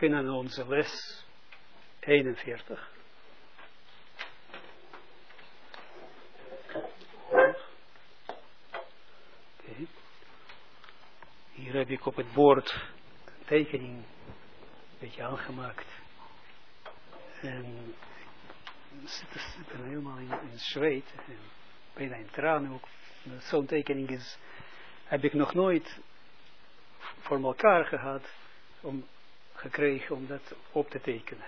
beginnen onze les 41. Okay. Hier heb ik op het bord een tekening een beetje aangemaakt. En ik ben helemaal in, in zweet en bijna in tranen ook. Zo'n tekening is, heb ik nog nooit voor elkaar gehad om gekregen om dat op te tekenen.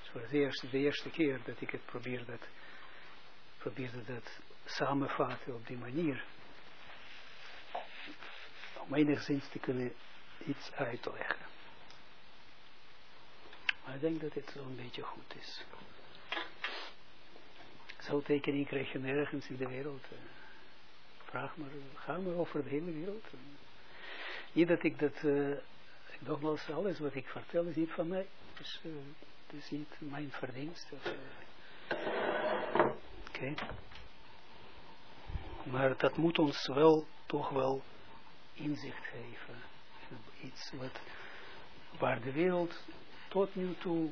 Dus voor het eerste, de eerste keer dat ik het probeerde dat, probeerde dat samenvatten op die manier. Om enigszins te kunnen iets uitleggen. Maar ik denk dat het zo'n beetje goed is. Zo'n tekening krijg je nergens in de wereld. Vraag maar, ga maar over de hele wereld. Niet dat ik dat, uh, nogmaals, alles wat ik vertel is niet van mij. Dus uh, het is niet mijn verdienst. Uh, Oké. Maar dat moet ons wel, toch wel inzicht geven. Iets wat, waar de wereld tot nu toe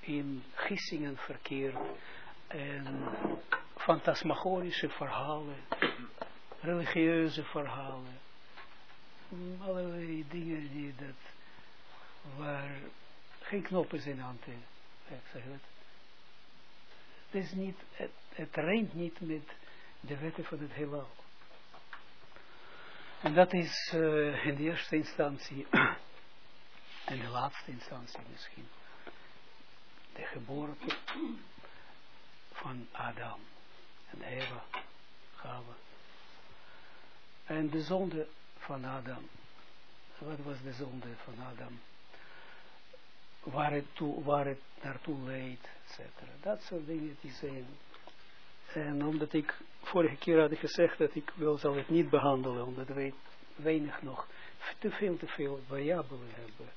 in gissingen verkeert en fantasmagorische verhalen, religieuze verhalen, allerlei dingen die dat, waar geen knoppen zijn aan het. Is niet, het, het rijmt niet met de wetten van het heelal. En dat is uh, in de eerste instantie, en de laatste instantie misschien, de geboorte van Adam en Eva, Gava. En de zonde van Adam. Wat was de zonde van Adam? Waar het, toe, waar het naartoe leidt, etc. Dat soort dingen die zijn. En omdat ik vorige keer had gezegd dat ik wel zal het niet behandelen, omdat wij weinig nog te veel te veel variabelen hebben.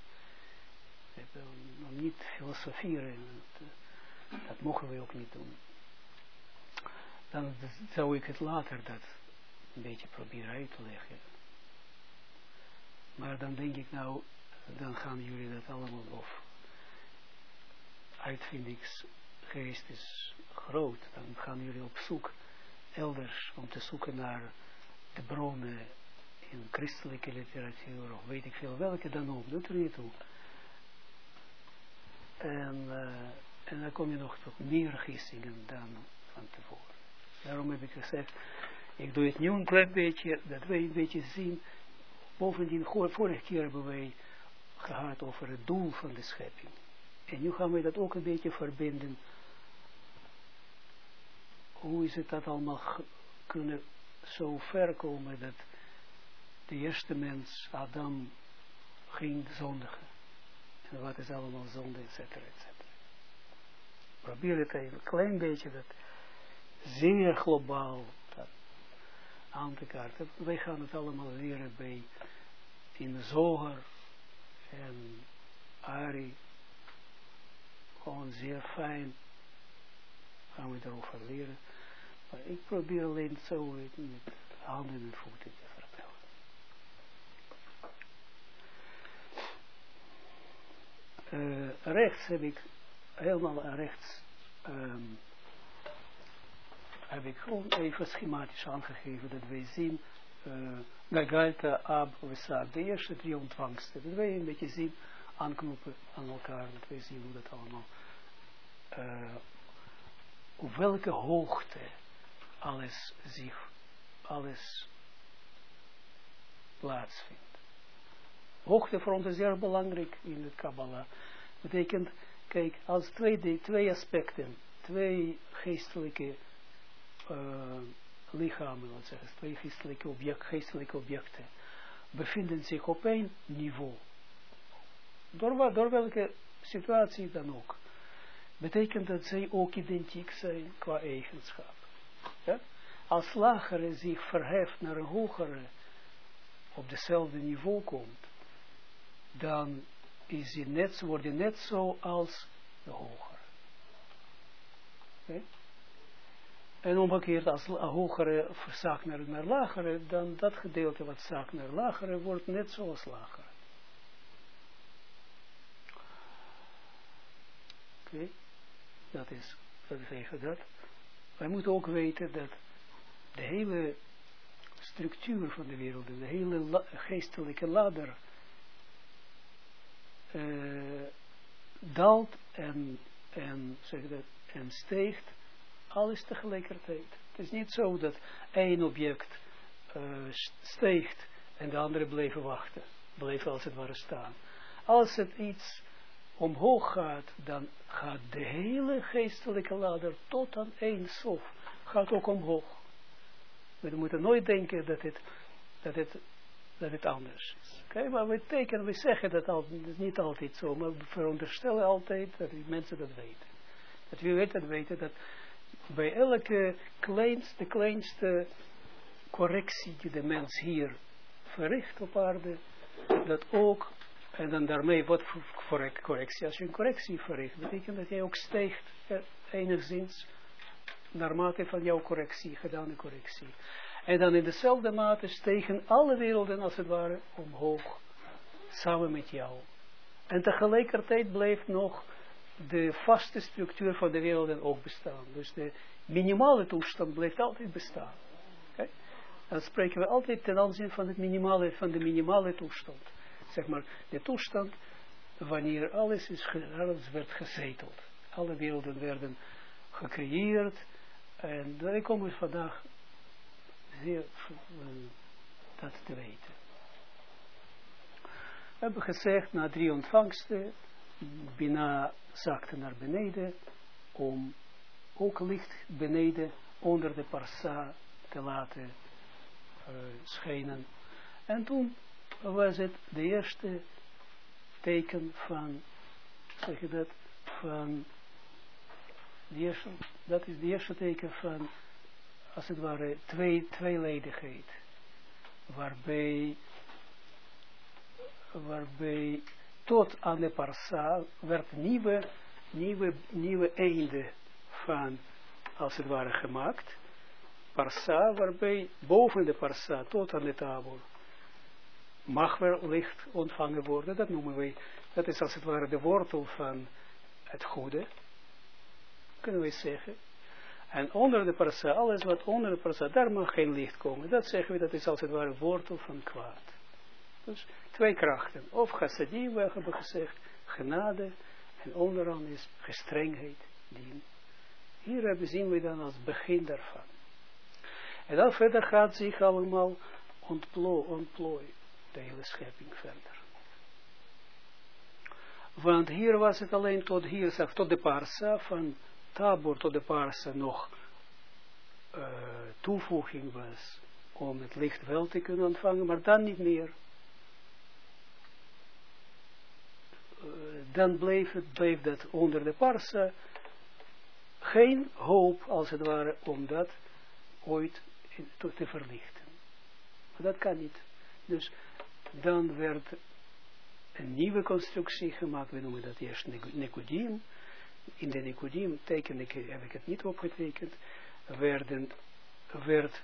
Om niet filosoferen. Dat mogen we ook niet doen. Dan zou ik het later dat een beetje proberen uit te leggen. Maar dan denk ik nou, dan gaan jullie dat allemaal of uitvindingsgeest is groot. Dan gaan jullie op zoek elders om te zoeken naar de bronnen in christelijke literatuur of weet ik veel welke dan ook. Doet er niet toe. En, uh, en dan kom je nog tot meer gissingen dan van tevoren. Daarom heb ik gezegd, ik doe het nu een klein beetje, dat wij een beetje zien Bovendien, vorige keer hebben wij gehad over het doel van de schepping. En nu gaan we dat ook een beetje verbinden. Hoe is het dat allemaal kunnen zo ver komen dat de eerste mens, Adam, ging zondigen. En wat is allemaal zonde, et cetera, et cetera. Probeer het even een klein beetje, dat zeer globaal aan te kaarten. Wij gaan het allemaal leren bij in Zoger en Ari. Gewoon zeer fijn. Gaan we erover leren. Maar ik probeer alleen zo met handen en voeten te vertellen. Uh, rechts heb ik helemaal rechts um, heb ik gewoon even schematisch aangegeven dat wij zien uh, Gagalta, Ab, Wesak, de eerste drie ontvangsten. Dat wij een beetje zien, aanknopen aan elkaar, dat wij zien hoe dat allemaal, uh, op welke hoogte alles zich, alles plaatsvindt. Hoogte voor ons is zeer belangrijk in het Kabbalah. Betekent, kijk, als twee, twee aspecten, twee geestelijke uh, lichamen, laten zeggen, twee geestelijke, object, geestelijke objecten, bevinden zich op één niveau. Door, door welke situatie dan ook. Betekent dat zij ook identiek zijn qua eigenschap. Ja? Als lagere zich verheft naar een hogere, op dezelfde niveau komt, dan is hij net, wordt net zo als de hogere. Okay? En omgekeerd, als hogere verzakt naar, naar lagere, dan dat gedeelte wat zakt naar lagere, wordt net zoals lagere. Oké? Dat is, dat is even dat. Wij moeten ook weten dat de hele structuur van de wereld, de hele geestelijke ladder, uh, daalt en, en, zeg dat, en steegt alles tegelijkertijd. Het is niet zo dat één object uh, en de andere bleven wachten, bleven als het ware staan. Als het iets omhoog gaat, dan gaat de hele geestelijke ladder tot aan één sof, gaat ook omhoog. We moeten nooit denken dat het, dat het, dat het anders is. Oké, maar we tekenen, we zeggen dat, al, dat niet altijd zo, maar we veronderstellen altijd dat die mensen dat weten. Dat we weten, weten dat bij elke kleinste, kleinste correctie die de mens hier verricht op aarde, dat ook, en dan daarmee wat voor correctie, als je een correctie verricht, betekent dat jij ook stijgt eh, enigszins naarmate van jouw correctie, gedane correctie. En dan in dezelfde mate stegen alle werelden als het ware omhoog, samen met jou. En tegelijkertijd bleef nog de vaste structuur van de werelden ook bestaan. Dus de minimale toestand blijft altijd bestaan. Okay? Dan spreken we altijd ten aanzien van, het minimale, van de minimale toestand. Zeg maar, de toestand wanneer alles, is, alles werd gezeteld. Alle werelden werden gecreëerd. En daar komen we vandaag zeer dat te weten. We hebben gezegd, na drie ontvangsten, Bina zakte naar beneden, om ook licht beneden onder de parsa te laten uh, schijnen. En toen was het de eerste teken van, zeg je dat, van, de eerste, dat is de eerste teken van, als het ware, twee, tweeledigheid. Waarbij, waarbij tot aan de parsa werd nieuwe, nieuwe, nieuwe einde van, als het ware, gemaakt. Parsa, waarbij boven de parsa, tot aan de tafel, mag wel licht ontvangen worden. Dat noemen wij, dat is als het ware de wortel van het goede, kunnen we zeggen. En onder de parsa, alles wat onder de parsa, daar mag geen licht komen. Dat zeggen we, dat is als het ware wortel van kwaad. Dus twee krachten. Of chassadim, we hebben gezegd, genade. En onderaan is gestrengheid, dien. Hier hebben, zien we dan als begin daarvan. En dan verder gaat zich allemaal ontplooien, de hele schepping verder. Want hier was het alleen tot hier, tot de parsa, van tabor tot de parsa nog uh, toevoeging was, om het licht wel te kunnen ontvangen, maar dan niet meer. Uh, dan bleef, het, bleef dat onder de parsa geen hoop, als het ware, om dat ooit te, te verlichten. Maar dat kan niet. Dus dan werd een nieuwe constructie gemaakt, we noemen dat eerst Nicodim. In de Nicodim teken ik, heb ik het niet opgetekend, werden, werd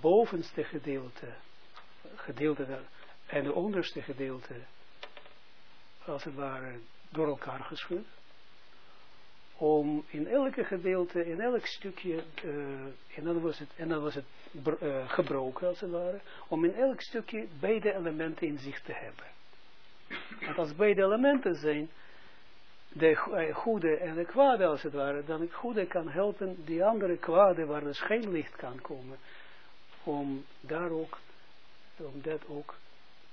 bovenste gedeelte, gedeelte en de onderste gedeelte, als het ware, door elkaar geschud om in elke gedeelte, in elk stukje, uh, en dan was het, en was het uh, gebroken als het ware, om in elk stukje beide elementen in zich te hebben. Want als beide elementen zijn, de uh, goede en de kwade als het ware, dan het goede kan helpen die andere kwade waar dus geen licht kan komen, om daar ook, om dat ook,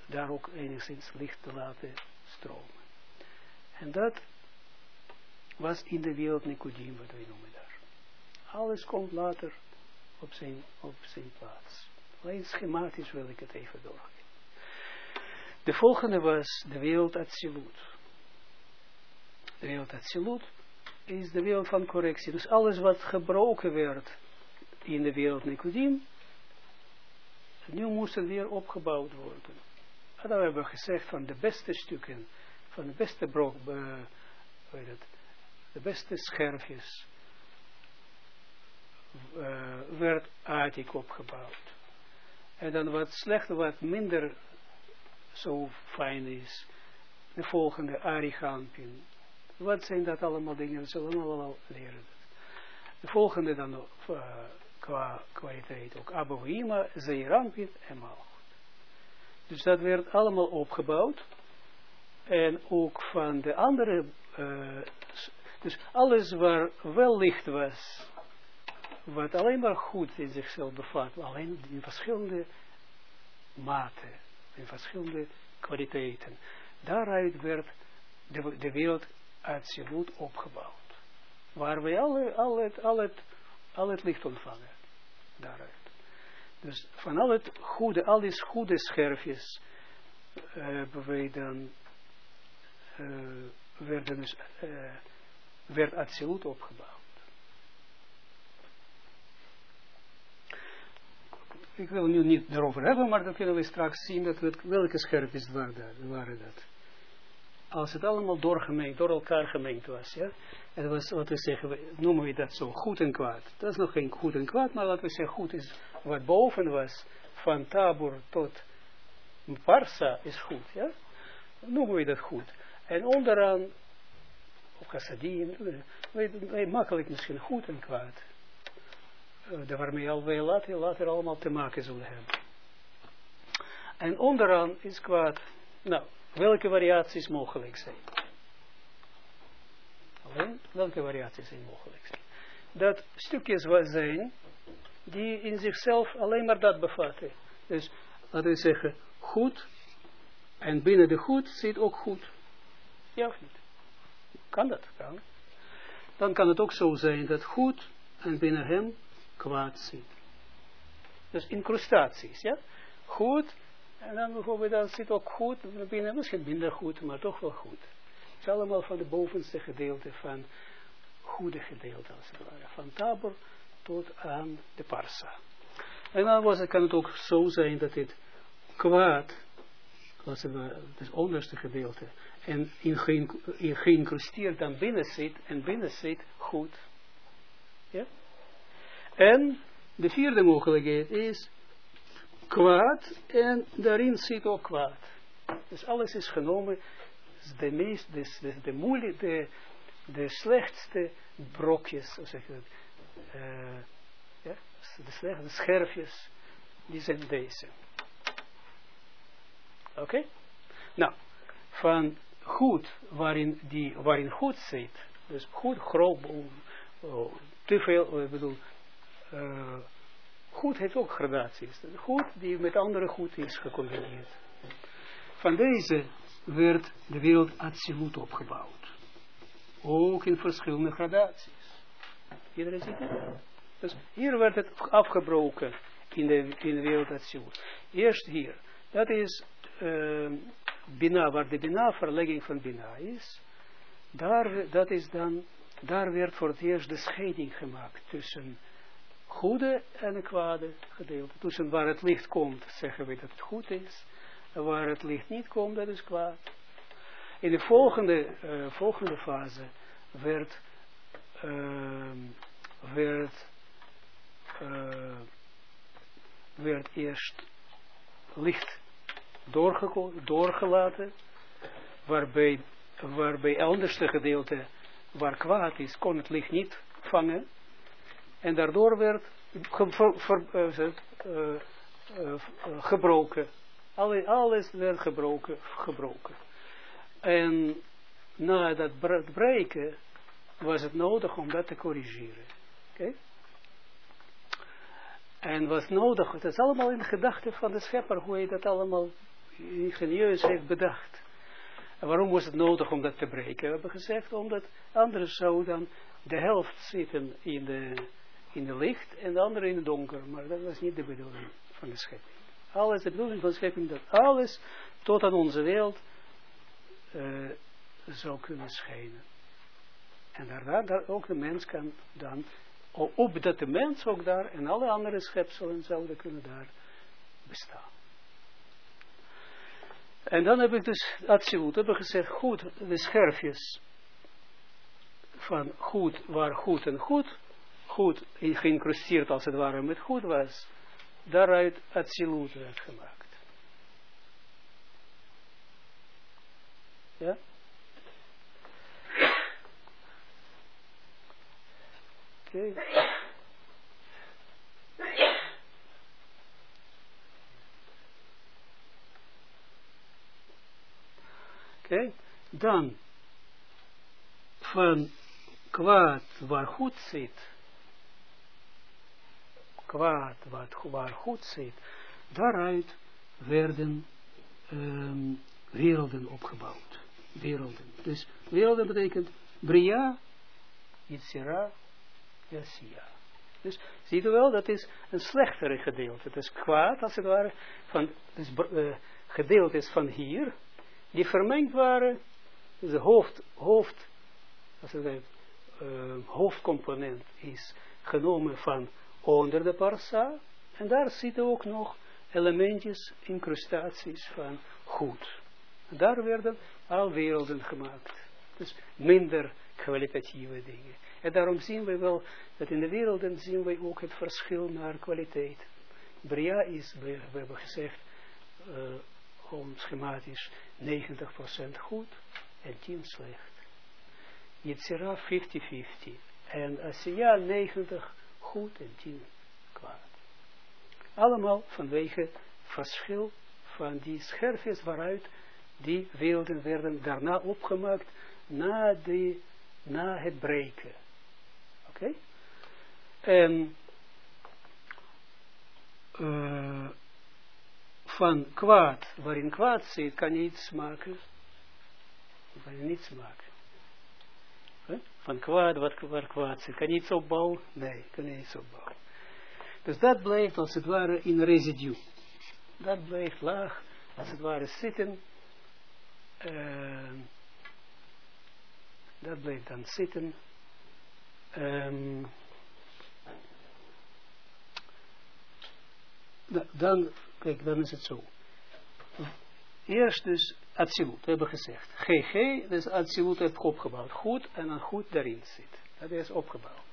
daar ook enigszins licht te laten stromen. En dat was in de wereld Nicodim, wat wij noemen daar. Alles komt later op zijn, op zijn plaats. Alleen schematisch wil ik het even doorgeven. De volgende was de wereld Atsilut. De wereld Atsilut is de wereld van correctie. Dus alles wat gebroken werd in de wereld Nicodim, nu moest het weer opgebouwd worden. En dan hebben we gezegd van de beste stukken, van de beste brok, uh, het, de beste scherfjes, uh, werd Atik opgebouwd. En dan wat slechter, wat minder zo fijn is, de volgende Arigampin, Wat zijn dat allemaal dingen? We zullen allemaal leren. De volgende dan uh, qua kwaliteit ook. Abouhima, Zeerampit en Malchut. Dus dat werd allemaal opgebouwd. En ook van de andere, uh, dus alles waar wel licht was, wat alleen maar goed in zichzelf bevat, alleen in verschillende maten, in verschillende kwaliteiten. Daaruit werd de, de wereld absoluut opgebouwd. Waar wij alle, al, het, al, het, al het licht ontvangen. Daaruit. Dus van al het goede, al die goede scherfjes, hebben dan, uh, werden dus, uh, werd absoluut opgebouwd. Ik wil nu niet erover hebben, maar dat kunnen we straks zien, dat we, welke scherpjes waren dat. Als het allemaal doorgemengd, door elkaar gemengd was, ja. En dat was, wat we zeggen, noemen we dat zo, goed en kwaad. Dat is nog geen goed en kwaad, maar laten we zeggen, goed is wat boven was, van Tabor tot Parsa is goed, ja. Noemen we dat goed. En onderaan, of Chassadim, wij, wij makkelijk misschien goed en kwaad. Uh, waarmee al wij later, later allemaal te maken zullen hebben. En onderaan is kwaad, nou, welke variaties mogelijk zijn. Alleen welke variaties zijn mogelijk. Dat stukjes wat zijn, die in zichzelf alleen maar dat bevatten. Dus, laten we zeggen, goed, en binnen de goed zit ook goed. Ja of niet? Kan dat? Kan. Dan kan het ook zo zijn dat goed en binnen hem kwaad zit. Dus incrustaties, ja? Goed, en dan bijvoorbeeld, dan zit ook goed, binnen, misschien minder goed, maar toch wel goed. Het is allemaal van de bovenste gedeelte van goede gedeelte, als het ware. Van Tabor tot aan de Parsa. En dan was kan het ook zo zijn dat dit kwaad, als het het onderste gedeelte, en in in geïncrusteerd dan binnen zit, en binnen zit goed. Ja? En de vierde mogelijkheid is kwaad en daarin zit ook kwaad. Dus alles is genomen, de meest, de, de, de de, de slechtste brokjes, zo zeg je dat, uh, ja, de slechte scherfjes, die zijn deze. Oké? Nou, van goed, waarin, die, waarin goed zit, dus goed, groot, oh, te veel, ik bedoel, uh, Goed heeft ook gradaties. Goed die met andere goed is gecombineerd. Van deze werd de wereld absoluut opgebouwd. Ook in verschillende gradaties. Iedereen ziet het? Dus hier werd het afgebroken in de, in de wereld absoluut. Eerst hier. Dat is uh, Bina, waar de Bina verlegging van Bina is. Daar, dat is dan, daar werd voor het eerst de scheiding gemaakt tussen goede en een kwade gedeelte. Tussen waar het licht komt, zeggen we dat het goed is. En waar het licht niet komt, dat is kwaad. In de volgende, uh, volgende fase werd, uh, werd, uh, werd eerst licht doorgelaten, waarbij, waarbij onderste gedeelte waar kwaad is, kon het licht niet vangen. En daardoor werd uh, gebroken. alles werd gebroken, gebroken. En na dat breken was het nodig om dat te corrigeren. En was nodig, het is allemaal in de gedachten van de schepper, hoe hij dat allemaal ingenieus heeft bedacht. En waarom was het nodig om dat te breken? We hebben gezegd, omdat anders zou dan de helft zitten in de in de licht en de andere in het donker. Maar dat was niet de bedoeling van de schepping. Alles, de bedoeling van de schepping, dat alles tot aan onze wereld uh, zou kunnen schijnen. En daarna daar ook de mens kan dan, op dat de mens ook daar en alle andere schepselen zouden kunnen daar bestaan. En dan heb ik dus absoluut, heb gezegd, goed, de scherfjes van goed, waar goed en goed, goed geïncrusteerd als het ware met goed was, daaruit Atsilut werd gemaakt. Ja? Oké. Oké, dan van kwaad waar goed zit, kwaad wat, waar goed zit, daaruit werden werelden opgebouwd. Werelden. Dus werelden betekent Bria, Yitzira, Yasia. Dus ziet u wel, dat is een slechtere gedeelte. Het is kwaad, als het ware, van, dus uh, gedeelte is van hier, die vermengd waren, dus de hoofd, hoofd, als het ware, hoofdcomponent is genomen van onder de parsa, en daar zitten ook nog elementjes, incrustaties van goed. En daar werden al werelden gemaakt. Dus minder kwalitatieve dingen. En daarom zien we wel, dat in de werelden zien we ook het verschil naar kwaliteit. Bria is, we, we hebben gezegd, uh, om schematisch 90% goed en 10 slecht. Yitzira 50-50. En Asiya 90 goed en 10 kwaad. Allemaal vanwege verschil van die scherfjes waaruit die werelden werden daarna opgemaakt na, de, na het breken. Oké? En uh, van kwaad, waarin kwaad zit, kan je iets maken. Kan je niets maken. Van kwaad, wat, waar kwaad zit, kan je iets opbouwen? Nee, kan je iets opbouwen. Dus dat blijft als het ware in residu. Dat blijft laag, als het ware zitten. Dat blijft dan zitten. Um, dan, kijk, dan is het zo. Eerst dus Atsilut, we hebben gezegd. GG, dus Atsilut heeft opgebouwd. Goed en een goed daarin zit. Dat is opgebouwd.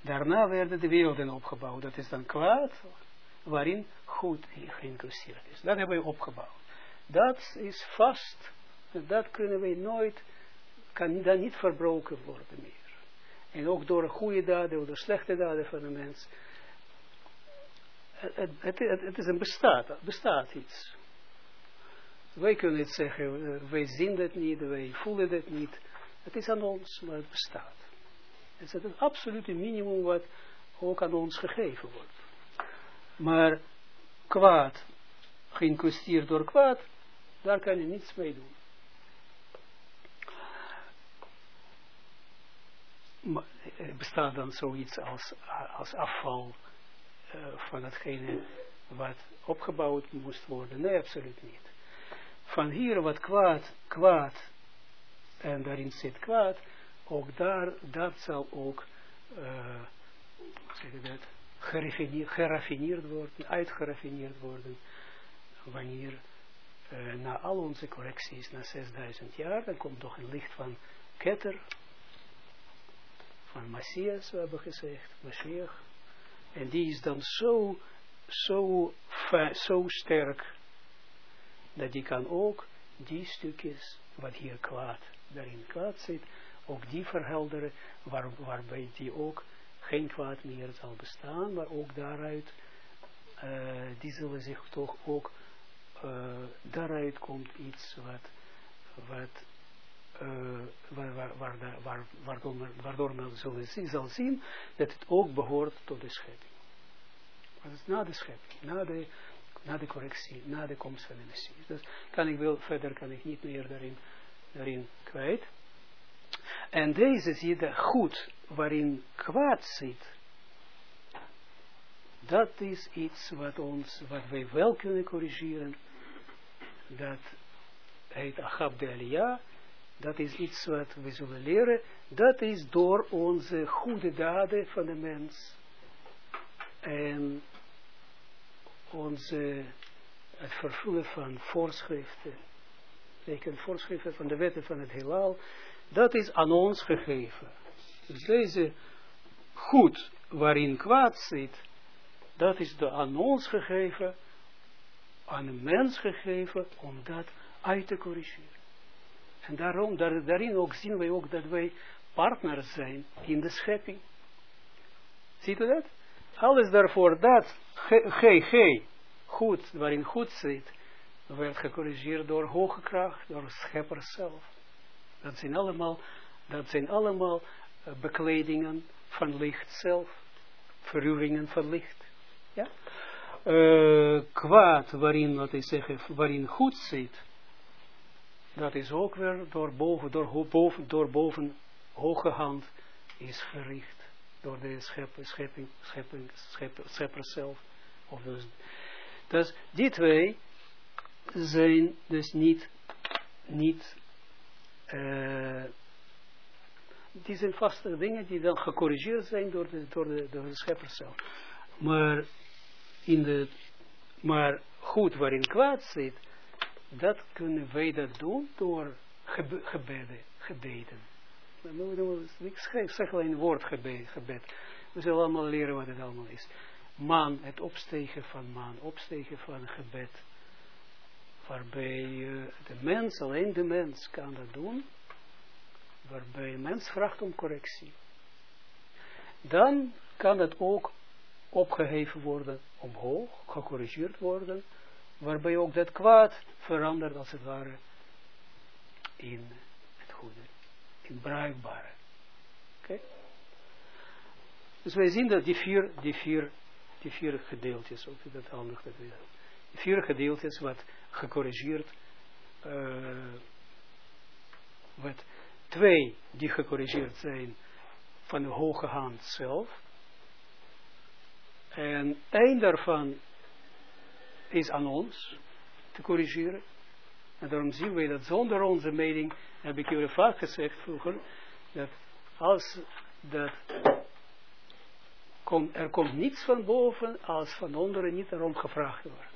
Daarna werden de werelden opgebouwd. Dat is dan kwaad, waarin goed geïncluseerd is. Dat hebben we opgebouwd. Dat is vast. Dat kunnen we nooit, kan dan niet verbroken worden meer. En ook door goede daden of door slechte daden van de mens. Het, het, het, het is een bestaat, bestaat iets. Wij kunnen het zeggen, eh, wij zien het niet, wij voelen het niet. Het is aan ons, maar het bestaat. Het is het absolute minimum wat ook aan ons gegeven wordt. Maar kwaad, geïncrusteerd door kwaad, daar kan je niets mee doen. Maar er bestaat dan zoiets als, als afval uh, van hetgene wat opgebouwd moest worden? Nee, absoluut niet. Van hier wat kwaad, kwaad, en daarin zit kwaad, ook daar, dat zal ook, uh, zeg dat, geraffineerd worden, uitgeraffineerd worden, wanneer uh, na al onze correcties, na 6000 jaar, dan komt toch een licht van Keter, van Messias, we hebben gezegd, Mashiach, en die is dan zo, zo, zo sterk, dat die kan ook die stukjes, wat hier kwaad, daarin kwaad zit, ook die verhelderen, waar, waarbij die ook geen kwaad meer zal bestaan, maar ook daaruit, uh, die zullen zich toch ook, uh, daaruit komt iets wat, wat uh, waar, waar, waar, waar, waardoor, men, waardoor zullen zien, zal zien dat het ook behoort tot de schepping. Dat is na de schepping, na de, na de correctie, na de komst van de Messias. Dus kan ik wel, verder kan ik niet meer daarin, daarin kwijt. En deze zie je goed, waarin kwaad zit. Dat is iets wat ons, wat wij wel kunnen corrigeren. Dat heet Achab de Aliyah. Dat is iets wat we zullen leren. Dat is door onze goede daden van de mens. En onze, het vervullen van voorschriften. Betekent voorschriften van de wetten van het heelal. Dat is aan ons gegeven. Dus deze goed waarin kwaad zit, dat is de aan ons gegeven, aan een mens gegeven, om dat uit te corrigeren. En daarom, daar, daarin ook zien wij ook dat wij partners zijn in de schepping. Ziet u dat? Alles daarvoor dat, G, G, goed, waarin goed zit, werd gecorrigeerd door hoge kracht, door schepper zelf. Dat zijn allemaal, dat zijn allemaal uh, bekledingen van licht zelf, verruwingen van licht. Ja? Uh, kwaad, waarin, wat ik zeg, waarin goed zit, dat is ook weer door boven, door boven, door boven hoge hand is verricht door de schepping, schepping, schepping, schepper zelf. Of dus, dus die twee zijn dus niet, niet uh, die zijn vaste dingen die dan gecorrigeerd zijn door de, door de, door de schepper zelf. Maar, in de, maar goed waarin kwaad zit, dat kunnen wij dat doen door gebeden, gebeden. Ik zeg alleen woord gebed. We zullen allemaal leren wat het allemaal is. Man, het opstegen van man, opstegen van gebed. Waarbij uh, de mens, alleen de mens kan dat doen. Waarbij een mens vraagt om correctie. Dan kan het ook opgeheven worden omhoog, gecorrigeerd worden. Waarbij ook dat kwaad verandert als het ware in het goede bruikbare. Oké? Dus wij zien dat die vier, die vier, die vier gedeeltjes, ook dat handig dat we die vier gedeeltjes wat gecorrigeerd, uh, wat twee die gecorrigeerd zijn van de hoge hand zelf, en één daarvan is aan ons te corrigeren. En daarom zien we dat zonder onze mening heb ik jullie vaak gezegd vroeger, dat als dat er komt niets van boven als van onderen niet erom gevraagd wordt.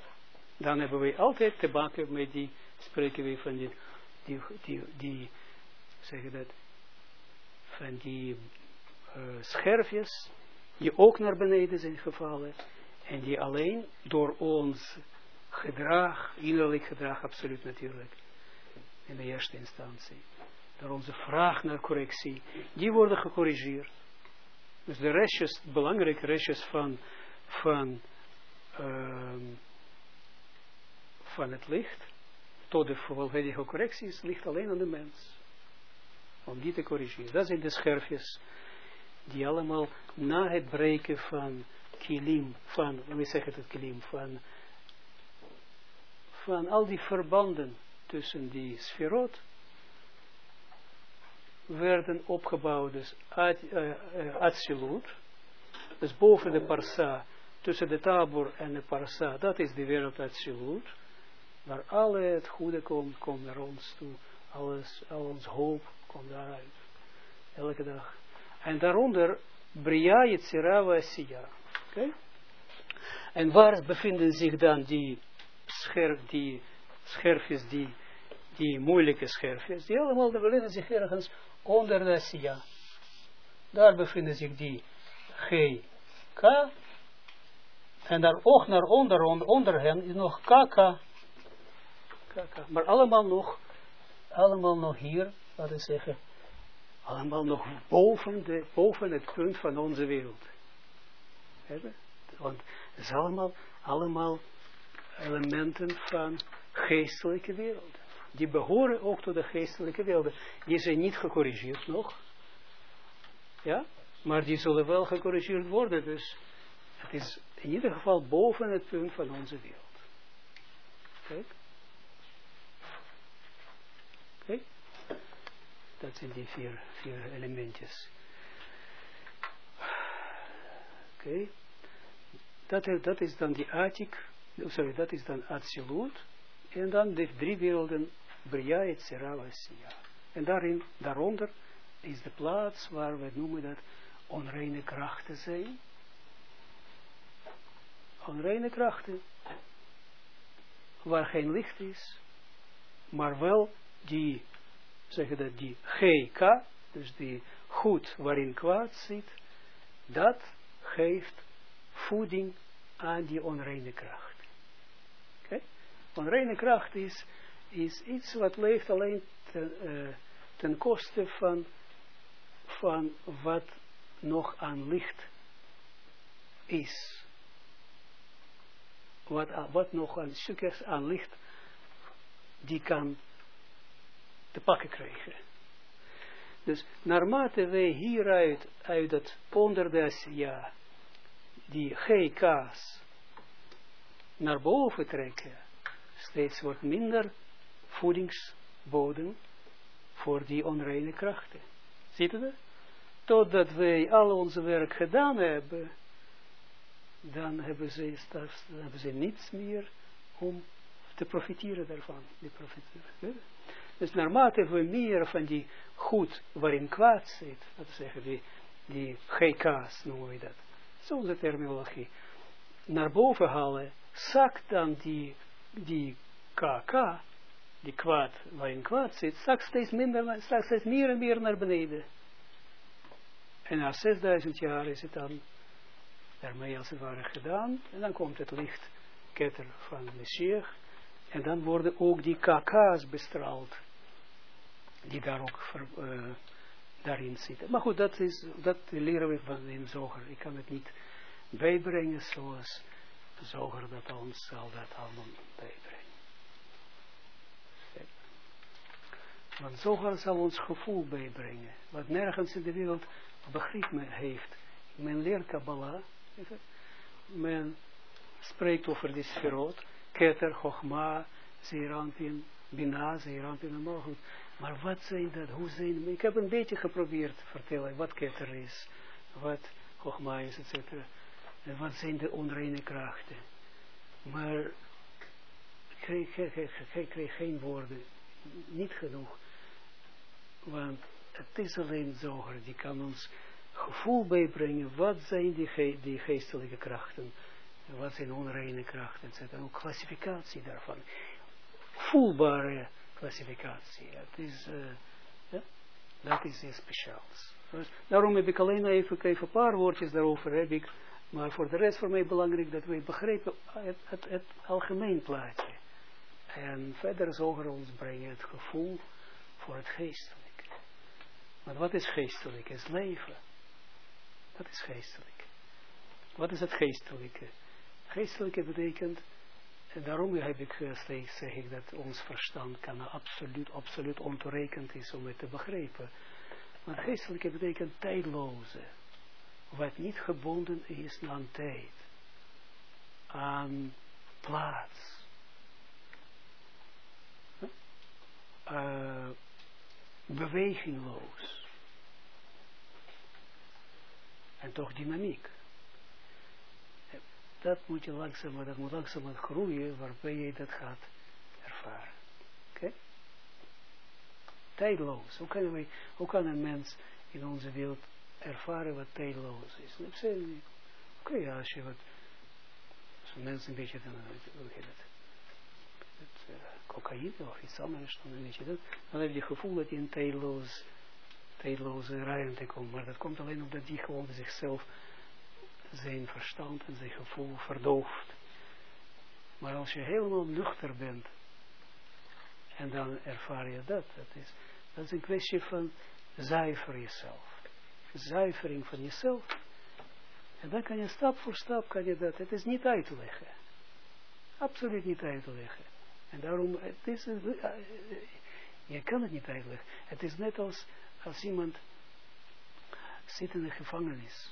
Dan hebben we altijd te maken met die, spreken we van die, die, die, die zeg dat, van die uh, scherfjes, die ook naar beneden zijn gevallen, en die alleen door ons gedrag, innerlijk gedrag, absoluut natuurlijk, in de eerste instantie. Door onze vraag naar correctie, die worden gecorrigeerd. Dus de restjes, belangrijke restjes van, van, uh, van het licht, tot de volledige correcties, ligt alleen aan de mens. Om die te corrigeren. Dat zijn de scherfjes, die allemaal na het breken van kilim, van, we zeggen het kilim, van, van al die verbanden tussen die sferot werden opgebouwd, dus Atsilut, dus boven de Parsa, tussen de Tabor en de Parsa, dat is de wereld Atsilut, waar alle het goede komt, komt naar ons toe, alles, al ons hoop komt daaruit, elke dag. En daaronder Bria, Yetzira, Asiya. Oké? En waar bevinden zich dan die scherf, die scherfjes, die die moeilijke scherfjes, die allemaal bevinden zich ergens onder de Sia. Daar bevinden zich die G, K, en daar ook naar onder, onder, onder hen is nog KK. KK. Maar allemaal nog, allemaal nog hier, laten we zeggen, allemaal nog boven, de, boven het punt van onze wereld. Want het is allemaal, allemaal elementen van geestelijke wereld die behoren ook tot de geestelijke wereld. Die zijn niet gecorrigeerd nog. Ja, maar die zullen wel gecorrigeerd worden. Dus het is in ieder geval boven het punt van onze wereld. Kijk. Kijk. Dat zijn die vier, vier elementjes. Oké. Dat, dat is dan die atik, sorry, dat is dan absoluut. En dan de drie werelden Bria et Siya. En daarin, daaronder is de plaats waar we noemen dat onreine krachten zijn. Onreine krachten. Waar geen licht is. Maar wel die, zeggen dat die GK, dus die goed waarin kwaad zit, dat geeft voeding aan die onreine kracht. Onreine kracht is is iets wat leeft alleen ten, uh, ten koste van, van wat nog aan licht is. Wat, wat nog een stukjes aan licht die kan te pakken krijgen. Dus naarmate wij hieruit, uit het onderdes, ja, die GK's naar boven trekken, steeds wordt minder voedingsbodem voor die onreine krachten. Ziet u dat? Totdat wij al ons werk gedaan hebben, dan hebben ze, dan hebben ze niets meer om te profiteren daarvan. Die profiteren. Dus naarmate we meer van die goed waarin kwaad zit, dat is zeggen, die, die GK's noemen we dat, zo'n terminologie, naar boven halen, zakt dan die, die KK, die kwaad waarin kwaad zit, zakt steeds minder, zakt steeds meer en meer naar beneden. En na 6000 jaar is het dan daarmee als het ware gedaan, en dan komt het licht ketter van Messias, en dan worden ook die KK's bestraald die daar ook ver, uh, daarin zitten. Maar goed, dat, is, dat leren we van in Zoger. Ik kan het niet bijbrengen zoals de Zoger dat ons zal dat allemaal bijbrengen. Want Zoger zal ons gevoel bijbrengen, wat nergens in de wereld begrip heeft. Men leert Kabbalah, men spreekt over die sferot, Keter, Chogma, Zeerampin, Bina, Zeerampin, en goed. Maar wat zijn dat? Hoe zijn Ik heb een beetje geprobeerd te vertellen wat ketter is, wat Chogma is, etc. En wat zijn de onreine krachten. Maar ik kreeg, geen woorden, niet genoeg. Want het is alleen zoger, die kan ons gevoel bijbrengen, wat zijn die, die geestelijke krachten, wat zijn onreine krachten, etc. Ook klassificatie daarvan. Voelbare klassificatie. Het is, uh, ja, dat is iets speciaals. Daarom heb ik alleen even, even een paar woordjes daarover heb ik, maar voor de rest voor mij belangrijk dat we begrijpen het, het, het algemeen plaatje. En verder zoger ons brengen het gevoel voor het geestelijke. Want wat is geestelijk? Is leven. Dat is geestelijk. Wat is het geestelijke? Geestelijke betekent en daarom heb ik eh, steeds zeg ik dat ons verstand kan absoluut, absoluut ontoerekend is om het te begrijpen. Maar geestelijke betekent tijdloze. Wat niet gebonden is aan tijd. Aan plaats. Uh, bewegingloos. En toch dynamiek dat moet je langzaam, dat moet langzaam groeien, waarbij je dat gaat ervaren. Oké? Tijdloos. Hoe kan een mens in onze wereld ervaren wat tijdloos is? Oké, okay, als je wat, als een mens een beetje, dan, hoe heet het, het uh, cocaïne of iets anders, dan, een beetje dat, dan heb je het gevoel dat je in tijdloos, tijdloze ruimte komt. Maar dat komt alleen omdat die gewoon zichzelf zijn verstand en zijn gevoel verdooft. Maar als je helemaal nuchter bent, en dan ervaar je dat, dat is, dat is een kwestie van zuiver jezelf. Zuivering van jezelf. En dan kan je stap voor stap, kan je dat, het is niet uit te leggen. Absoluut niet uit te leggen. En daarom, het is, je kan het niet uitleggen. Het is net als, als iemand zit in de gevangenis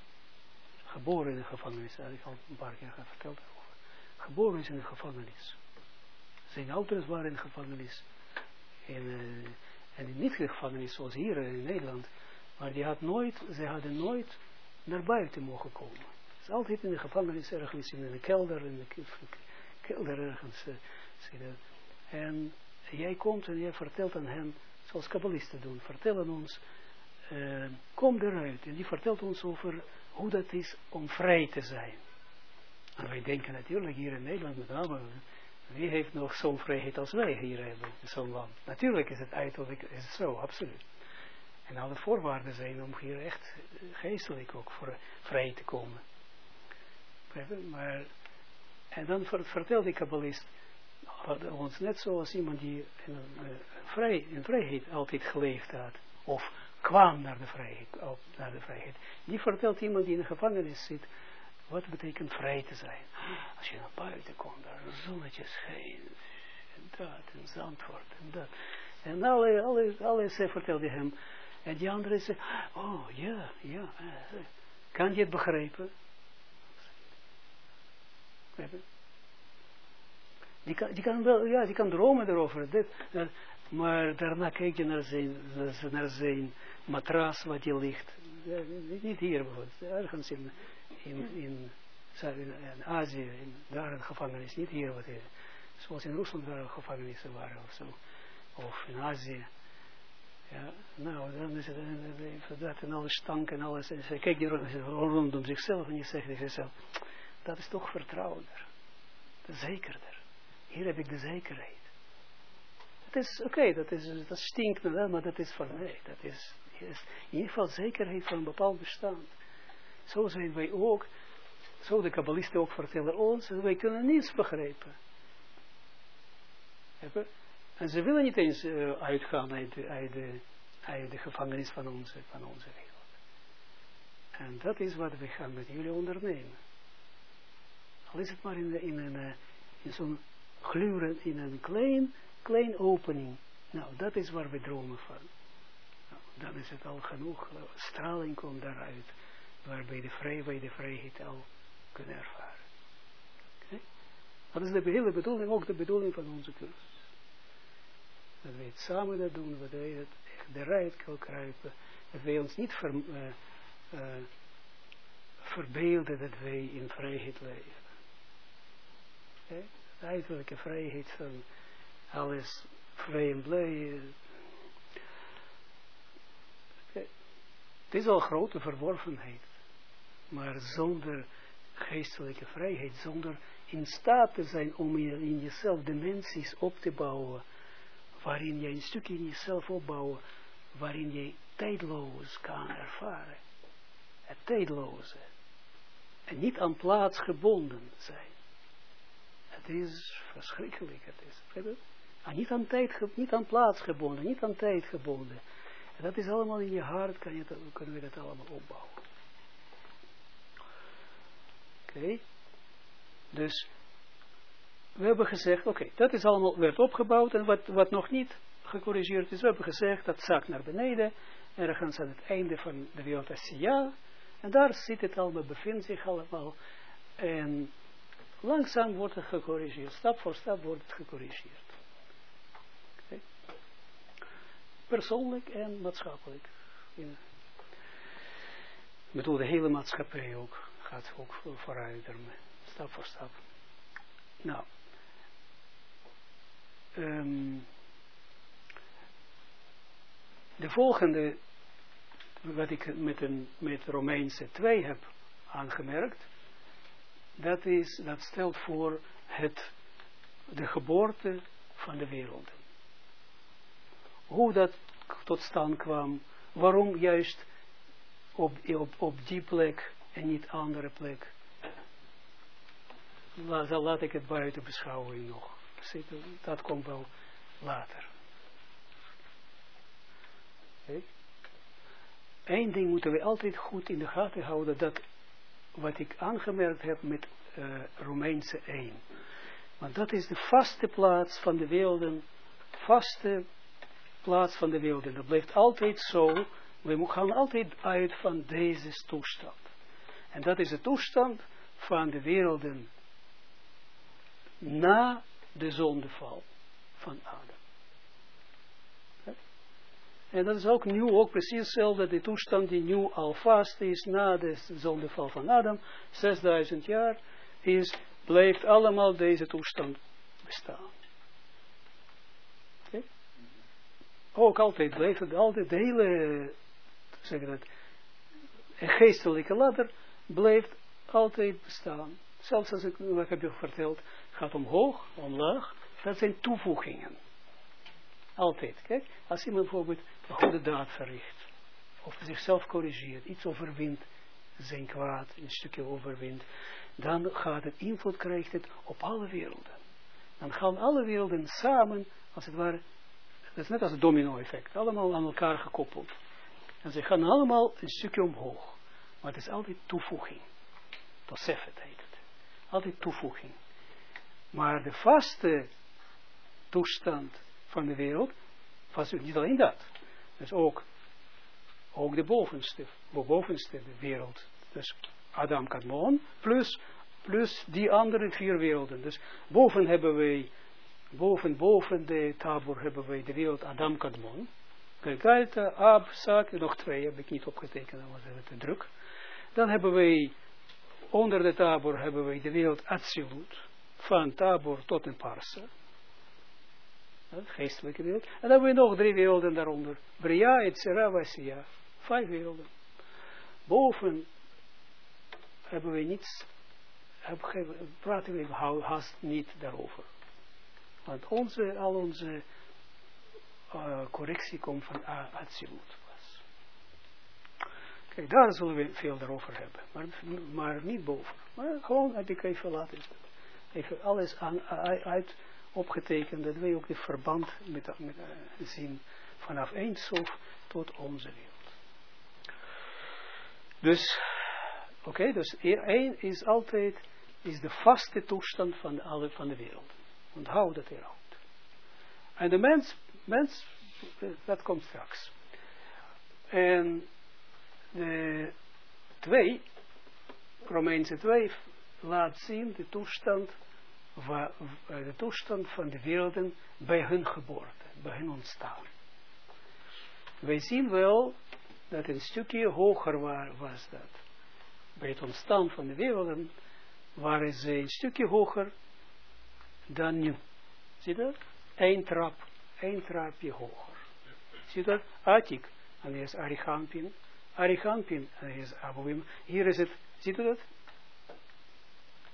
geboren in de gevangenis, dat heb ik al een paar keer verteld. Geboren is in de gevangenis. Zijn ouders waren in de gevangenis. En, uh, en niet in gevangenis zoals hier in Nederland. Maar die had nooit, ze hadden nooit naar buiten mogen komen. Ze is altijd in de gevangenis ergens in de kelder, in de kelder ergens. Uh, en jij komt en jij vertelt aan hen, zoals kabbalisten doen, vertellen ons, uh, kom eruit. En die vertelt ons over hoe dat is om vrij te zijn. En wij denken natuurlijk hier in Nederland met name, wie heeft nog zo'n vrijheid als wij hier hebben in zo'n land. Natuurlijk is het uiterlijk is zo, absoluut. En alle voorwaarden zijn om hier echt geestelijk ook voor vrij te komen. Maar, en dan vertelt die kabbalist ons net zoals iemand die in, vrij, in vrijheid altijd geleefd had. Of kwam naar de vrijheid, op, naar de vrijheid. Die vertelt iemand die in de gevangenis zit, Wat betekent vrij te zijn? Als je naar buiten komt, daar zonnetje schijnt, en dat, en Zandvoort, en dat. En alle, alle, alle ze vertelde hem. En die andere zei, oh ja, ja. Eh, kan je het begrijpen? Die kan, die kan wel, ja, die kan dromen erover. Dit, maar daarna kijk je naar zijn, naar zijn matras wat hier ligt. Niet hier bijvoorbeeld, ergens in, in, in, in Azië, in, daar een gevangenis, niet hier wat hier. Zoals in Rusland waar gevangenissen waren of zo. Of in Azië. Ja, nou, dan is het dat en alles stank en alles. En ze kijkt rondom zichzelf en je zegt jezelf, dat is toch vertrouwender. Zekerder. Hier heb ik de zekerheid. Het is oké, dat, is, dat stinkt wel, maar dat is van mij. Dat is, is in ieder geval zekerheid van een bepaald bestand. Zo zijn wij ook, zo de kabbalisten ook vertellen ons, wij kunnen niets begrijpen. En ze willen niet eens uh, uitgaan uit de, uit, de, gevangenis van onze, van onze wereld. En dat is wat we gaan met jullie ondernemen. Al is het maar in, in, een, eh, in zo'n glurend, in een klein, klein opening. Nou, dat is waar we dromen van. Nou, dan is het al genoeg, uh, straling komt daaruit, waarbij de, vrij, wij de vrijheid al kunnen ervaren. Dat is de hele bedoeling, ook de bedoeling van onze cursus. Dat wij het samen dat doen, dat wij het rijt kruipen, dat wij ons niet uh, uh, verbeelden dat wij in vrijheid leven. De uiterlijke vrijheid van alles vrij en blij. Het is al grote verworvenheid, maar zonder geestelijke vrijheid, zonder in staat te zijn om in jezelf dimensies op te bouwen, waarin je een stukje in jezelf opbouwen, waarin je tijdloos kan ervaren. Het tijdloze. En niet aan plaats gebonden zijn. Het is verschrikkelijk. Het is, en niet aan tijd, niet aan plaats gebonden, niet aan tijd gebonden. En dat is allemaal in je hart, kan je kunnen we dat allemaal opbouwen. Oké. Dus we hebben gezegd, oké, dat is allemaal, werd opgebouwd en wat, wat nog niet gecorrigeerd is, we hebben gezegd, dat zakt naar beneden, ergens aan het einde van de wereld Asiya, en daar zit het allemaal, bevindt zich allemaal, en langzaam wordt het gecorrigeerd, stap voor stap wordt het gecorrigeerd. Persoonlijk en maatschappelijk. Ik bedoel, de hele maatschappij ook, gaat ook vooruit ermee, stap voor stap. Nou, um, de volgende, wat ik met, een, met Romeinse 2 heb aangemerkt, dat, is, dat stelt voor het, de geboorte van de wereld. Hoe dat tot stand kwam, waarom juist op, op, op die plek en niet andere plek. Laat, laat ik het buiten beschouwing nog dat komt wel later. Eén ding moeten we altijd goed in de gaten houden, dat wat ik aangemerkt heb met uh, Romeinse 1. Want dat is de vaste plaats van de werelden, vaste plaats van de werelden. Dat blijft altijd zo, we gaan altijd uit van deze toestand. En dat is de toestand van de werelden na de zondeval van Adam. En dat is ook nu ook precies hetzelfde, de toestand die nu al vast is na de zondeval van Adam, 6000 jaar, is, blijft allemaal deze toestand bestaan. Ook altijd blijft het altijd, de hele, zeg geestelijke ladder blijft altijd bestaan. Zelfs als ik, wat heb je verteld, gaat omhoog, omlaag, dat zijn toevoegingen. Altijd, kijk, als iemand bijvoorbeeld een goede daad verricht, of zichzelf corrigeert, iets overwint, zijn kwaad, een stukje overwint, dan gaat het invloed, krijgt het op alle werelden. Dan gaan alle werelden samen, als het ware, dat is net als het domino-effect, allemaal aan elkaar gekoppeld. En ze gaan allemaal een stukje omhoog. Maar het is altijd toevoeging. Tosefet heet het. Altijd toevoeging. Maar de vaste toestand van de wereld, was niet alleen dat. Dus ook, ook de bovenste, de bovenste wereld. Dus Adam Kadmon, plus, plus die andere vier werelden. Dus boven hebben wij, boven, boven de tabor hebben wij de wereld Adam Kadmon. Galgalta, Ab, Sak, nog twee heb ik niet opgetekend, dat was even te druk. Dan hebben wij, onder de tabor hebben wij de wereld Atsilut, van tabor tot een parsa. Het geestelijke wereld. En dan hebben we nog drie werelden daaronder. Bria, Etzera, Vasia. Vijf werelden. Boven hebben we niets, praten we haast niet daarover. Want onze, al onze uh, correctie komt van Atsilut. Kijk, daar zullen we veel daarover hebben. Maar, maar niet boven. Maar gewoon heb ik even laten. Even alles aan, uit opgetekend. Dat wij ook de verband met, met uh, zien vanaf Eindsof tot onze wereld. Dus, oké, dus één is altijd, is de vaste toestand van de, alle, van de wereld. Onthoud dat eruit. En de mens Mens, dat komt straks. En de twee, Romeinse twee, laat zien de toestand, de toestand van de werelden bij hun geboorte, bij hun ontstaan. Wij zien wel dat een stukje hoger was dat. Bij het ontstaan van de werelden waren ze een stukje hoger dan nu. Zie dat? Eén trap één trapje hoger. Zie dat? Atik, en is Arichampin. Arichampin, en is Abouim. Hier is het, ziet u dat?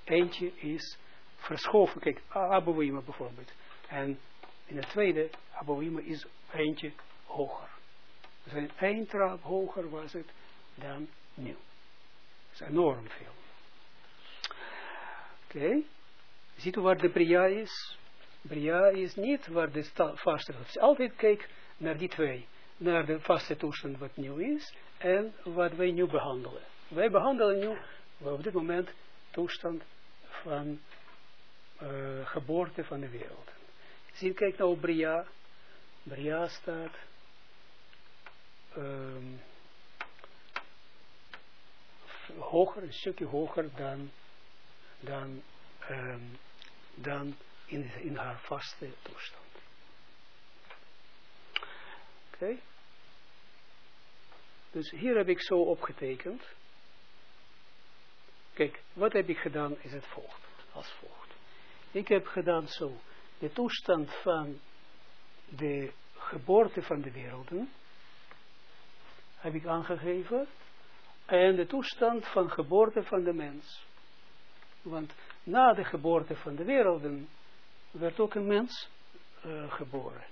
Eentje is verschoven. Kijk, Abouim bijvoorbeeld. En in het tweede, Abouim is eentje hoger. Dus één trap hoger was het dan nu. Dat is enorm veel. Oké. Ziet u waar de Bria is? Bria is niet waar de vaste toestand Altijd kijk naar die twee. Naar de vaste toestand wat nieuw is en wat wij nu behandelen. Wij behandelen nu op dit moment toestand van uh, geboorte van de wereld. Zie, kijk nou Bria. Bria staat um, hoger, een stukje hoger dan, dan, um, dan in, in haar vaste toestand. Oké. Dus hier heb ik zo opgetekend. Kijk, wat heb ik gedaan is het volgt. Als volgt. Ik heb gedaan zo. De toestand van de geboorte van de werelden. Heb ik aangegeven. En de toestand van geboorte van de mens. Want na de geboorte van de werelden werd ook een mens uh, geboren.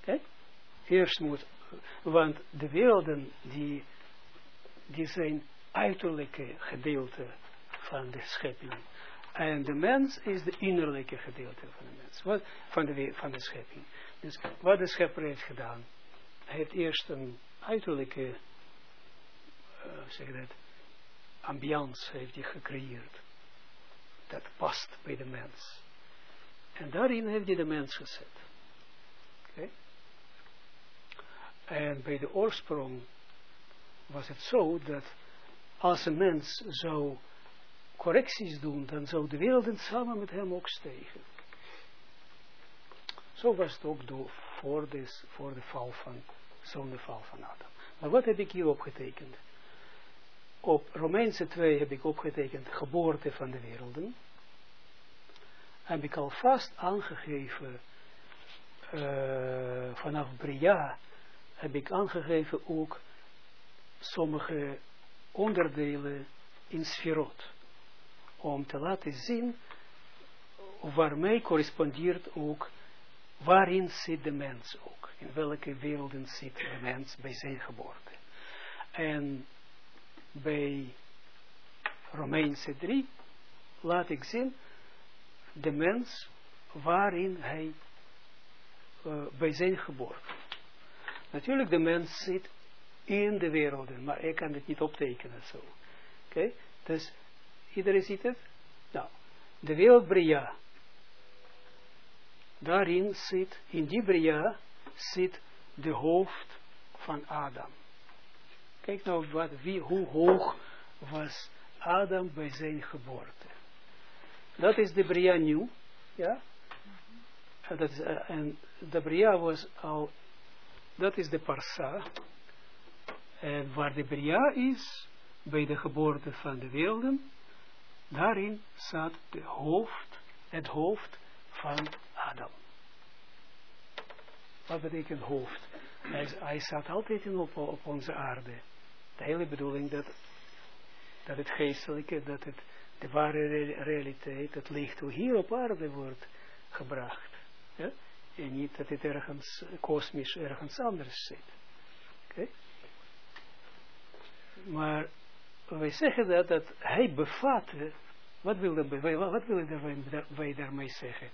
Kijk, eerst moet, want de werelden die, die zijn uiterlijke gedeelte van de schepping. En de mens is de innerlijke gedeelte van de mens, wat, van, de, van de schepping. Dus wat de schepper heeft gedaan, hij heeft eerst een uiterlijke, uh, zeg dat, ambiance heeft hij gecreëerd. Dat past bij de mens. En daarin heeft hij de mens gezet. En bij de oorsprong was het zo dat als een mens zou correcties doen, dan zou de wereld samen met hem ook stegen. Zo was het ook door, voor, des, voor de val van, val van Adam. Maar wat heb ik hier opgetekend? Op Romeinse 2 heb ik opgetekend geboorte van de werelden heb ik alvast aangegeven, uh, vanaf Bria heb ik aangegeven ook sommige onderdelen in Sferot. Om te laten zien waarmee correspondeert ook waarin zit de mens ook. In welke werelden zit de mens bij zijn geboorte. En bij Romeinse 3 laat ik zien de mens waarin hij uh, bij zijn geboorte. Natuurlijk, de mens zit in de werelden, maar ik kan het niet optekenen zo. Oké? Dus, iedereen ziet het? Nou, de wereld Bria. Daarin zit, in die Bria, zit de hoofd van Adam. Kijk nou wat, wie, hoe hoog was Adam bij zijn geboorte. Dat is de Bria nu, ja. En, dat is, uh, en de Bria was al, dat is de Parsa. En waar de Bria is, bij de geboorte van de werelden, daarin zat de hoofd, het hoofd van Adam. Wat betekent hoofd? Hij, hij zat altijd in op, op onze aarde. De hele bedoeling dat, dat het geestelijke, dat het de ware realiteit, het licht hier op aarde wordt gebracht. Ja? En niet dat het ergens kosmisch ergens anders zit. Oké? Maar wij zeggen dat, hij bevatte, wat wil, dat, wat wil wij daarmee zeggen?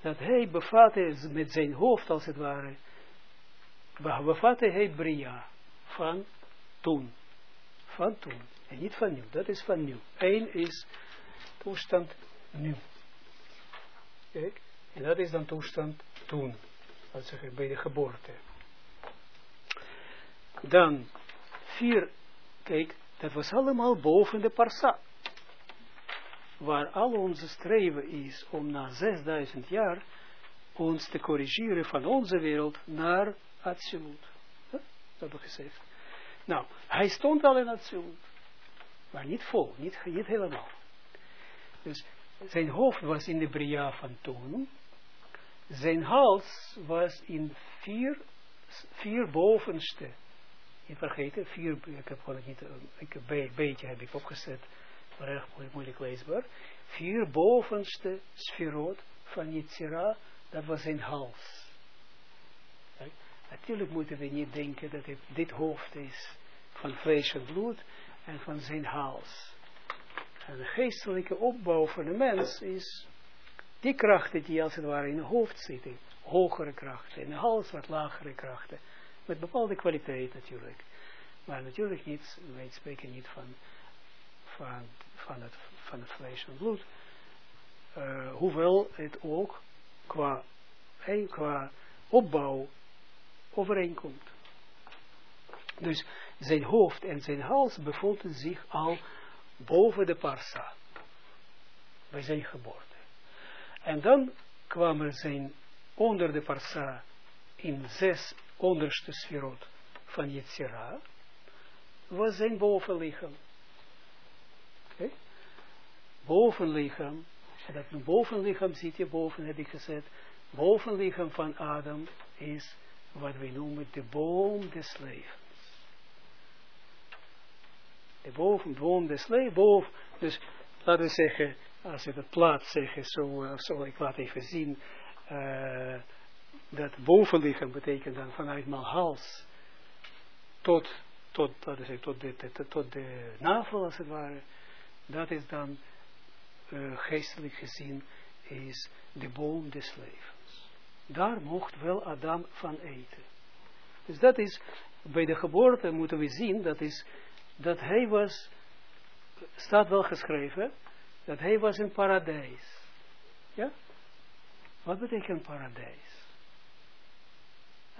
Dat hij bevatte met zijn hoofd als het ware, bevatte hij Bria van toen. Van toen. En niet van nu. Dat is van nu. Eén is toestand nu. Kijk. En dat is dan toestand toen. Dat zeg bij de geboorte. Dan vier. Kijk. Dat was allemaal boven de parsa. Waar al onze streven is om na 6000 jaar ons te corrigeren van onze wereld naar absoluut. Dat hebben we gezegd. Nou, hij stond al in absoluut. Maar niet vol, niet, niet helemaal. Dus zijn hoofd was in de bria van toen. Zijn hals was in vier, vier bovenste niet vergeten, vier, ik heb gewoon niet, ik een beetje heb ik opgezet, maar erg moeilijk leesbaar, vier bovenste sferoot van Yitzira, dat was zijn hals. Natuurlijk moeten we niet denken dat dit hoofd is van vlees en bloed en van zijn hals. En de geestelijke opbouw van de mens is die krachten die als het ware in het hoofd zitten, hogere krachten, in de hals wat lagere krachten. Met bepaalde kwaliteit natuurlijk. Maar natuurlijk niet, wij spreken niet van, van, van, het, van het vlees en bloed. Uh, hoewel het ook qua, hey, qua opbouw overeenkomt. Dus zijn hoofd en zijn hals bevonden zich al boven de parsa. Bij zijn geboorte. En dan kwam er zijn onder de parsa in zes onderste sferot van Yetzira, was zijn bovenlichaam. Okay. Bovenlichaam, en dat bovenlichaam ziet je boven, heb ik gezet, bovenlichaam van Adam is wat wij noemen de boom des levens. De boven, boom des levens, boven, dus laten we zeggen, als ik het plaat zeggen, zo, uh, zo ik laat even zien, uh, dat bovenliggen betekent dan vanuit mijn hals tot, tot, dat is, tot, de, tot, de navel als het ware, dat is dan uh, geestelijk gezien is de boom des levens. Daar mocht wel Adam van eten. Dus dat is, bij de geboorte moeten we zien, dat is, dat hij was, staat wel geschreven, dat hij was in paradijs. Ja? Wat betekent paradijs?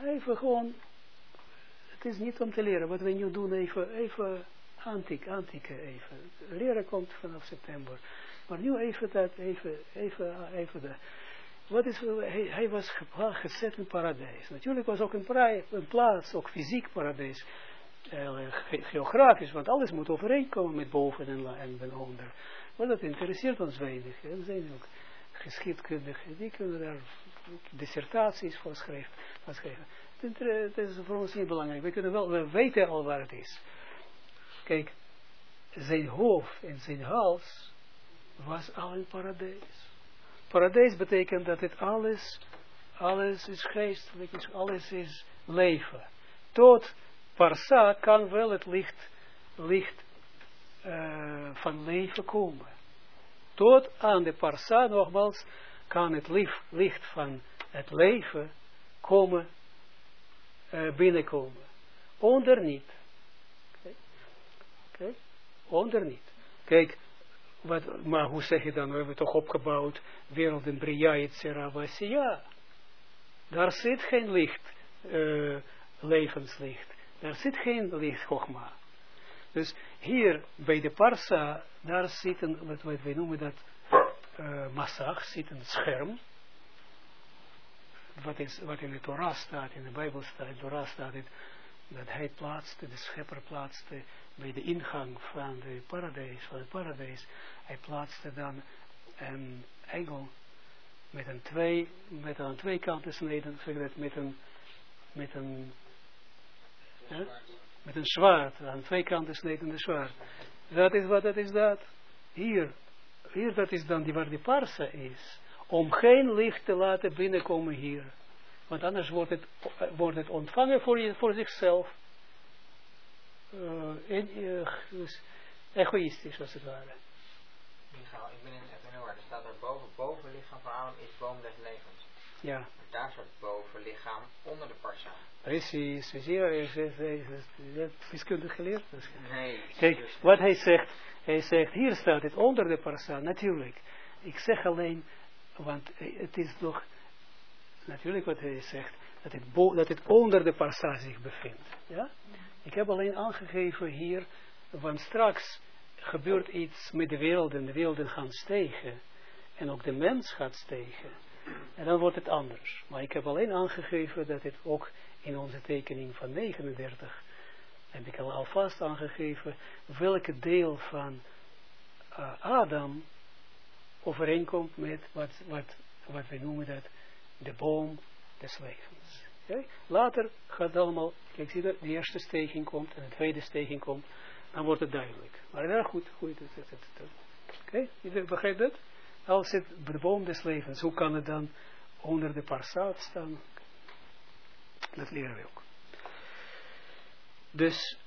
Even gewoon, het is niet om te leren, wat we nu doen, even, even antiek, antieke even. Leren komt vanaf september. Maar nu even dat, even, even, even dat. Wat is, hij, hij was gezet in paradijs. Natuurlijk was ook een, een plaats, ook fysiek paradijs. Eh, geografisch, want alles moet overeenkomen met boven en, en onder. Maar dat interesseert ons weinig. Er zijn ook geschiedkundigen, die kunnen daar dissertaties voor schrijven. Het is voor ons niet belangrijk. We, kunnen wel, we weten al waar het is. Kijk, zijn hoofd en zijn hals was al in paradijs. Paradijs betekent dat het alles, alles is geestelijk, alles is leven. Tot parsa kan wel het licht, licht uh, van leven komen. Tot aan de parsa, nogmaals, kan het licht, van het leven komen, uh, binnenkomen. Onder niet. Okay. Onder niet. Kijk, wat, maar hoe zeg je dan, we hebben toch opgebouwd, wereld in Bria, Yitzhira, ja. Daar zit geen licht, uh, levenslicht. Daar zit geen licht, Chogma. Dus hier bij de Parsa, daar zit een, wat, wat wij noemen dat, uh, massag, zit een scherm. Wat, is, wat in de Torah staat, in de Bijbel staat, in de Torah staat het, dat hij plaatste, de schepper plaatste bij de ingang van, de paradijs, van het paradijs, hij plaatste dan een engel met een twee, met aan twee kanten sneden, zeg dat, met een, met een, met een zwaard, aan twee kanten sneden de zwaard. Dat is wat, dat is dat. Hier, hier dat is dan die waar die parsa is, om geen licht te laten binnenkomen hier. Want anders wordt het, wordt het ontvangen voor, je, voor zichzelf. Uh, en, uh, dus egoïstisch als het ware. Michael, ik ben in het er staat er boven, boven lichaam van Adam is boom des levens. Ja. Daar staat boven lichaam onder de parsa. Precies, zie je, je wiskundig geleerd? Nee. Kijk, wat hij zegt, hij zegt, hier staat het onder de parsa, natuurlijk. Ik zeg alleen, want het is toch, natuurlijk wat hij zegt, dat het, dat het onder de parsa zich bevindt. Ja? Ik heb alleen aangegeven hier, want straks gebeurt iets met de wereld en de werelden gaan stegen. En ook de mens gaat stegen. En dan wordt het anders. Maar ik heb alleen aangegeven dat het ook in onze tekening van 39 heb ik al alvast aangegeven welke deel van uh, Adam overeenkomt met wat, wat, wat we noemen dat de boom des levens. Later gaat het allemaal, kijk zie dat de eerste steging komt en de tweede steging komt, dan wordt het duidelijk. Maar ja, goed, goed. Oké, okay? begrijpt dat? Als het de boom des levens, hoe kan het dan onder de parsaat staan? Dat leren we ook. Dus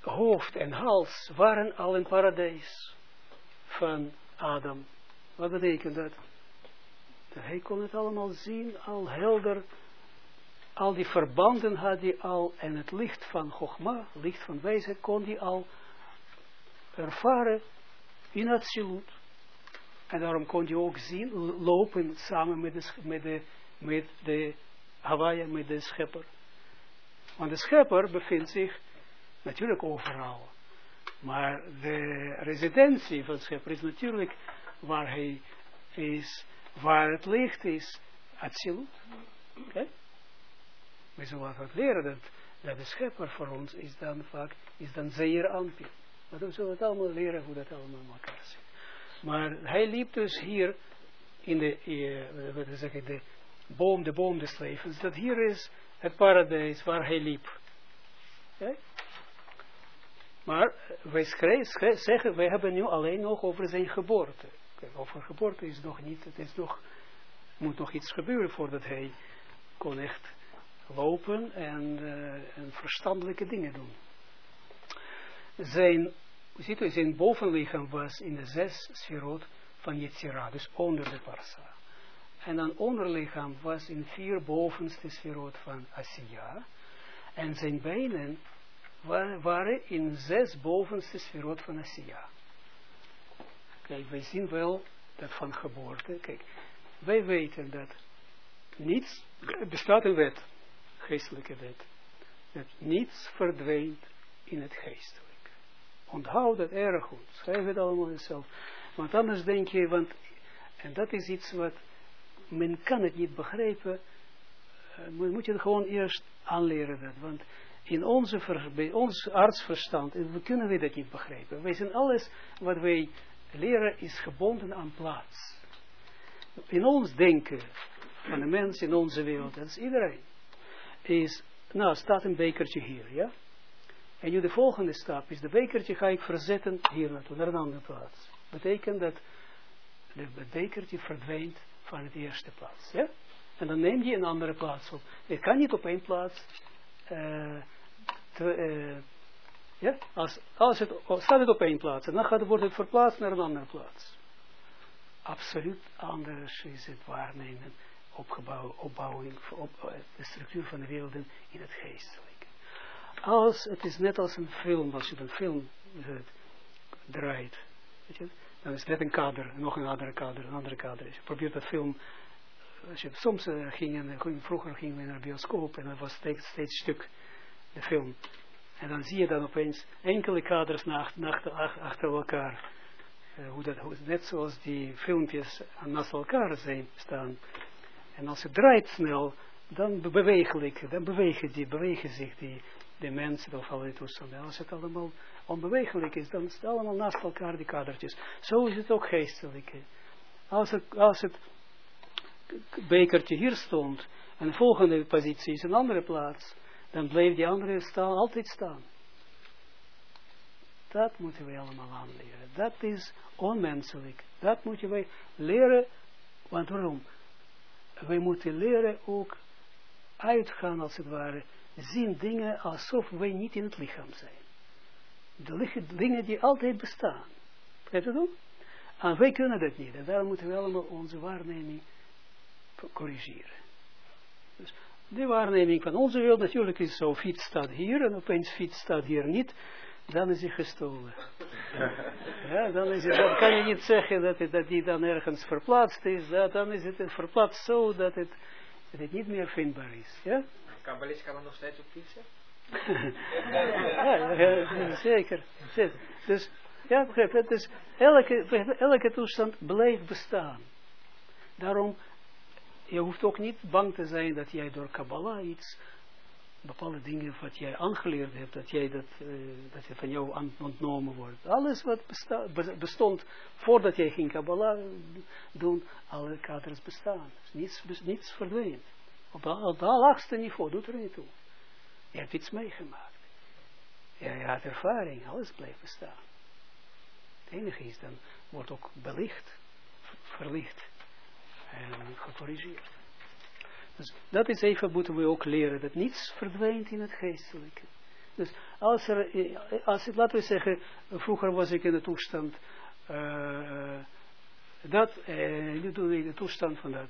hoofd en hals waren al in paradijs van Adam. Wat betekent dat? hij kon het allemaal zien, al helder. Al die verbanden had hij al, en het licht van Chogma, licht van wijsheid, kon hij al ervaren in het Zilut. En daarom kon je ook zien, lopen samen met de, met de, met de Hawaii, met de schepper. Want de schepper bevindt zich natuurlijk overal. Maar de residentie van de schepper is natuurlijk waar hij is, waar het licht is, absoluut. Okay? We zullen wat leren dat, dat de schepper voor ons is dan vaak, is dan zeer aanpil. Maar we zullen het allemaal leren hoe dat allemaal elkaar zit. Maar hij liep dus hier in de, uh, wat zeg de boom, de boom des levens. Dat hier is het paradijs waar hij liep. Okay? Maar wij zeggen, wij hebben nu alleen nog over zijn geboorte. Over geboorte is nog niet, het is nog, moet nog iets gebeuren voordat hij kon echt lopen en, uh, en verstandelijke dingen doen. Zijn ziet u, zijn bovenlichaam was in de zes sferot van Yetzira, dus onder de parsa. En dan onderlichaam was in vier bovenste sferot van Asiya. En zijn benen waren in zes bovenste sferot van Asiya. Kijk, wij zien wel dat van geboorte. Kijk, wij weten dat niets, er bestaat een wet, geestelijke wet, dat niets verdwijnt in het geestelijke. Onthoud dat erg goed. Schrijf het allemaal jezelf. Want anders denk je, want, en dat is iets wat, men kan het niet begrijpen. Uh, moet je het gewoon eerst aanleren. Dat, want in onze, bij ons artsverstand, we kunnen we dat niet begrijpen. Wij zijn alles wat wij leren is gebonden aan plaats. In ons denken van de mens in onze wereld, dat is iedereen, is, nou staat een bekertje hier, ja? En nu de volgende stap is, de bekertje ga ik verzetten hier naartoe, naar een andere plaats. Betekent dat het bekertje verdwijnt van het eerste plaats. Ja? En dan neem je een andere plaats op. Het kan niet op één plaats. Uh, te, uh, ja? als, als het, staat het op één plaats en dan gaat, wordt het verplaatst naar een andere plaats. Absoluut anders is het waarnemen, opgebouw, opbouwing, op, de structuur van de werelden in het geestelijke als, het is net als een film, als je een film draait, Weet je? Dan is net een kader, nog een andere kader, een andere kader. Je probeert dat film, als je soms uh, ging, en, vroeger gingen we naar de bioscoop en dat was steeds, steeds stuk, de film. En dan zie je dan opeens enkele kaders nacht, achter elkaar. Uh, hoe dat, hoe, net zoals die filmpjes naast elkaar zijn staan. En als het draait snel, dan bewegelijk, dan bewegen, die, bewegen zich die, de mensen of allerlei toestanden. Als het allemaal onbewegelijk is, dan staan allemaal naast elkaar die kadertjes. Zo is het ook geestelijk. Als het, als het bekertje hier stond, en de volgende positie is een andere plaats, dan bleef die andere staan, altijd staan. Dat moeten we allemaal aanleren. Dat is onmenselijk. Dat moeten wij leren. Want waarom? Wij moeten leren ook uitgaan, als het ware, zien dingen alsof wij niet in het lichaam zijn. De dingen die altijd bestaan. Weet je dat? En wij kunnen dat niet. En daarom moeten we allemaal onze waarneming corrigeren. Dus de waarneming van onze wereld natuurlijk is zo, fiets staat hier en opeens fiets staat hier niet, dan is hij gestolen. ja, dan, is het, dan kan je niet zeggen dat, het, dat die dan ergens verplaatst is, dan is het verplaatst zo dat het, dat het niet meer vindbaar is. Ja? Kabbalist kan dan nog steeds op fietsen? Ja, zeker. Dus, ja, begrijp je, dus elke, elke toestand blijft bestaan. Daarom je hoeft ook niet bang te zijn dat jij door Kabbalah iets, bepaalde dingen wat jij aangeleerd hebt, dat, jij dat, uh, dat je van jou ontnomen wordt. Alles wat bestond voordat jij ging Kabbalah doen, alle kaders bestaan. Niets, niets verdwijnt. Op, het laagste niveau doet er niet toe. Je hebt iets meegemaakt. Ja, je had ervaring, alles blijft bestaan. Het enige is dan, wordt ook belicht, verlicht en gecorrigeerd. Dus dat is even moeten we ook leren, dat niets verdwijnt in het geestelijke. Dus als er, als ik, laten we zeggen, vroeger was ik in de toestand, uh, dat, uh, nu doe ik de toestand van dat.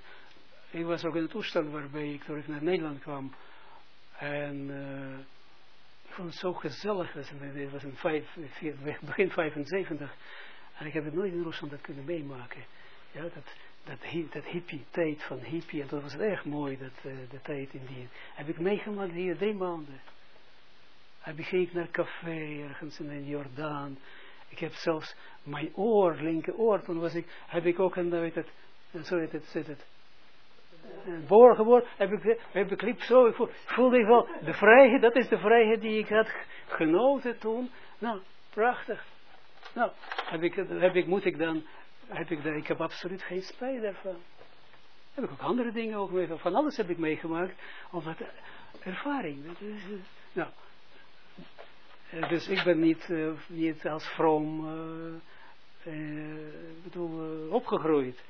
Ik was ook in de toestand waarbij ik terug naar Nederland kwam. En uh, ik vond het zo gezellig. Het was in vijf, begin 75. En ik heb het nooit in Rusland dat kunnen meemaken. Ja, dat, dat, dat hippie tijd van hippie, en dat was erg mooi, dat, uh, de tijd in die, heb ik meegemaakt hier drie maanden. Heb ik naar café, ergens in de Jordaan. Ik heb zelfs mijn oor, linker oor, toen was ik, heb ik ook een, weet het, zo heet het, zit het, een boor geworden, heb ik, heb ik liep zo, ik voelde ik wel, de vrijheid, dat is de vrijheid die ik had genoten toen. Nou, prachtig. Nou, heb ik, heb ik, moet ik dan heb ik, ik heb absoluut geen spijt daarvan. Heb ik ook andere dingen ook mee, van alles heb ik meegemaakt, omdat ervaring. Dat is, eh, nou, eh, dus ik ben niet, uh, niet als vroom, uh, bedoel, opgegroeid.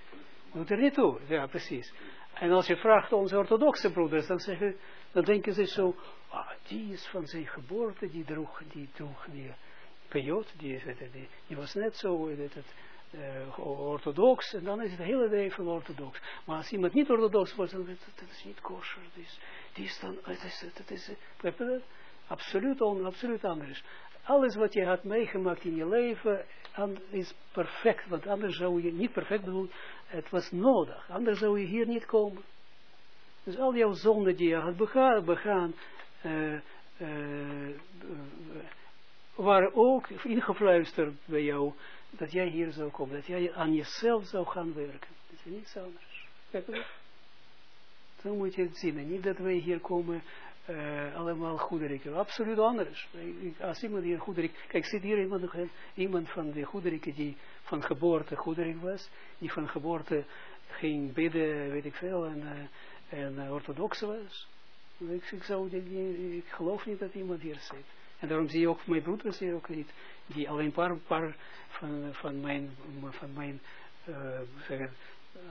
Doet er niet toe, ja precies. En als je vraagt onze orthodoxe broeders, dan, zeggen, dan denken ze zo, ah, die is van zijn geboorte, die droeg, die droeg, die periode, die, die, was net zo, dat, dat, uh, orthodox, en dan is het hele leven orthodox. Maar als iemand niet orthodox wordt, dan is het is niet kosher. Is, die is dan, het is, het is, het absoluut, on, absoluut anders. Alles wat je had meegemaakt in je leven is perfect, want anders zou je niet perfect bedoelen, het was nodig, anders zou je hier niet komen. Dus al jouw zonden die je had begaan, begaan uh, uh, waren ook ingefluisterd bij jou, dat jij hier zou komen, dat jij aan jezelf zou gaan werken. Dat is niets anders. Zo moet je het zien. En niet dat wij hier komen uh, allemaal goederiken. Absoluut anders. Als iemand hier goederik... Kijk, zit hier iemand, iemand van de goederiken die van geboorte goederik was. Die van geboorte ging bidden, weet ik veel, en, uh, en uh, orthodox was. Ik, ik, zou, ik, geloof niet dat iemand hier zit. En daarom zie je ook mijn broeders hier ook niet. Die alleen een paar, paar van, van mijn, van mijn, zeggen,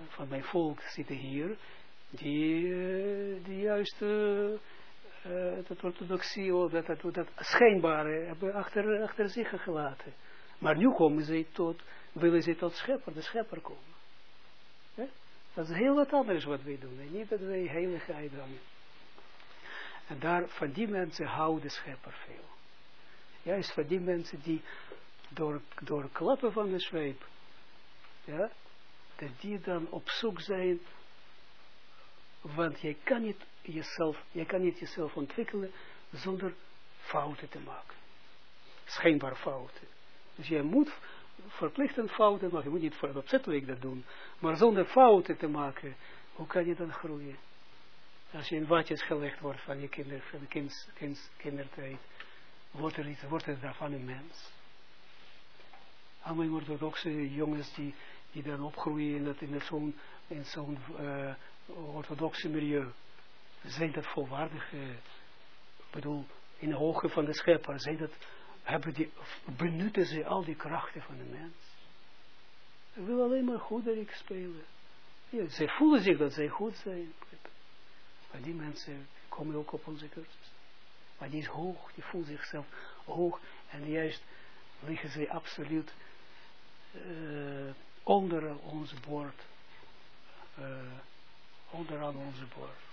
van mijn volk zitten hier. Die, die juist uh, dat orthodoxie, of dat, dat, schijnbare hebben achter, achter zich gelaten. Maar nu komen ze tot, willen ze tot schepper, de schepper komen. Dat is heel wat anders wat wij doen. En niet dat wij heiligheid hangen. En daar, van die mensen houden de schepper veel. Juist van die mensen die door, door klappen van de zweep, ja, dat die dan op zoek zijn, want je kan niet jezelf, je kan niet jezelf ontwikkelen zonder fouten te maken. Schijnbaar fouten. Dus je moet verplichtend fouten maken, je moet niet opzettelijk dat doen, maar zonder fouten te maken, hoe kan je dan groeien? Als je in watjes gelegd wordt van je kinder, van kind, kindertijd, wordt er, iets, wordt er daarvan een mens. Allemaal orthodoxe jongens die, die dan opgroeien in, dat, in zo'n in zo'n uh, orthodoxe milieu. Zijn dat volwaardige, ik bedoel, in de hoogte van de schepper, zijn dat, hebben die, benutten ze al die krachten van de mens. Ze wil alleen maar goederik spelen. Ja, zij voelen zich dat zij goed zijn. Maar die mensen komen ook op onze cursus. Maar die is hoog, die voelt zichzelf hoog. En juist liggen ze absoluut uh, onder ons bord. Uh, onderaan onze bord.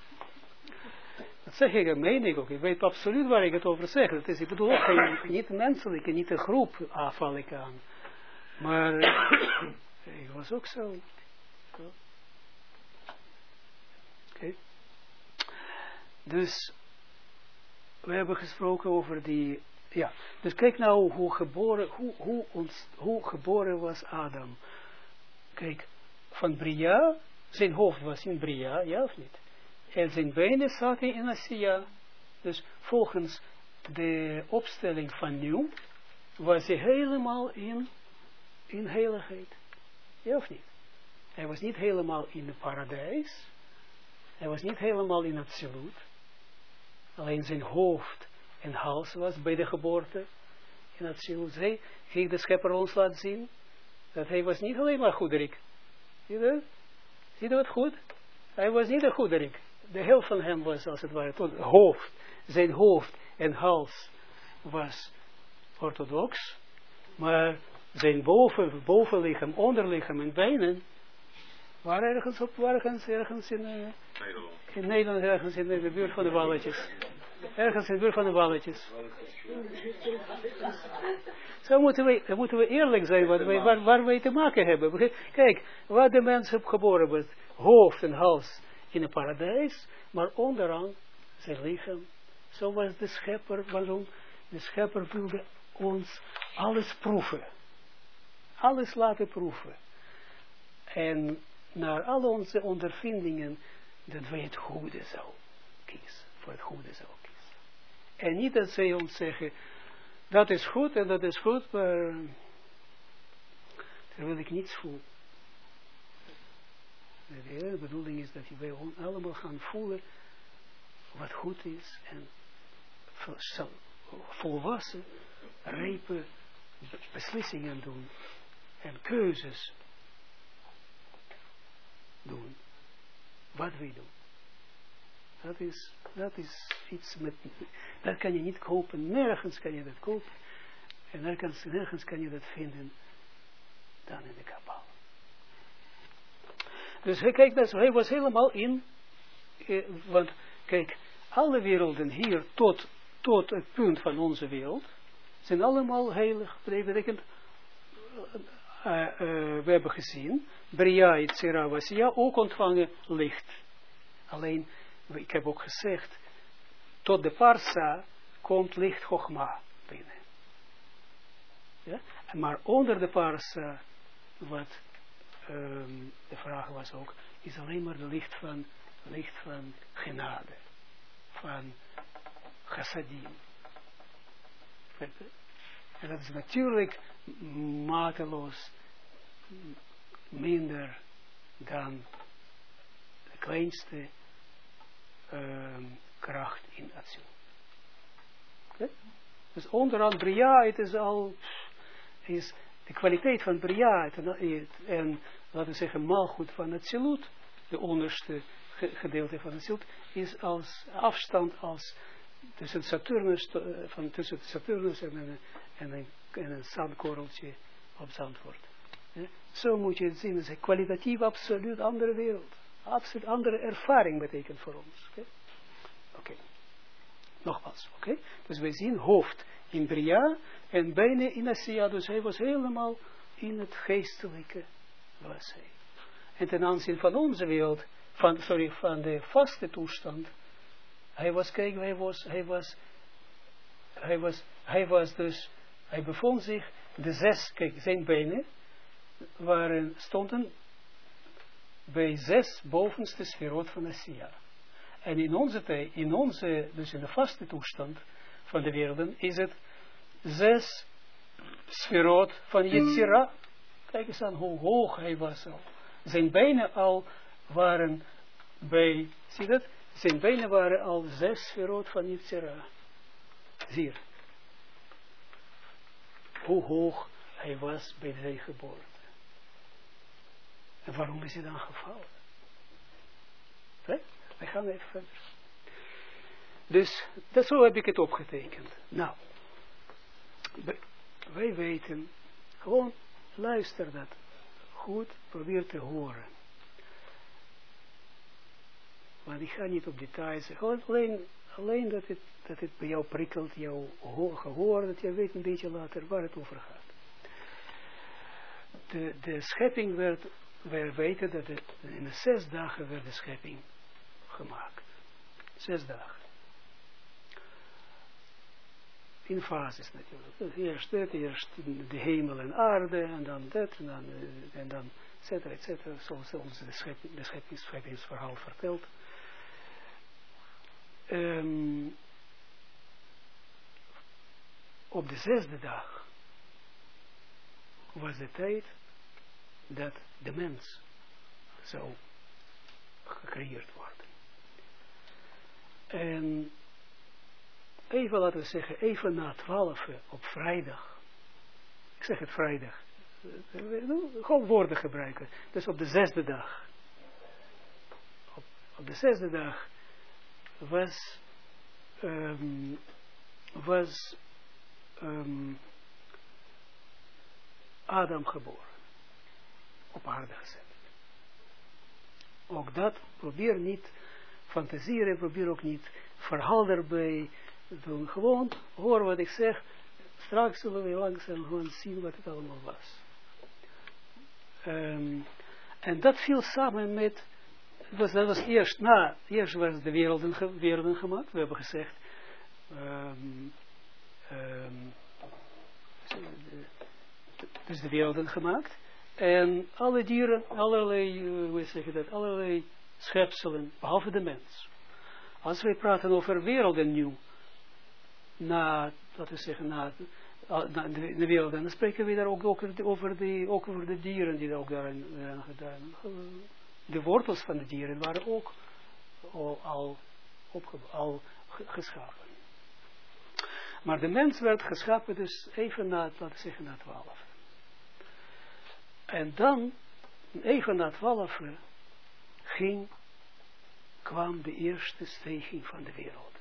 Dat zeg ik, dat meen ik ook. Ik weet absoluut waar ik het over zeg. Dat is, ik bedoel ook geen, niet menselijk, niet een groep aanval ik aan. Maar ik was ook zo. Oké. Dus we hebben gesproken over die, ja, dus kijk nou hoe geboren, hoe, hoe, hoe geboren was Adam. Kijk, van Bria, zijn hoofd was in Bria, ja of niet? En zijn benen zaten in Asia. Dus volgens de opstelling van nu, was hij helemaal in, in heiligheid. Ja of niet? Hij was niet helemaal in het paradijs. Hij was niet helemaal in het absoluut. Alleen zijn hoofd en hals was bij de geboorte in het ziel. Zij ging de schepper ons laten zien dat hij was niet alleen maar goederik. Zie je dat? Zie je dat goed? Hij was niet een goederik. De helft van hem was als het ware tot hoofd. Zijn hoofd en hals was orthodox. Maar zijn boven, bovenlichaam, onderlichaam en benen waren ergens op, ergens, ergens in, uh, in Nederland, ergens in de buurt van de Walletjes. Ergens in de buurt van de Walletjes. Zo moeten we, moeten we eerlijk zijn wat wij, waar, waar wij te maken hebben. Kijk, waar de mens op geboren wordt, hoofd en hals in het paradijs, maar onderaan zijn lichaam. Zo was de schepper, waarom? De schepper wilde ons alles proeven. Alles laten proeven. En naar al onze ondervindingen, dat wij het goede zou kiezen. Voor het goede zou kiezen. En niet dat zij ons zeggen, dat is goed en dat is goed, maar daar wil ik niets voelen. De bedoeling is dat wij allemaal gaan voelen wat goed is en volwassen, rijpe beslissingen doen en keuzes doen. Wat we doen. Dat is, dat is iets met, dat kan je niet kopen, nergens kan je dat kopen. En nergens, nergens kan je dat vinden dan in de kabal. Dus hij, kijkt, hij was helemaal in, eh, want kijk, alle werelden hier tot, tot het punt van onze wereld, zijn allemaal heilig. Dat uh, uh, we hebben gezien, Bria Itzira was ja ook ontvangen licht. Alleen, ik heb ook gezegd, tot de Parsa komt licht Chogma binnen. Ja? Maar onder de Parsa, wat um, de vraag was ook, is alleen maar de licht van, licht van genade, van chassadim. En dat is natuurlijk mateloos minder dan de kleinste um, kracht in actie. Dus onderaan Bria, het is al, is de kwaliteit van Bria en laten we zeggen malgoed van het Zilut, de onderste gedeelte van het Zilut, is als afstand als tussen Saturnus, eh, van tussen Saturnus en een, en een, en een zandkorreltje op zandwoord. Zo moet je het zien. Het is een kwalitatief absoluut andere wereld. Absoluut andere ervaring betekent voor ons. Oké. Nogmaals. Oké. Dus wij zien hoofd in Bria. En bijna in Asia, dus hij was helemaal in het geestelijke, was hij. En ten aanzien van onze wereld, van, sorry, van de vaste toestand, hij was, kijk, hij was, hij was, hij was, was dus, hij bevond zich, de zes, kijk, zijn benen, waren, stonden bij zes bovenste sferot van Asia. En in onze tijd, in onze, dus in de vaste toestand van de werelden, is het zes sferot van Yetzira. Kijk eens aan hoe hoog hij was al. Zijn benen al waren bij, zie dat? Zijn benen waren al zes sferot van Yetzira. Zie Hoe hoog hij was bij zijn geboorte. En waarom is hij dan gevallen? We gaan even verder. Dus, dat zo heb ik het opgetekend. Nou, wij weten, gewoon luister dat goed, probeer te horen. Want ik ga niet op details, gewoon alleen, alleen dat, het, dat het bij jou prikkelt, jouw gehoor, dat je weet een beetje later waar het over gaat. De, de schepping werd, we weten dat het, in de zes dagen werd de schepping gemaakt. Zes dagen. In fases natuurlijk. Eerst dit, eerst de hemel en aarde, en dan dat, en dan, eh, en dan et cetera, et cetera, zoals ons de, schepping, de scheppings, scheppingsverhaal vertelt. Um, op de zesde dag was de tijd dat de mens zou gecreëerd worden. En even laten we zeggen, even na twaalf op vrijdag. Ik zeg het vrijdag. Gewoon woorden gebruiken. Dus op de zesde dag. Op, op de zesde dag was, um, was um, Adam geboren. Op aarde gezet. Ook dat probeer niet fantaseren, probeer ook niet verhaal erbij doen. Gewoon hoor wat ik zeg. Straks zullen we langzaam gewoon zien wat het allemaal was. Um, en dat viel samen met, dat was eerst na, eerst was de werelden, werelden gemaakt. We hebben gezegd, um, um, dus de werelden gemaakt. En alle dieren, allerlei, uh, hoe zeg je dat, allerlei schepselen, behalve de mens. Als wij praten over werelden nu, na, laten we zeggen, na, na de, de wereld, dan spreken we daar ook, over, de, ook over de dieren die ook daarin uh, gedaan. De wortels van de dieren waren ook al, al, al geschapen. Maar de mens werd geschapen dus even na, laten we zeggen, na twaalf. En dan, even na twaalf, ging, kwam de eerste stijging van de wereld.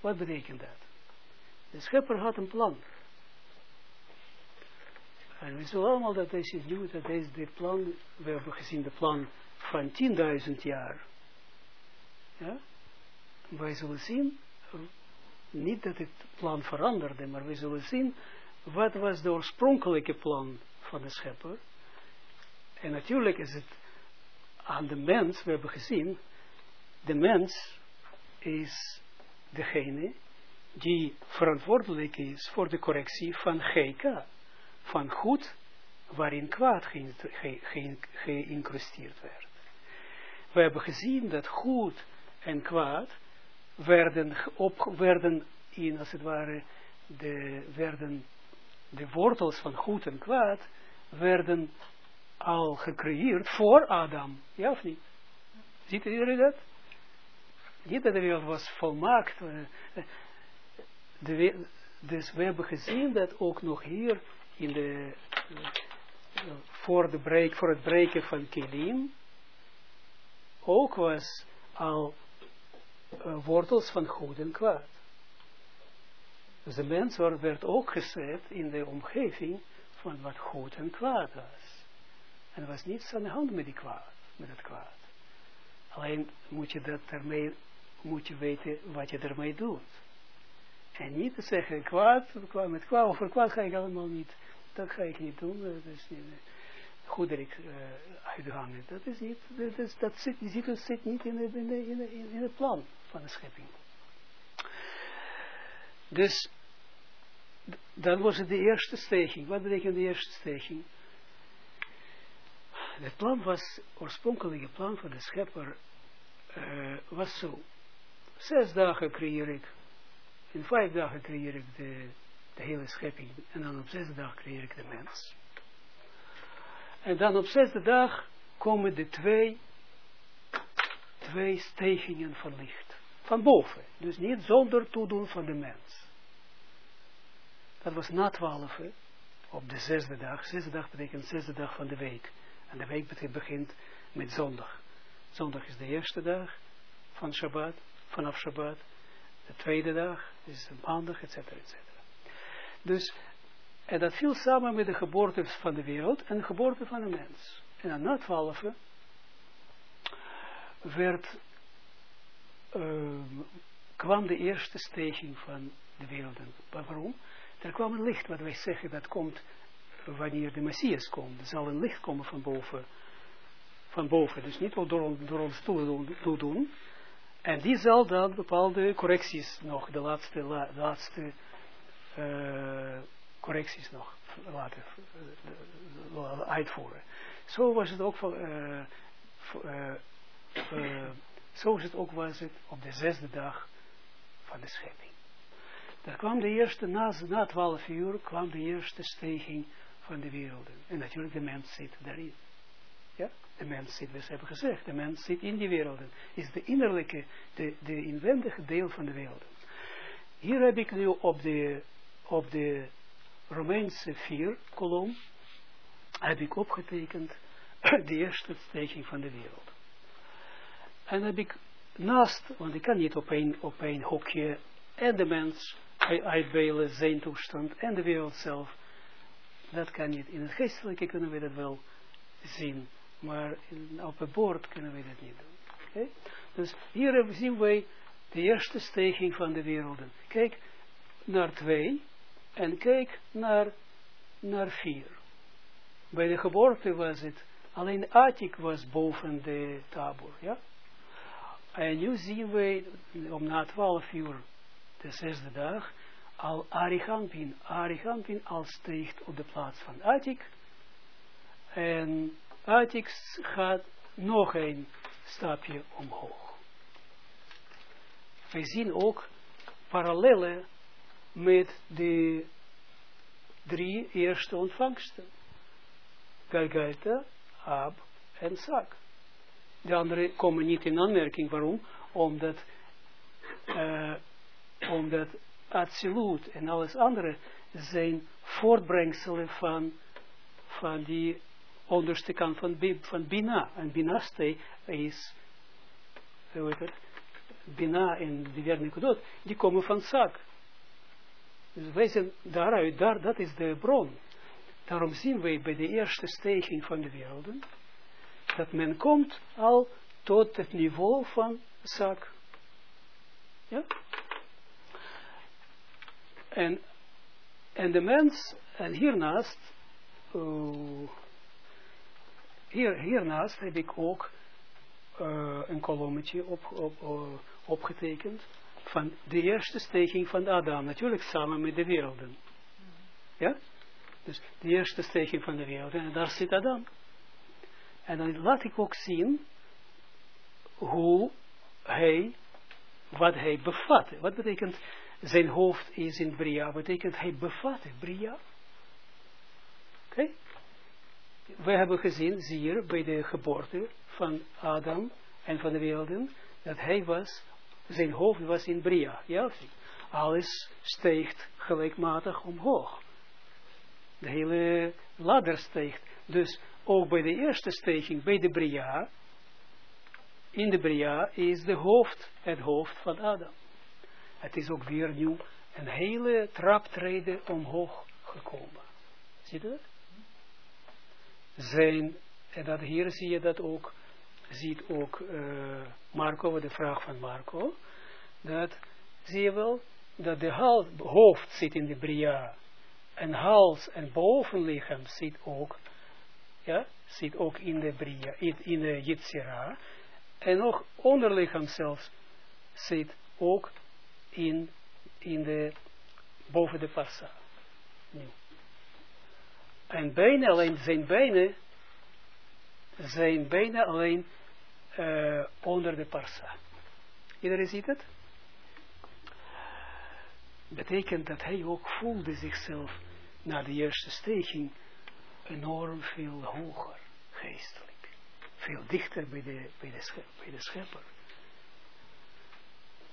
Wat betekent dat? De schepper had een plan. En we zullen allemaal dat deze nu, dat deze dit plan, we hebben gezien de plan van 10.000 jaar. Ja? Wij zullen zien, niet dat het plan veranderde, maar we zullen zien, wat was de oorspronkelijke plan van de schepper. En natuurlijk is het aan de mens, we hebben gezien, de mens is degene die verantwoordelijk is voor de correctie van GK, van goed waarin kwaad geïncrusteerd werd. We hebben gezien dat goed en kwaad werden, op, werden in, als het ware, de, werden de wortels van goed en kwaad werden al gecreëerd voor Adam. Ja of niet? Ziet iedereen dat? Niet dat de wereld was volmaakt. Eh, dus we hebben gezien dat ook nog hier in de, eh, voor, de break, voor het breken van Kelim ook was al uh, wortels van goed en kwaad. Dus de mens werd ook gezet in de omgeving van wat goed en kwaad was. En er was niets aan de hand met die kwaad, met het kwaad. Alleen moet je dat ermee, moet je weten wat je ermee doet. En niet te zeggen, kwaad, met kwaad, over kwaad ga ik allemaal niet, dat ga ik niet doen, dat is niet, goederik uh, uithangen, dat is niet, dat, is, dat zit, het zit niet in, de, in, het plan van de schepping. Dus, dan was het de eerste steging. Wat betekent de eerste steging? Het plan was, oorspronkelijke plan van de schepper, uh, was zo. Zes dagen creëer ik, in vijf dagen creëer ik de, de hele schepping, en dan op zesde dag creëer ik de mens. En dan op zesde dag komen de twee, twee stegingen van licht. Van boven. Dus niet zonder toedoen van de mens. Dat was na twaalf, op de zesde dag. Zesde dag betekent zesde dag van de week. En de week begint met zondag. Zondag is de eerste dag van Shabbat, vanaf Shabbat. De tweede dag is maandag, et cetera, et cetera. Dus, en dat viel samen met de geboorte van de wereld en de geboorte van de mens. En dan na twaalf werd, uh, kwam de eerste stijging van de wereld. Waarom? Er kwam een licht, wat wij zeggen, dat komt wanneer de Messias komt. Er zal een licht komen van boven. Van boven, dus niet door, door ons toe doen. En die zal dan bepaalde correcties nog, de laatste, laatste uh, correcties nog laten uh, uitvoeren. Zo was het ook van, uh, zo het ook was op de zesde dag van de schepping. Daar kwam de eerste, na, na twaalf uur, kwam de eerste stijging van de werelden. En natuurlijk de mens zit daarin. De mens zit, we hebben gezegd, de mens zit in die werelden. Is de innerlijke, de, de inwendige deel van de werelden. Hier heb ik nu op de, op de Romeinse vier kolom, heb ik opgetekend de eerste stijging van de wereld. En heb ik naast, want ik kan niet op één, op hokje en de mens uitbeelden, zijn toestand en de wereld zelf. Dat kan niet. In het geestelijke kunnen we dat wel zien, maar op het bord kunnen we dat niet doen. Okay? Dus hier zien wij de eerste stijging van de werelden. Kijk naar twee en kijk naar, naar vier. Bij de geboorte was het, alleen Atik was boven de tabor, ja. En nu zien wij, om na twaalf uur, de zesde dag, al Arihampin, Arihampin al steekt op de plaats van Atik. En Atik gaat nog een stapje omhoog. Wij zien ook parallellen met de drie eerste ontvangsten. Galgalta, Ab en Sak. De andere komen niet in aanmerking. Waarom? Omdat, uh, omdat absoluut en alles andere zijn voortbrengselen van, van die onderste kant van, van Bina. En Bina is, hoe heet het, Bina en de derde die komen van Sak. Dus wij zijn daaruit, daar, dat is de bron. Daarom zien wij bij de eerste stijging van de werelden, dat men komt al tot het niveau van Sak. Ja? En, en de mens, en hiernaast, uh, hier, hiernaast heb ik ook uh, een kolommetje op, op, uh, opgetekend van de eerste stijging van Adam, natuurlijk samen met de werelden. Ja? Dus de eerste stijging van de werelden, en daar zit Adam. En dan laat ik ook zien hoe hij, wat hij bevat. Wat betekent zijn hoofd is in Bria, betekent hij bevat Bria. Oké? We hebben gezien, hier bij de geboorte van Adam en van de werelden, dat hij was, zijn hoofd was in Bria. Ja, alles steegt gelijkmatig omhoog. De hele ladder steegt. Dus ook bij de eerste stijging, bij de Bria, in de Bria is de hoofd, het hoofd van Adam. Het is ook weer nieuw een hele traptreden omhoog gekomen. Zie je dat? Zijn, en dat hier zie je dat ook, ziet ook uh, Marco, de vraag van Marco, dat zie je wel, dat de hals, hoofd zit in de Bria, en hals en bovenlichaam zit ook, ja, zit ook in de Bria, in, de Yitzira, en nog onderlichaam zelfs zit ook in, in de, boven de Parsa. En bijna alleen zijn benen, zijn bijna alleen uh, onder de Parsa. Iedereen ziet het? Betekent dat hij ook voelde zichzelf na de eerste stijging enorm veel hoger, geestelijk. Veel dichter bij de, bij de, bij de schepper.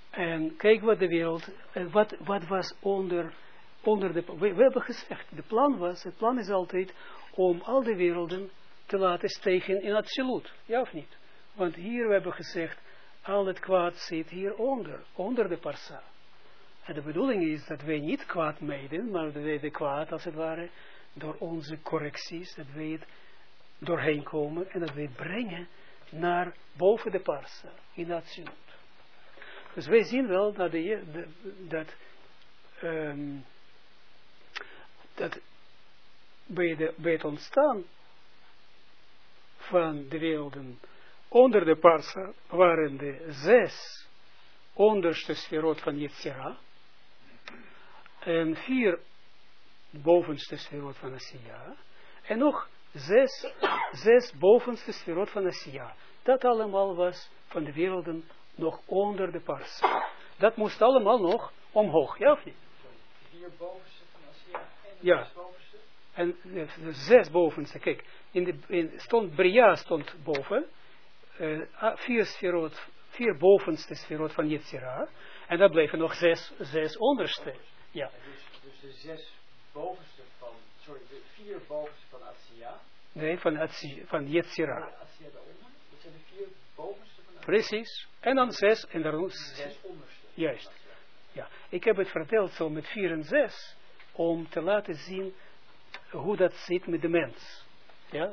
En kijk wat de wereld, wat, wat was onder, onder de, we, we, hebben gezegd, de plan was, het plan is altijd om al de werelden te laten stegen in absoluut, ja of niet? Want hier we hebben gezegd, al het kwaad zit hieronder, onder de parsa. En de bedoeling is dat wij niet kwaad meiden, maar dat wij de kwaad, als het ware, door onze correcties, dat wij het doorheen komen en dat wij het brengen naar boven de parsa, in absoluut. Dus wij zien wel dat, de, dat, um, dat bij, de, bij het ontstaan van de werelden onder de parsa waren de zes onderste sferot van Yetzira en vier bovenste sferot van Asiya en nog zes, zes bovenste sferot van Asiya. Dat allemaal was van de werelden nog onder de parsa. Dat moest allemaal nog omhoog, ja of niet? Vier bovenste ja. En de zes bovenste, kijk, in de, in, stond, Bria stond boven, uh, vier, sferot, vier bovenste sferot van Yetzira, en daar bleven nog zes, zes onderste. Ja. Dus, dus de zes bovenste van, sorry, de vier bovenste van Asiya? Nee, van, Atsi, van Yetzira. Asiya daaronder? Dat zijn de vier bovenste van? Precies. En dan zes, en dan zes onderste. Juist. Ja, ik heb het verteld zo met vier en zes, om te laten zien hoe dat zit met de mens. Ja,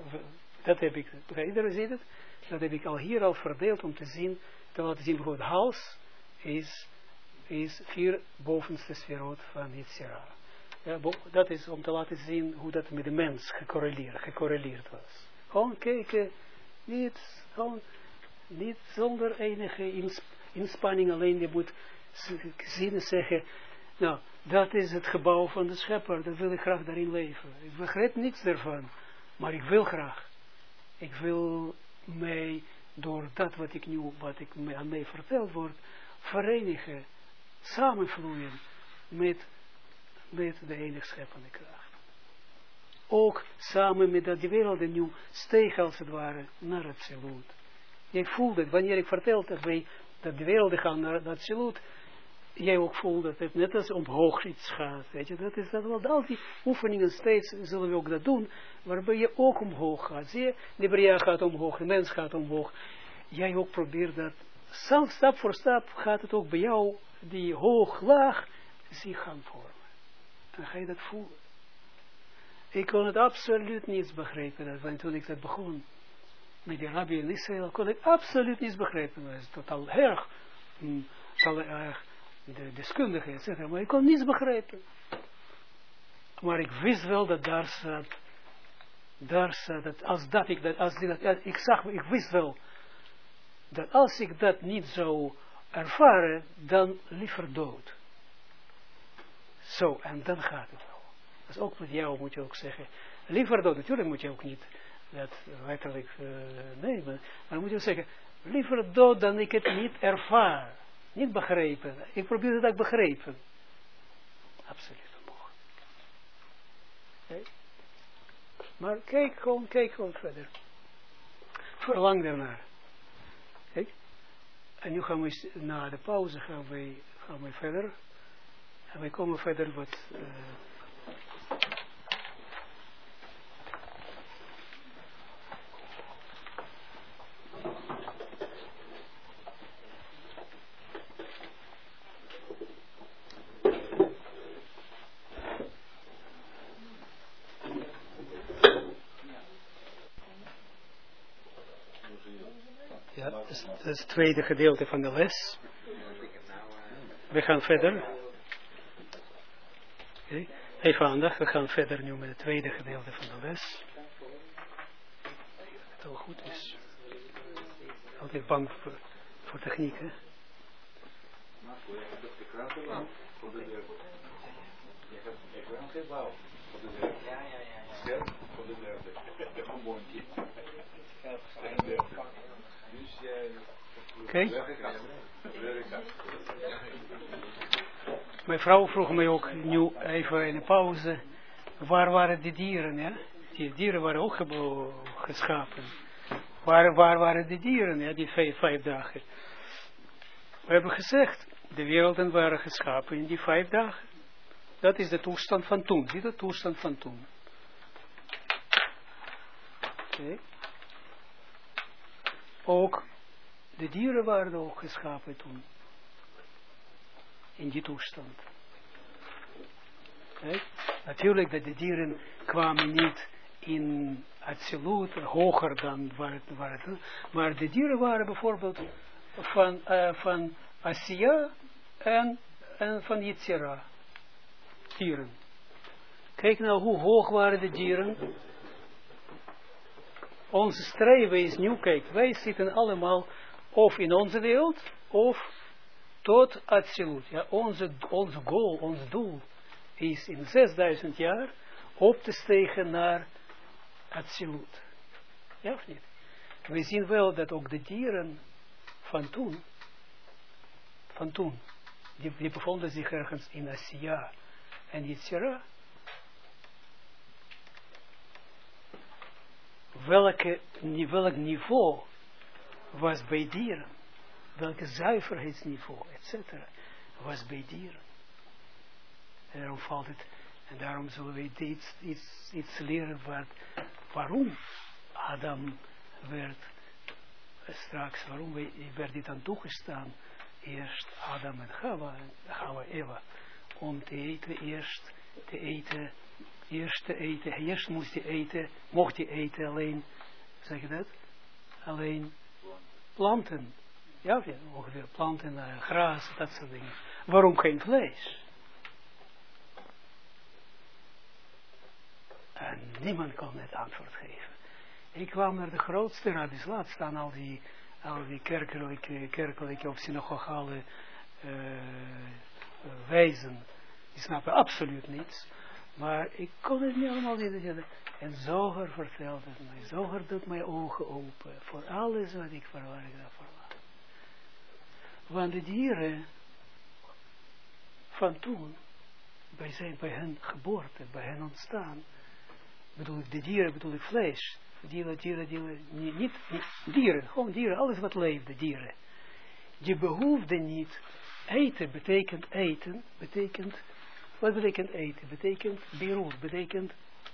dat heb ik, iedereen ziet het, dat heb ik al hier al verdeeld om te zien, te laten zien bijvoorbeeld hals is, is vier bovenste sferoot van Yitzhira. Ja, dat is om te laten zien hoe dat met de mens gecorreleerd, gecorreleerd was. Gewoon kijken, niet, gewoon, niet zonder enige inspanning alleen, je moet zien zeggen, nou, dat is het gebouw van de schepper, dat wil ik graag daarin leven. Ik begrijp niets daarvan, maar ik wil graag. Ik wil mij door dat wat ik nu, wat ik aan mij verteld wordt, verenigen, samenvloeien met, met de enige scheppende kracht. Ook samen met dat die wereld nu steeg als het ware naar het absoluut. Je voelt het, wanneer ik vertel dat wij, dat de werelden gaan naar het absoluut, jij ook voelt dat het net als omhoog iets gaat, weet je, dat is dat wel, al die oefeningen steeds zullen we ook dat doen, waarbij je ook omhoog gaat, zie je, de bria gaat omhoog, de mens gaat omhoog, jij ook probeert dat, stap voor stap gaat het ook bij jou, die hoog, laag, zich gaan vormen, en ga je dat voelen. Ik kon het absoluut niet begrijpen, want toen ik dat begon, met die rabbi in Israël, kon ik absoluut niet begrijpen, het is totaal erg, mm, erg, de deskundige, etc. Maar ik kon niets begrijpen. Maar ik wist wel dat daar staat, daar staat, dat als dat ik dat, als dat, ik zag, ik wist wel, dat als ik dat niet zou ervaren, dan liever dood. Zo, en dan gaat het wel. Dus ook met jou moet je ook zeggen, liever dood, natuurlijk moet je ook niet dat letterlijk uh, nemen, maar moet je zeggen, liever dood dan ik het niet ervaar. Niet begrepen. Ik probeer het ook begrepen. Absoluut omhoog. Okay. Maar kijk gewoon, kijk gewoon verder. Verlang daarnaar. Kijk. En nu gaan we na de pauze gaan we, gaan we verder. En wij komen verder wat... Uh, het tweede gedeelte van de les. We gaan verder. Oké, even aandacht. We gaan verder nu met het tweede gedeelte van de les. Dat het al goed is. Altijd bang voor, voor techniek, hè? Ja, ja, ja. Oké. Mijn vrouw vroeg mij ook nu even in de pauze, waar waren die dieren, ja? Die dieren waren ook geschapen. Waar, waar waren die dieren, ja, die vijf, dagen? We hebben gezegd, de werelden waren geschapen in die vijf dagen. Dat is de toestand van toen, zie de toestand van toen. Oké. Ook de dieren waren ook geschapen toen. In die toestand. Natuurlijk dat de dieren kwamen niet in absoluut hoger dan waar het, waar maar de dieren waren bijvoorbeeld van, eh, van Asiya en, en van Yitzhira. Dieren. Kijk nou hoe hoog waren de dieren. Onze streven is nu, kijk, wij zitten allemaal of in onze wereld, of tot absoluut. Ja, onze, onze goal, ons doel is in 6000 jaar op te stegen naar absoluut. Ja of niet? We zien wel dat ook de dieren van toen, van toen, die, die bevonden zich ergens in Asia en Yitzhira, welke, welk niveau was bij dieren, welke zuiverheidsniveau, etc. was bij dieren. En daarom valt het, en daarom zullen we iets, iets, iets leren wat, waarom Adam werd, eh, straks, waarom we- werd dit aan toegestaan, eerst Adam en Chava, en Chava Eva, om te eten, eerst te eten, eerst te eten, eerst moest hij eten, mocht hij eten alleen, zeg je dat, alleen planten, ja, ongeveer planten, eh, gras, dat soort dingen. Waarom geen vlees? En niemand kon het antwoord geven. Ik kwam naar de grootste rabbis, laat staan al die, al die kerkelijke, kerkelijke of synagogale eh, wijzen. Die snappen absoluut niets. Maar ik kon het niet allemaal niet. En Zoger vertelt het mij. Zoger doet mijn ogen open voor alles wat ik verwacht daarvoor was. Want de dieren van toen, bij, zijn, bij hun geboorte, bij hun ontstaan, bedoel ik de dieren, bedoel ik vlees. Dieren, dieren, dieren, niet dieren, gewoon dieren, alles wat leefde, dieren. Die behoefden niet, eten betekent eten, betekent, wat betekent eten? Betekent beroep, betekent,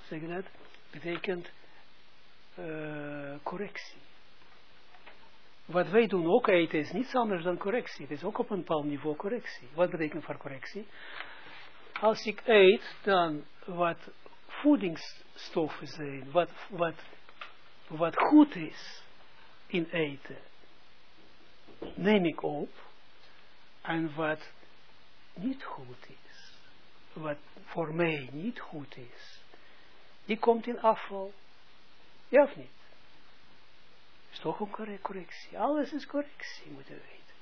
zeg je dat, betekent eh, correctie. Wat wij doen ook eten is niets anders dan correctie. Het is ook op een bepaald niveau correctie. Wat betekent voor correctie? Als ik eet, dan wat voedingsstoffen zijn, wat, wat, wat goed is in eten, neem ik op. En wat niet goed is, wat voor mij niet goed is, die komt in afval. Ja of niet? is toch een corre- correctie. Alles is correctie, moeten we weten.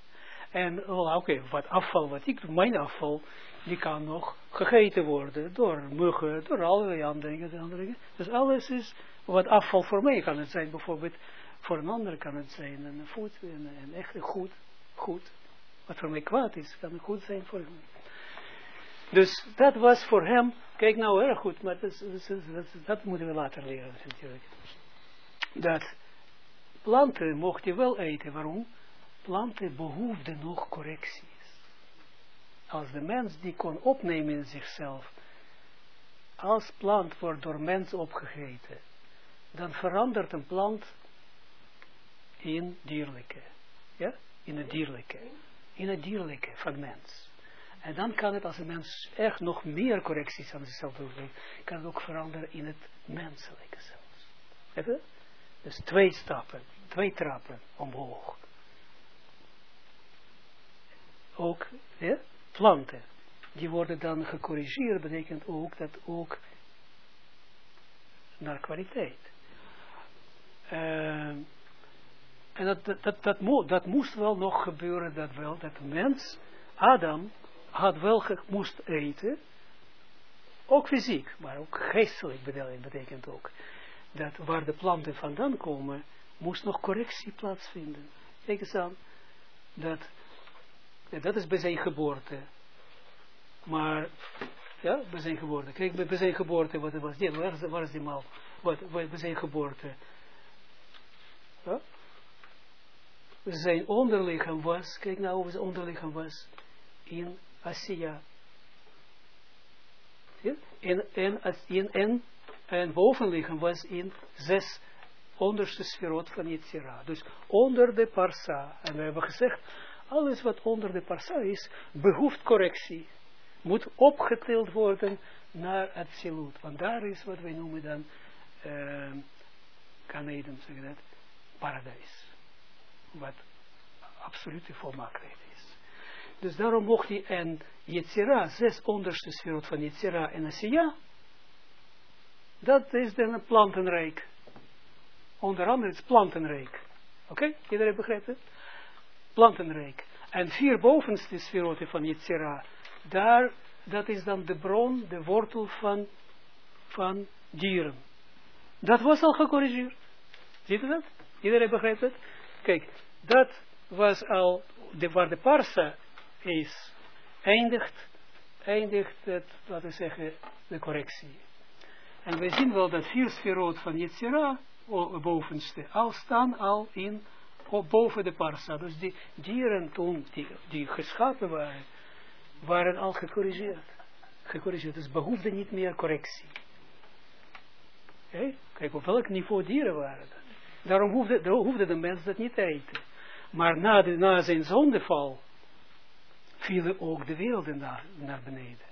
En wel, oké, wat afval, wat ik doe, mijn afval, die kan nog gegeten worden door muggen, door allerlei andere dingen. Dus alles is, wat afval voor mij kan het zijn, bijvoorbeeld voor een ander kan het zijn een voet, een echt goed, goed. Wat voor mij kwaad is, kan goed zijn voor hem. Dus dat was voor hem, kijk nou erg goed, maar dat, dat, moeten we later leren natuurlijk. Dat planten mocht je wel eten, waarom? Planten behoefden nog correcties. Als de mens die kon opnemen in zichzelf, als plant wordt door mens opgegeten, dan verandert een plant in dierlijke. Ja? In het dierlijke. In het dierlijke van mens. En dan kan het, als een mens echt nog meer correcties aan zichzelf doet, kan het ook veranderen in het menselijke zelfs. Je? Dus twee stappen, twee trappen omhoog. Ook planten. die worden dan gecorrigeerd, betekent ook dat ook naar kwaliteit. Uh, en dat, dat, dat, dat, moest wel nog gebeuren, dat wel, dat mens, Adam, had wel moest eten, ook fysiek, maar ook geestelijk betekent ook, dat waar de planten vandaan komen, moest nog correctie plaatsvinden. Kijk eens aan, dat, dat is bij zijn geboorte. Maar, ja, bij zijn geboorte. Kijk, bij zijn geboorte, wat was die, waar is, waar is die mal? Wat, bij zijn geboorte. Ja? Zijn onderlichaam was, kijk nou hoe zijn onderlichaam was, in Asia. Ja? En, en, in, en, en bovenlichaam was in zes onderste sferot van Yitzhira. Dus onder de parsa. En we hebben gezegd, alles wat onder de parsa is, behoeft correctie. Moet opgetild worden naar het silut. Want daar is wat wij noemen dan, uh, Caneden, zeg dat, paradijs. Wat absolute volmaaktheid. Dus daarom mocht hij en Yetzira, zes onderste sferot van Yetzira en Asiya, dat is dan een plantenrijk. Onder andere het plantenrijk. Oké, iedereen begrijpt het? Plantenrijk. En vier bovenste sferoten van Yetzira, daar, dat is dan de bron, de wortel van, van dieren. Dat was al gecorrigeerd. Ziet u dat? Iedereen begrijpt het? Kijk, dat was al, de, waar de parsa eindigt, eindigt het, laten we zeggen, de correctie. En we zien wel dat vier sferoot van Yetzira, bovenste, al staan al in, boven de parsa. Dus die dieren toen, die, die geschapen waren, waren al gecorrigeerd. Gecorrigeerd, dus behoefde niet meer correctie. Kijk, op welk niveau dieren waren dat. Daarom hoefde, hoefde de mens dat niet te eten. Maar na, de, na zijn zondeval vielen ook de werelden naar, naar beneden.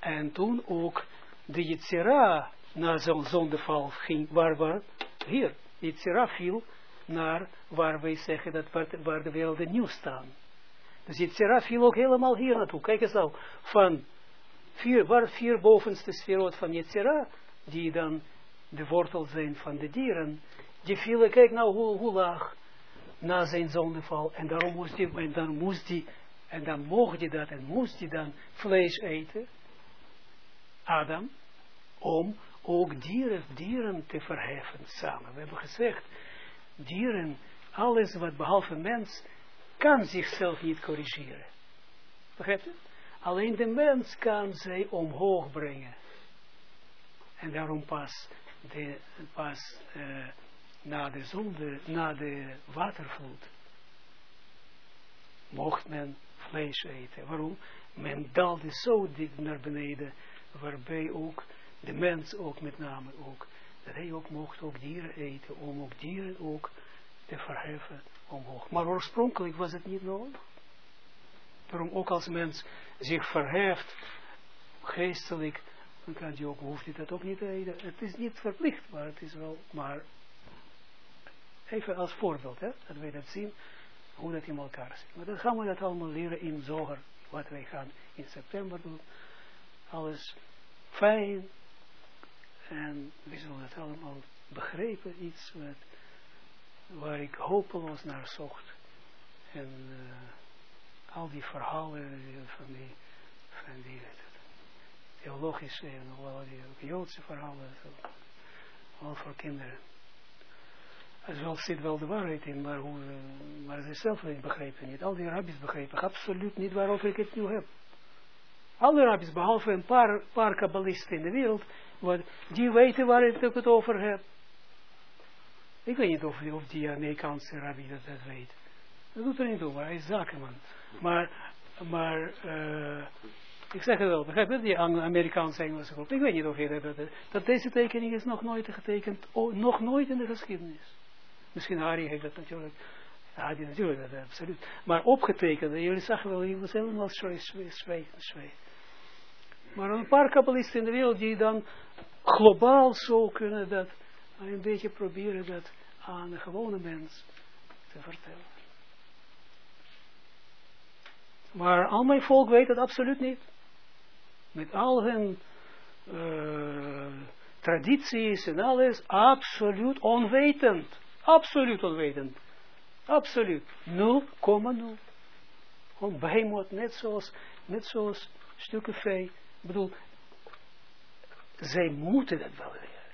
En toen ook de Yitzhira na zo'n zondeval ging, waar, waar, hier, Yitzhira viel naar waar wij zeggen dat waar, de werelden nieuw staan. Dus Yitzhira viel ook helemaal hier naartoe. Kijk eens al, van vier, waar vier bovenste sferot van Yitzhira, die dan de wortel zijn van de dieren, die vielen, kijk nou hoe, hoe laag, na zijn zondeval. En daarom moest hij, en dan moest hij, en dan mocht hij dat, en moest hij dan vlees eten, Adam, om ook dieren, dieren te verheffen samen. We hebben gezegd, dieren, alles wat behalve mens, kan zichzelf niet corrigeren. Begrijpt? Alleen de mens kan zij omhoog brengen. En daarom pas, de, pas uh, na de zonde, na de watervloed, mocht men vlees eten. Waarom? Men daalde zo diep naar beneden, waarbij ook de mens ook met name ook, dat hij ook mocht ook dieren eten, om ook dieren ook te verheffen omhoog. Maar oorspronkelijk was het niet nodig. Waarom ook als mens zich verheft, geestelijk, dan kan je ook, hoeft hij dat ook niet te eten. Het is niet verplicht, maar het is wel, maar even als voorbeeld, hè, dat wij dat zien, hoe dat in elkaar zit. Maar dan gaan we dat allemaal leren in Zoger, wat wij gaan in september doen. Alles fijn, en we zullen het allemaal begrepen, iets wat, waar ik hopeloos naar zocht. En uh, al die verhalen van die, van die theologische en die Joodse verhalen, al voor kinderen. Er wel, zit wel de waarheid in, maar, hoe, uh, maar ze zelf begrepen niet. Al die rabbis begrepen absoluut niet waarover ik het nu heb. Alle rabbis, behalve een paar, paar kabbalisten in de wereld, wat, die weten waar ik het over heb. Ik weet niet of, of die Amerikaanse rabbi dat, dat weet. Dat doet er niet toe, maar hij is zakenman. Maar, maar uh, ik zeg het wel, begrijp je, die Amerikaanse Engelse groep. Ik weet niet of je dat, dat, deze tekening is nog nooit getekend, nog nooit in de geschiedenis. Misschien Harry heeft dat natuurlijk. Ja, die natuurlijk, dat, absoluut. Maar opgetekend, jullie zagen wel, je was helemaal zweten. Maar een paar kabbalisten in de wereld die dan globaal zo kunnen dat een beetje proberen dat aan de gewone mens te vertellen. Maar al mijn volk weet het absoluut niet. Met al hun uh, tradities en alles, absoluut onwetend. Absoluut onwetend. Absoluut. 0,0. Gewoon behemoth, net zoals, net zoals stukken vee. Bedoel, zij moeten dat wel leren.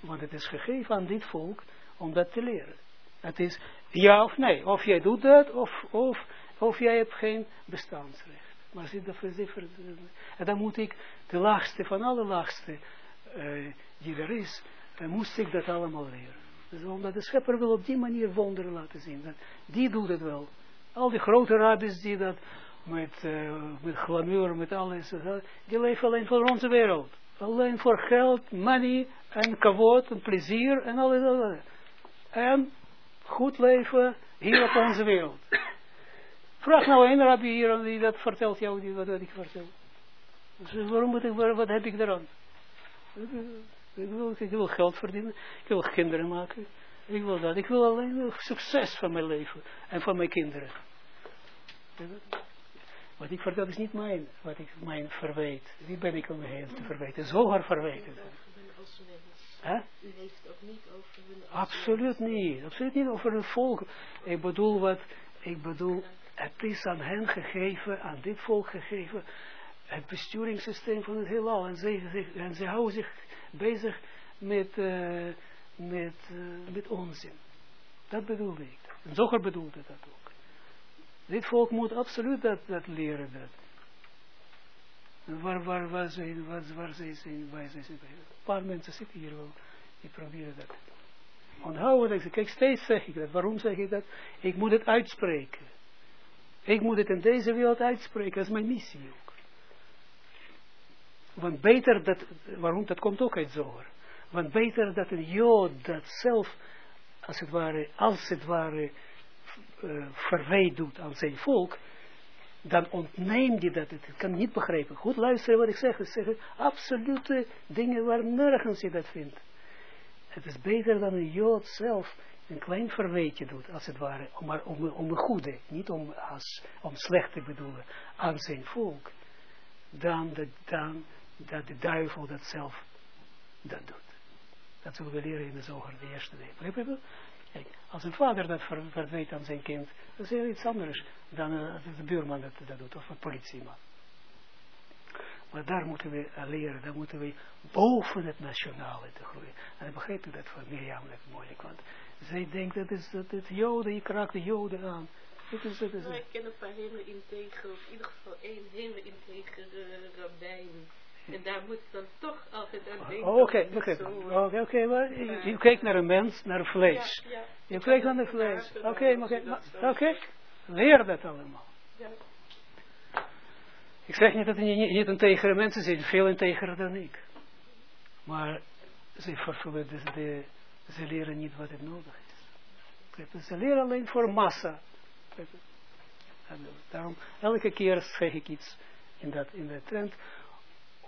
Want het is gegeven aan dit volk om dat te leren. Het is ja of nee. Of jij doet dat, of, of, of jij hebt geen bestaansrecht. Maar zit dat voor En dan moet ik de laagste van alle laagste uh, die er is, dan moest ik dat allemaal leren. Dus omdat de schepper wil op die manier wonderen laten zien. Dat, die doet het wel. Al die grote rabbis die dat met, uh, met glamour, met alles, uh, die leven alleen voor onze wereld. Alleen voor geld, money en kavod en plezier en alles. En goed leven hier op onze wereld. Vraag nou een rabbi hier die dat vertelt jou, die, wat, wat ik vertel. Dus waarom moet ik, wat heb ik eraan? Ik wil, ik wil geld verdienen, ik wil kinderen maken. Ik wil dat, ik wil alleen succes van mijn leven en van mijn kinderen. Wat ik vertel is niet mijn, wat ik mijn verwijt. Wie ben ik om me heen te verwijten? Zoger verwijten. Huh? U heeft het ook niet over hun Absoluut niet. Absoluut niet over het volk. Ik bedoel wat, ik bedoel, het is aan hen gegeven, aan dit volk gegeven, het besturingssysteem van het heelal. En ze, en ze houden zich bezig met, uh, met, uh, met onzin. Dat bedoelde ik. En Zoger bedoelde dat ook. Dit volk moet absoluut dat, dat leren. Dat. Waar, waar, waar, zijn, waar, waar zij zijn, waar zij zijn. Een paar mensen zitten hier wel, die proberen dat. Onthouden kijk, steeds zeg ik dat. Waarom zeg ik dat? Ik moet het uitspreken. Ik moet het in deze wereld uitspreken, dat is mijn missie. Want beter dat, waarom, dat komt ook uit zoger. Want beter dat een jood dat zelf, als het ware, als het ware, uh, verwijt doet aan zijn volk, dan ontneemt hij dat. Het kan niet begrijpen. Goed luisteren wat ik zeg. Ik zeg absolute dingen waar nergens je dat vindt. Het is beter dan een jood zelf een klein verweetje doet, als het ware, maar om, om een goede, niet om, als, om slecht te bedoelen, aan zijn volk, dan, dan dat de duivel dat zelf dat doet. Dat zullen we leren in de zoger, de eerste week. Kijk, als een vader dat ver, verweet aan zijn kind, dat is heel iets anders dan uh, de buurman dat, dat doet, of een politieman. Maar daar moeten we leren, daar moeten we boven het nationale te groeien. En dan begrijp ik dat van Mirjam moeilijk, want zij denkt dat is dat joden, je kraakt de joden aan. Dat is, dat is nou, ik ken een paar hele integere, of in ieder geval één hele integere rabbijn. En daar moet ik dan toch altijd aan denken. Oh, oké, oké, oké, maar je, je kijkt naar een mens, naar vlees. Ja, ja. Je kijkt naar de vlees. Oké, oké, oké, leer dat allemaal. Ja. Ik zeg niet dat je niet integere mensen zijn, veel integerer dan ik. Maar ze vervullen dus de ze leren niet wat het nodig is. Ze leren alleen voor massa. daarom, elke keer zeg ik iets in, dat, in de trend,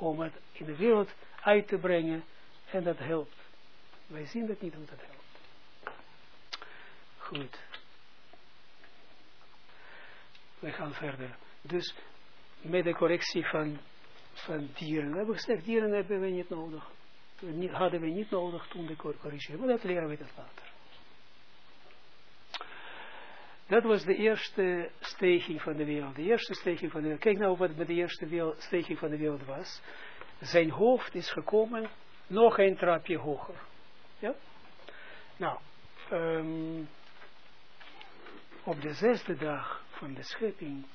om het in de wereld uit te brengen, en dat helpt. Wij zien dat niet hoe dat helpt. Goed. We gaan verder. Dus met de correctie van, van dieren. We hebben gezegd, dieren hebben we niet nodig hadden we niet nodig toen de corrigeren. Maar dat leren we dat later. Dat was de eerste steging van de wereld. De eerste steging van de wereld. Kijk nou wat de eerste steging van de wereld was. Zijn hoofd is gekomen nog een trapje hoger. Ja? Nou, um, op de zesde dag van de schepping,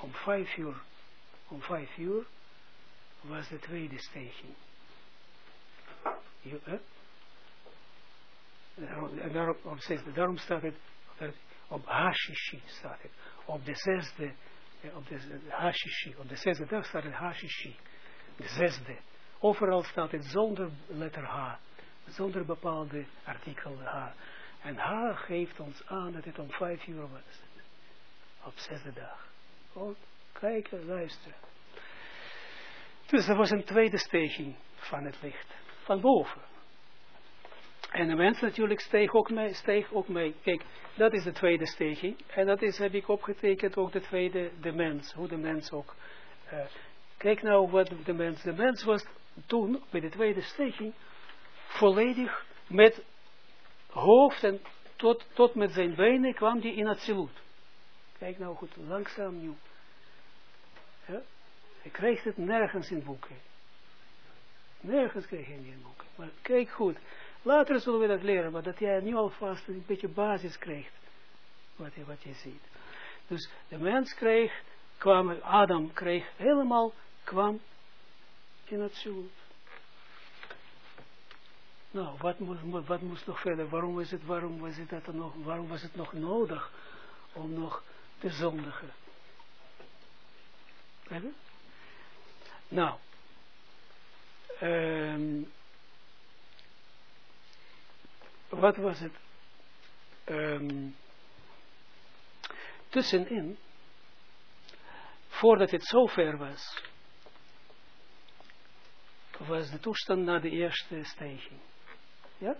om vijf uur, om vijf uur, was de tweede steging. En daarom, zesde, daarom staat het, op Hashishi staat het. Op de zesde, op de Hashishi, op de zesde dag staat het Hashishi. De zesde. Overal staat het zonder letter H. Zonder bepaalde artikel H. En H geeft ons aan dat het om vijf uur was. Op zesde dag. Oh, kijken, luisteren. Dus er was een tweede staging van het licht van boven. En de mens natuurlijk steeg ook mee, steeg ook mee. Kijk, dat is de tweede steging. En dat is, heb ik opgetekend, ook de tweede, de mens. Hoe de mens ook. eh, kijk nou wat de mens, de mens was toen, bij de tweede steging, volledig met hoofd en tot, tot met zijn benen kwam die in het. Kijk nou goed, langzaam. Ja? Je krijgt het nergens in boeken. Nergens je het in boeken. Maar kijk goed. Later zullen we dat leren, maar dat jij nu alvast een beetje basis krijgt. Wat je, wat je ziet. Dus de mens kreeg, kwam, Adam kreeg helemaal, kwam in het zilut. Nou, wat moest, wat moest nog verder? Waarom is het, waarom was het, dat nog, waarom was het nog nodig om nog te zondigen? Nou, ehm, wat was het? Ehm, tussenin, voordat het zover was, was de toestand na de eerste stijging. Ja?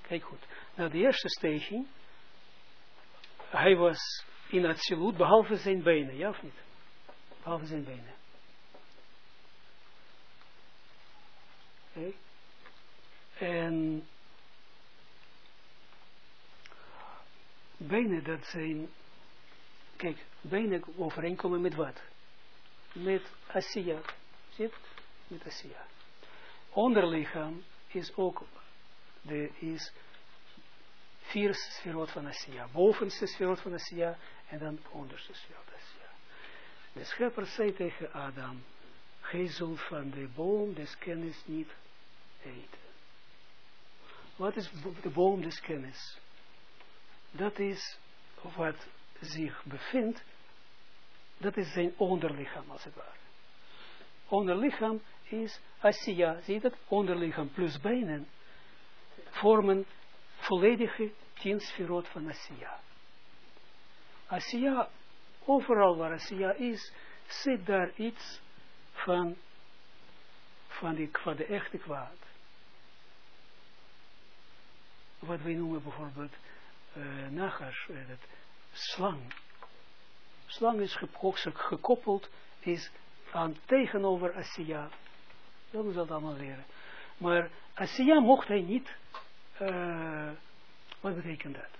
Kijk goed. Na de eerste stijging, hij was in siloet, behalve zijn benen, ja of niet? Behalve zijn benen. Oké. En benen, dat zijn, kijk, benen overeenkomen met wat? Met Asiya. Het? Met Asiya. Onderlichaam is ook, de, is vier sferot van Asiya. Bovenste sferot van Asiya en dan onderste sferot van Asiya. De schepper zei tegen Adam, gij zult van de boom des kennis niet eten. Wat is de boom des kennis? Dat is wat zich bevindt, dat is zijn onderlichaam als het ware. Onderlichaam is Asiya, zie je dat? Onderlichaam plus benen vormen volledige tien sferot van Asiya. Asiya, overal waar Asiya is, zit daar iets van, van, die, van de echte kwaad. Wat wij noemen bijvoorbeeld uh, Nagas, dat slang. Slang is gekoppeld, is aan tegenover Asiya. Dat moet dat allemaal leren. Maar Asiya mocht hij niet, uh, wat betekent dat?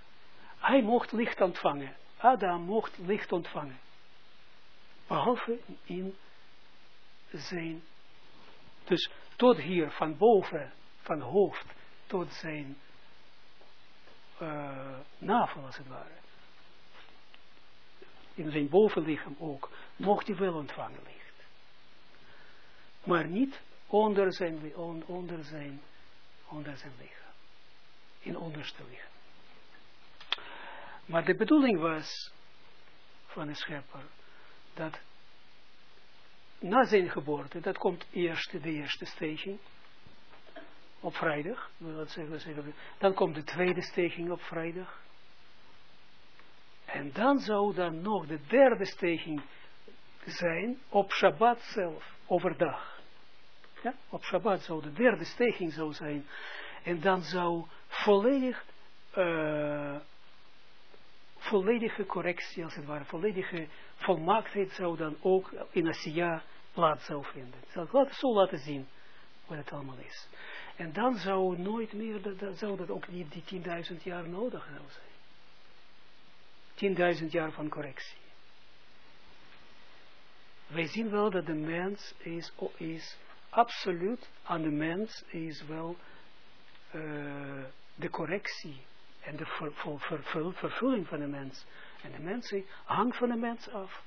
Hij mocht licht ontvangen. Adam mocht licht ontvangen. Behalve in zijn, dus tot hier, van boven, van hoofd, tot zijn uh, navel als het ware. In zijn bovenlichaam ook, mocht hij wel ontvangen licht. Maar niet onder zijn, on, onder zijn, onder zijn lichaam. In onderste lichaam. Maar de bedoeling was van de schepper dat na zijn geboorte, dat komt eerst de eerste staging, op vrijdag, dan komt de tweede staging op vrijdag. En dan zou dan nog de derde staging zijn op Shabbat zelf, overdag. Ja, op Shabbat zou de derde staging zou zijn. En dan zou volledig, uh, volledige correctie, als het ware, volledige volmaaktheid zou dan ook in Asiya plaats zou vinden. Ik zal het zo laten zien wat het allemaal is. En dan zou nooit meer, dat, zou dat ook niet die 10.000 jaar nodig zijn. 10.000 jaar van correctie. Wij zien wel dat de mens is, is absoluut aan de mens is wel uh, de correctie en de ver, ver, ver, vervulling van de mens. En de mens hangt van de mens af.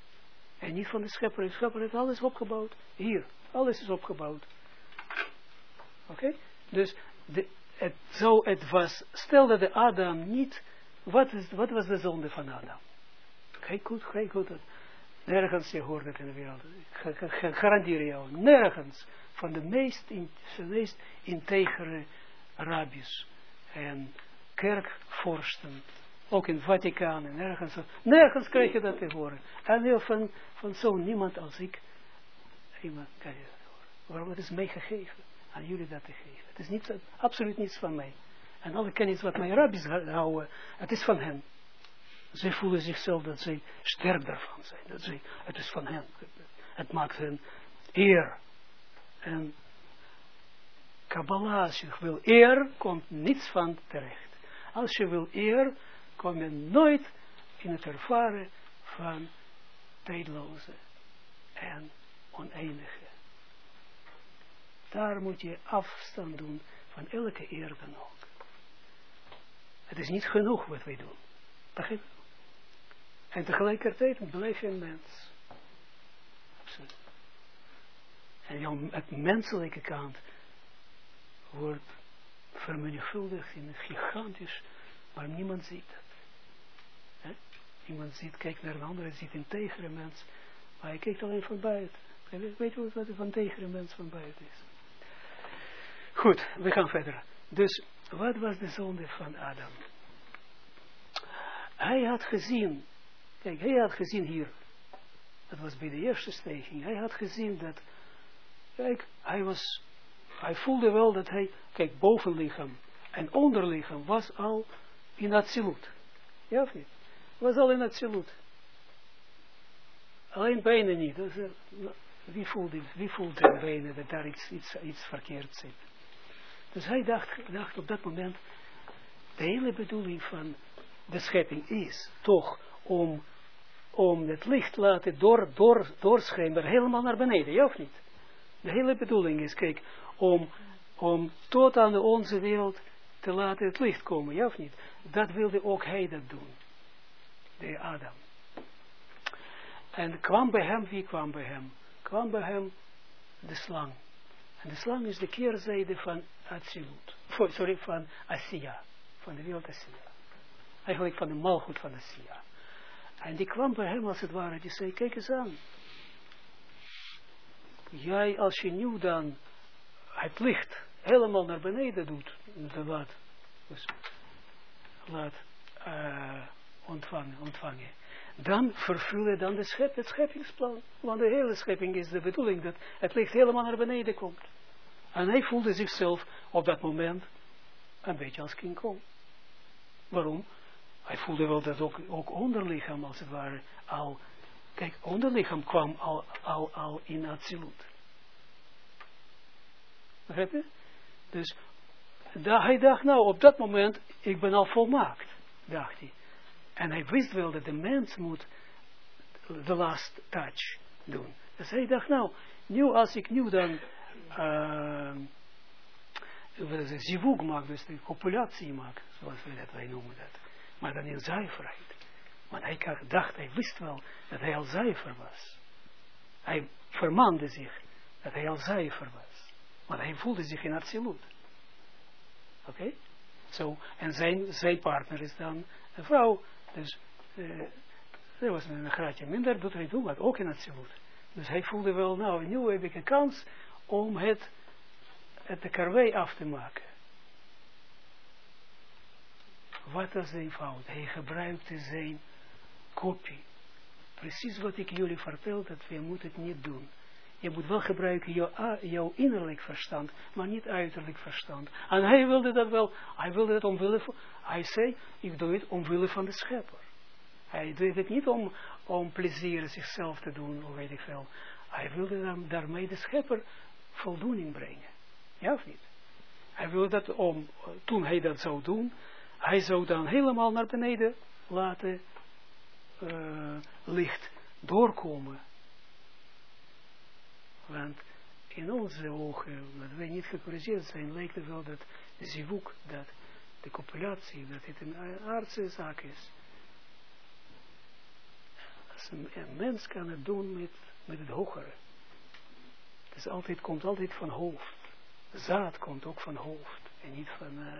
En niet van de schepper. De schepper heeft alles opgebouwd. Hier, alles is opgebouwd. Oké? Dus de, het, zo het was, stelde de Adam niet, wat, is, wat was de zonde van Adam? Kijk goed, kijk goed. Nergens, je hoort in de wereld. Ik garandeer jou, nergens van de meest, in, de meest integere rabbis en kerkvorsten, ook in Vaticaan en nergens, nergens krijg je dat te horen. En heel van, van zo niemand als ik, iemand kan je dat horen. Waarom het is meegegeven, aan jullie dat te geven. Is niet, absoluut niets van mij. En alle kennis wat mijn rabbis houden, het is van hen. Zij voelen zichzelf dat zij sterk daarvan zijn. Dat zij, het is van hen. Het maakt hen eer. En Kabbalah, als je wil eer, komt niets van terecht. Als je wil eer, kom je nooit in het ervaren van tijdloze en oneindige. Daar moet je afstand doen van elke eer dan ook. Het is niet genoeg wat wij doen. Begrijp En tegelijkertijd blijf je een mens. Absoluut. En jouw, het menselijke kant wordt vermenigvuldigd in het gigantisch, maar niemand ziet het. He? Niemand ziet, kijkt naar een andere, ziet een tegere mens, maar hij kijkt alleen van buiten. Weet je wat een tegere mens van buiten is? Goed, we gaan verder. Dus, wat was de zonde van Adam? Hij had gezien, kijk, hij had gezien hier, dat was bij de eerste stijging, hij had gezien dat, kijk, hij was, hij voelde wel dat hij, kijk, bovenlichaam en onderlichaam was al in absolute. Ja of niet? Was al in absolute. Alleen benen niet. Dus, wie voelt, wie voelt de benen dat daar iets, iets, iets verkeerd zit? Dus hij dacht, dacht op dat moment, de hele bedoeling van de schepping is toch om, om het licht laten door, door, helemaal naar beneden, ja of niet? De hele bedoeling is, kijk, om, om tot aan onze wereld te laten het licht komen, ja of niet? Dat wilde ook hij dat doen, de Adam. En kwam bij hem, wie kwam bij hem? Kwam bij hem de slang. En de slang is de keerzijde van Atsilut. Sorry, van Asiya. Van de wereld Asiya. Eigenlijk van de malgoed van Asiya. En die kwam bij hem als het ware. Die zei, kijk eens aan. Jij, als je nu dan het licht helemaal naar beneden doet. Laat, dus, laat uh, ontvangen, ontvangen dan vervullen dan de schep, het scheppingsplan. Want de hele schepping is de bedoeling dat het licht helemaal naar beneden komt. En hij voelde zichzelf op dat moment een beetje als King Kong. Waarom? Hij voelde wel dat ook, ook onderlichaam als het ware al, kijk, onderlichaam kwam al, al, al in absolute. Begrijp je? Dus da, hij dacht, nou, op dat moment, ik ben al volmaakt, dacht hij. En hij wist wel dat de mens moet de last touch doen. Dus hij dacht, nou, nu als ik nu dan uh, zivug maak, dus de copulatie maak, zoals we dat wij noemen dat. Maar dan in zuiverheid. Want hij dacht, hij wist wel dat hij al zuiver was. Hij vermande zich dat hij al zuiver was. Want hij voelde zich in absoluut. Oké? Okay? Zo, en zijn, zijn partner is dan een vrouw dus uh, er was een graadje minder, doet hij maar ook in het zilut. Dus hij voelde wel, nou, nu heb ik een kans om het, het de karwei af te maken. Wat was zijn fout? Hij gebruikte zijn kopie. Precies wat ik jullie vertel, dat we moeten het niet doen. Je moet wel gebruiken jouw, jouw innerlijk verstand, maar niet uiterlijk verstand. En hij wilde dat wel, hij wilde het omwille van, hij zei, ik doe het omwille van de schepper. Hij deed het niet om, om plezier zichzelf te doen, of weet ik veel. Hij wilde dan, daarmee de schepper voldoening brengen. Ja of niet? Hij wilde dat om, toen hij dat zou doen, hij zou dan helemaal naar beneden laten uh, licht doorkomen want in onze ogen, dat wij niet gecorrigeerd zijn, lijkt het wel dat zivuk, dat de copulatie, dat het een aardse zaak is. Als een, mens kan het doen met, met het hogere. Het is altijd, komt altijd van hoofd. Zaad komt ook van hoofd. En niet van, uh,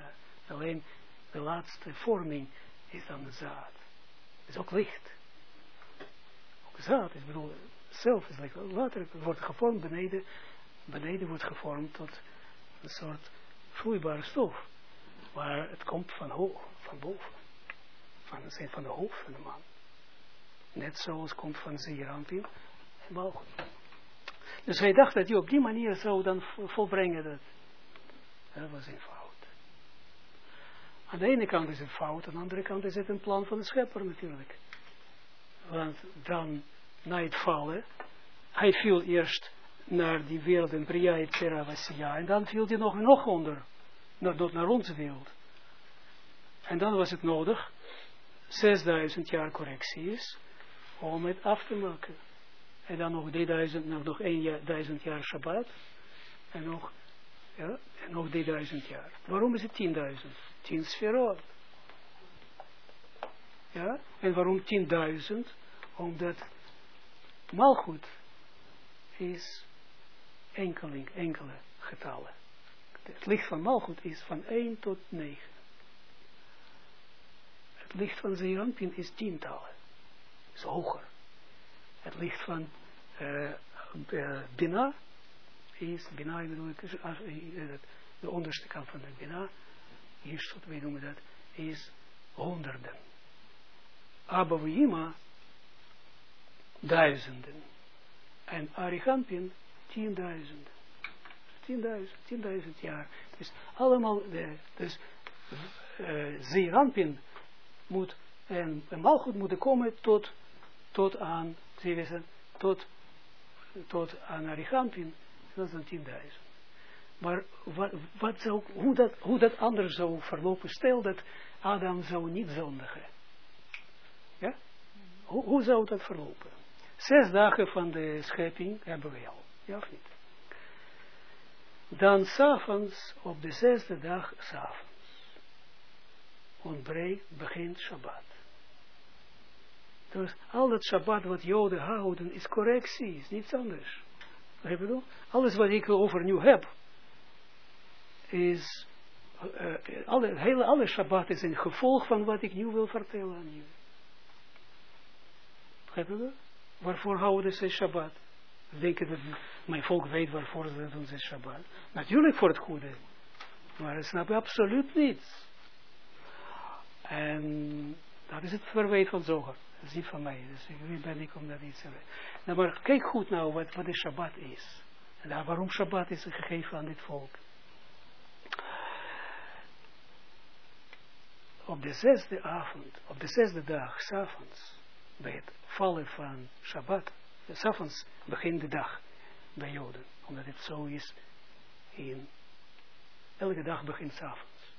alleen de laatste vorming is dan de zaad. Het is ook licht. Ook zaad is bedoel, zelf is like, water wordt gevormd beneden, beneden wordt gevormd tot een soort vloeibare stof. Maar het komt van hoog, van boven. Van, van de hoofd van de man. Net zoals komt van Zeerampil en boven. Dus hij dacht dat hij op die manier zou dan volbrengen dat. Dat was een fout. Aan de ene kant is het fout, aan de andere kant is het een plan van de schepper natuurlijk. Want dan, na het vallen, hij viel eerst naar die wereld in Priya et Vasia, en dan viel hij nog, nog onder, naar, naar onze wereld. En dan was het nodig, 6000 jaar correctie is, om het af te maken. En dan nog 3000, nog, nog 1000 jaar Shabbat. En nog, ja, en nog 3000 jaar. Waarom is het 10.000? 10 sferot. Ja, en waarom 10.000? Omdat malgoed is enkeling, enkele getallen. Het licht van malgoed is van 1 tot 9. Het licht van Zeerampin is tientallen. Is hoger. Het licht van uh, uh, Bina is, Bina bedoel ik, de onderste kant van de Bina, hier wij noemen dat, is honderden. Abavima, duizenden. En Arigampin, tienduizenden. Tienduizend, tienduizend jaar. Dus allemaal, de, dus uh, moet, en, en Malchut moeten komen tot, tot aan, zie je tot, tot aan Arigampin, dat dan 10.000. Maar wat, wat zou, hoe, dat, hoe dat anders zou verlopen, stel dat Adam zou niet zondigen. Ja? Hoe, hoe zou dat verlopen? Zes dagen van de schepping hebben we al. Ja of niet? Dan s'avonds, op de zesde dag s'avonds, ontbreekt, begint Shabbat. Dus al dat Shabbat wat Joden houden is correctie, is niets anders. Alles wat ik over nu heb, is, uh, alle, hele, alle Shabbat is een gevolg van wat ik nu wil vertellen aan jullie. Begrijp je Waarvoor houden ze Shabbat? Denken dat mijn volk weet waarvoor ze doen ze Shabbat. Natuurlijk voor het goede. Maar ze snappen absoluut niets. En dat is het verwijt van Zoger. Niet van mij. Dus wie ben ik om dat iets te weten. Nou, maar kijk goed nou wat, wat de Shabbat is. En waarom Shabbat is gegeven aan dit volk. Op de zesde avond, op de zesde dag, s'avonds, bij het vallen van Shabbat, s'avonds begint de dag bij Joden, omdat het zo is in, elke dag begint s'avonds.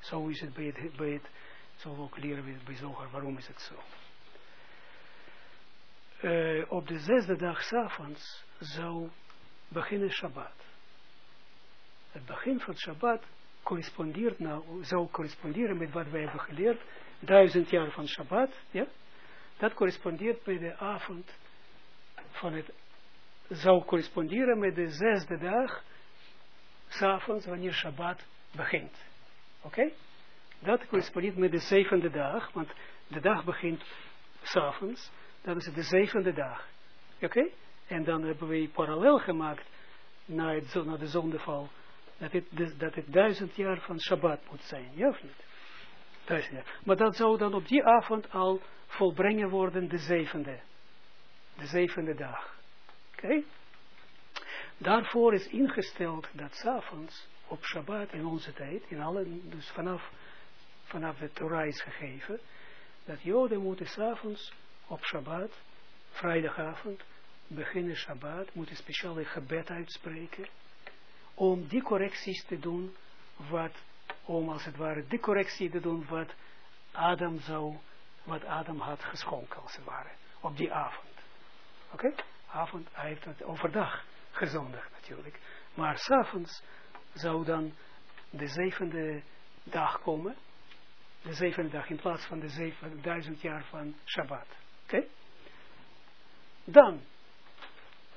Zo is het bij het, bij het zo ook leren we bij Zoger, waarom is het zo. Uh, op de zesde dag s'avonds zou beginnen Shabbat. Het begin van Shabbat correspondeert nou, zou corresponderen met wat wij hebben geleerd, duizend jaar van Shabbat, ja, dat correspondeert bij de avond van het, zou corresponderen met de zesde dag, s'avonds, wanneer Shabbat begint. Oké? Dat correspondeert met de zevende dag, want de dag begint s'avonds, dan is het de zevende dag. Oké? En dan hebben we parallel gemaakt naar, het, naar de zondeval, dat het, dat het duizend jaar van Shabbat moet zijn, ja of niet? Maar dat zou dan op die avond al volbrengen worden, de zevende. De zevende dag. Oké? Daarvoor is ingesteld dat s'avonds op Shabbat in onze tijd, in alle, dus vanaf, vanaf de Torah is gegeven, dat Joden moeten s'avonds op Shabbat, vrijdagavond, beginnen Shabbat, moeten speciale gebed uitspreken, om die correcties te doen, wat, om als het ware die correctie te doen, wat Adam zou, wat Adam had geschonken, als het ware, op die avond. Oké? Avond, hij heeft het overdag gezondigd natuurlijk. Maar s'avonds zou dan de zevende dag komen, de zevende dag in plaats van de zevenduizend jaar van Shabbat. Oké? Dan,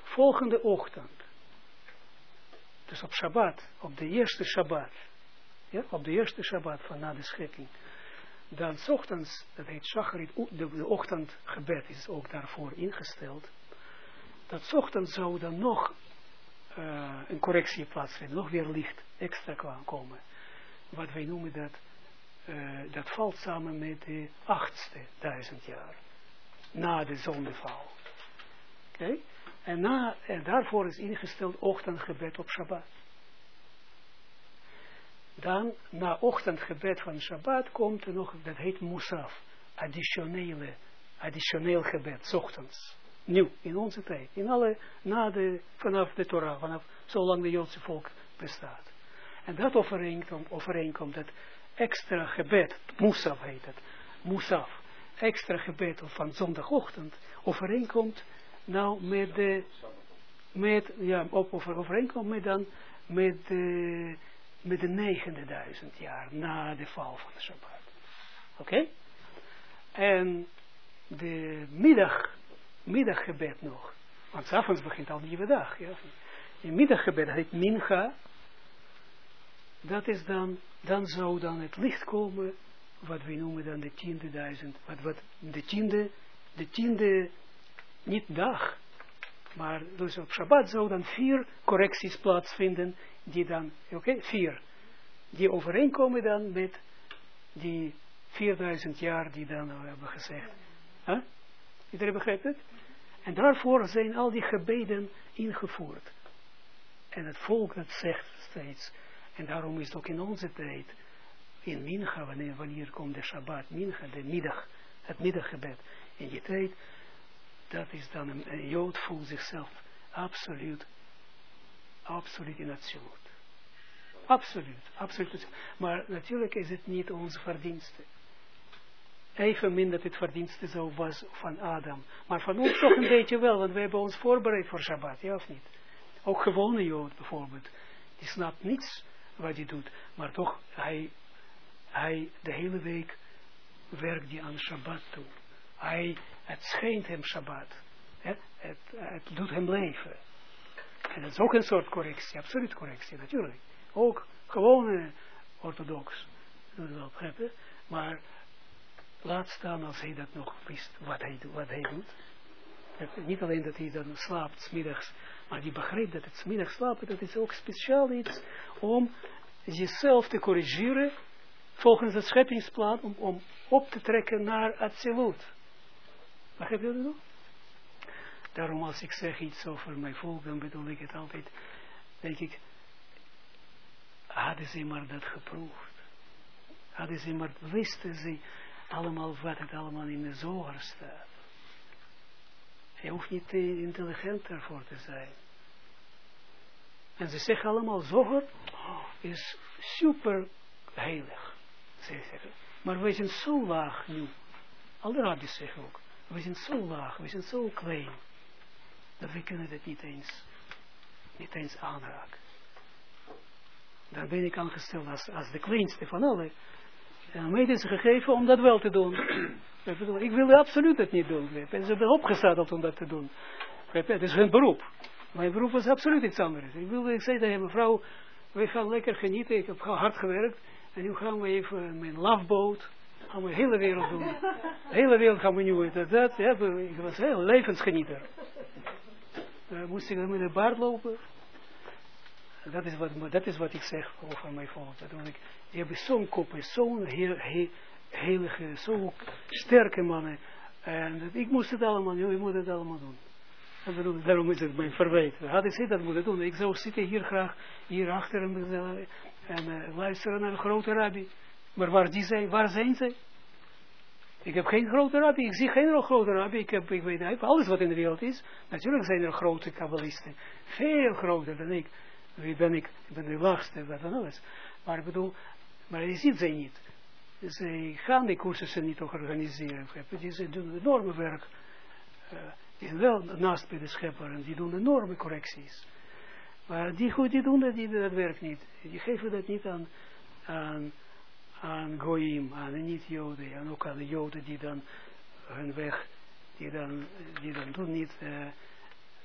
volgende ochtend, dus op Shabbat, op de eerste Shabbat, op de eerste Shabbat van na de schepping, dan ochtends, dat heet Shacharit, de, ochtendgebed is ook daarvoor ingesteld, dat ochtends zou dan nog uh, een correctie plaatsvinden, nog weer licht extra kwam komen. Wat wij noemen dat, uh, dat valt samen met de achtste duizend jaar na de zondeval. Oké? En, en daarvoor is ingesteld ochtendgebed op Shabbat. Dan, na ochtendgebed van Shabbat, komt er nog, dat heet Musaf, additionele, additioneel gebed, ochtends. Nu, in onze tijd, in alle, na de, vanaf de Torah, vanaf zolang de Joodse volk bestaat. En dat overeenkomt, overeenkomt het extra gebed, Musaf heet het, Musaf, extra gebed van zondagochtend, overeenkomt nou met de, met, ja, op, over, overeenkomt met dan, met de, met de negende duizend jaar na de val van de Shabbat. Oké? En de middag, middaggebed nog, want s'avonds begint al nieuwe dag, ja. In middaggebed heet mincha, dat is dan, dan zou dan het licht komen, wat we noemen dan de tiende duizend, wat, wat, de tiende, de tiende, niet dag, maar dus op Shabbat zou dan vier correcties plaatsvinden, die dan, oké, vier, die overeenkomen dan met die 4000 jaar die dan hebben gezegd. Huh? Iedereen begrijpt het? En daarvoor zijn al die gebeden ingevoerd. En het volk dat zegt steeds, en daarom is het ook in onze tijd, in Mincha, wanneer, wanneer komt de Shabbat, Mincha, de middag, het middaggebed, in die tijd, dat is dan een Jood voelt zichzelf absoluut, absoluut in absoluut. Absoluut, absoluut. Maar natuurlijk is het niet onze verdienste. Evenmin dat het verdienste zo was van Adam. Maar van ons toch een beetje wel, want we hebben ons voorbereid voor Shabbat, ja of niet? Ook gewone Jood bijvoorbeeld. Die snapt niets wat hij doet. Maar toch, hij, hij de hele week werkt hij aan Shabbat toe. Hij, het schijnt hem Shabbat. Het, het, het doet hem leven. En dat is ook een soort correctie, absoluut correctie natuurlijk. Ook gewone orthodox. Dat wel begrijpen. Maar laat staan als hij dat nog wist wat hij, wat hij doet. niet alleen dat hij dan slaapt smiddags, maar die begrijpt dat het smiddags slapen, dat is ook speciaal iets om jezelf te corrigeren volgens het scheppingsplan, om, om op te trekken naar absoluut. Begrijp je dat nog? Daarom als ik zeg iets over mijn volk, dan bedoel ik het altijd, denk ik, hadden ze maar dat geproefd. Hadden ze maar, wisten ze allemaal wat het allemaal in de zoger staat. Je hoeft niet te intelligent ervoor te zijn. En ze zeggen allemaal, zoger is super heilig. Ze zeggen. Maar wij zijn zo laag nu. Alle rabbis zeggen ook. We zijn zo laag, we zijn zo klein. Dat we kunnen het niet eens, niet eens aanraken. Daar ben ik aangesteld als, als de kleinste van alle. En mij is gegeven om dat wel te doen. ik wilde absoluut het niet doen. En ze hebben opgesteld om dat te doen. Het is hun beroep. Mijn beroep was absoluut iets anders. Ik wilde, ik zei tegen mevrouw, we gaan lekker genieten. Ik heb hard gewerkt. En nu gaan we even mijn loveboat. Gaan we de hele wereld doen. De hele wereld gaan we nu dat, dat. Ja, ik was heel levensgenieter. Uh, moest ik met een baard lopen. Dat is, wat, dat is wat ik zeg over mijn volk. Dat ik, die hebben zo'n koppen, zo'n heel, heel, heilige, zo sterke mannen. En ik moest het allemaal ik moet het allemaal doen. Bedoel, daarom is het mijn verwijt. Had ik dat moeten doen, ik zou zitten hier graag, hier achter en, en uh, luisteren naar een grote rabbi. Maar waar, die zijn, waar zijn ze? Ik heb geen grote rabbi, ik zie geen grote rabbi, ik, heb, ik weet alles wat in de wereld is. Natuurlijk zijn er grote kabbalisten, veel groter dan ik. Wie ben ik? Ik ben de laagste, wat dan alles. Maar ik bedoel, maar je ziet ze niet. Ze gaan die cursussen niet organiseren. Ze doen enorme werk. Uh, die zijn wel naast bij de schepper en die doen enorme correcties. Maar die goed, die doen dat, die, dat werkt niet. Die geven dat niet aan, aan, aan Goyim, aan de niet-Joden, en ook aan de Joden die dan hun weg, die dan, die dan doen niet uh,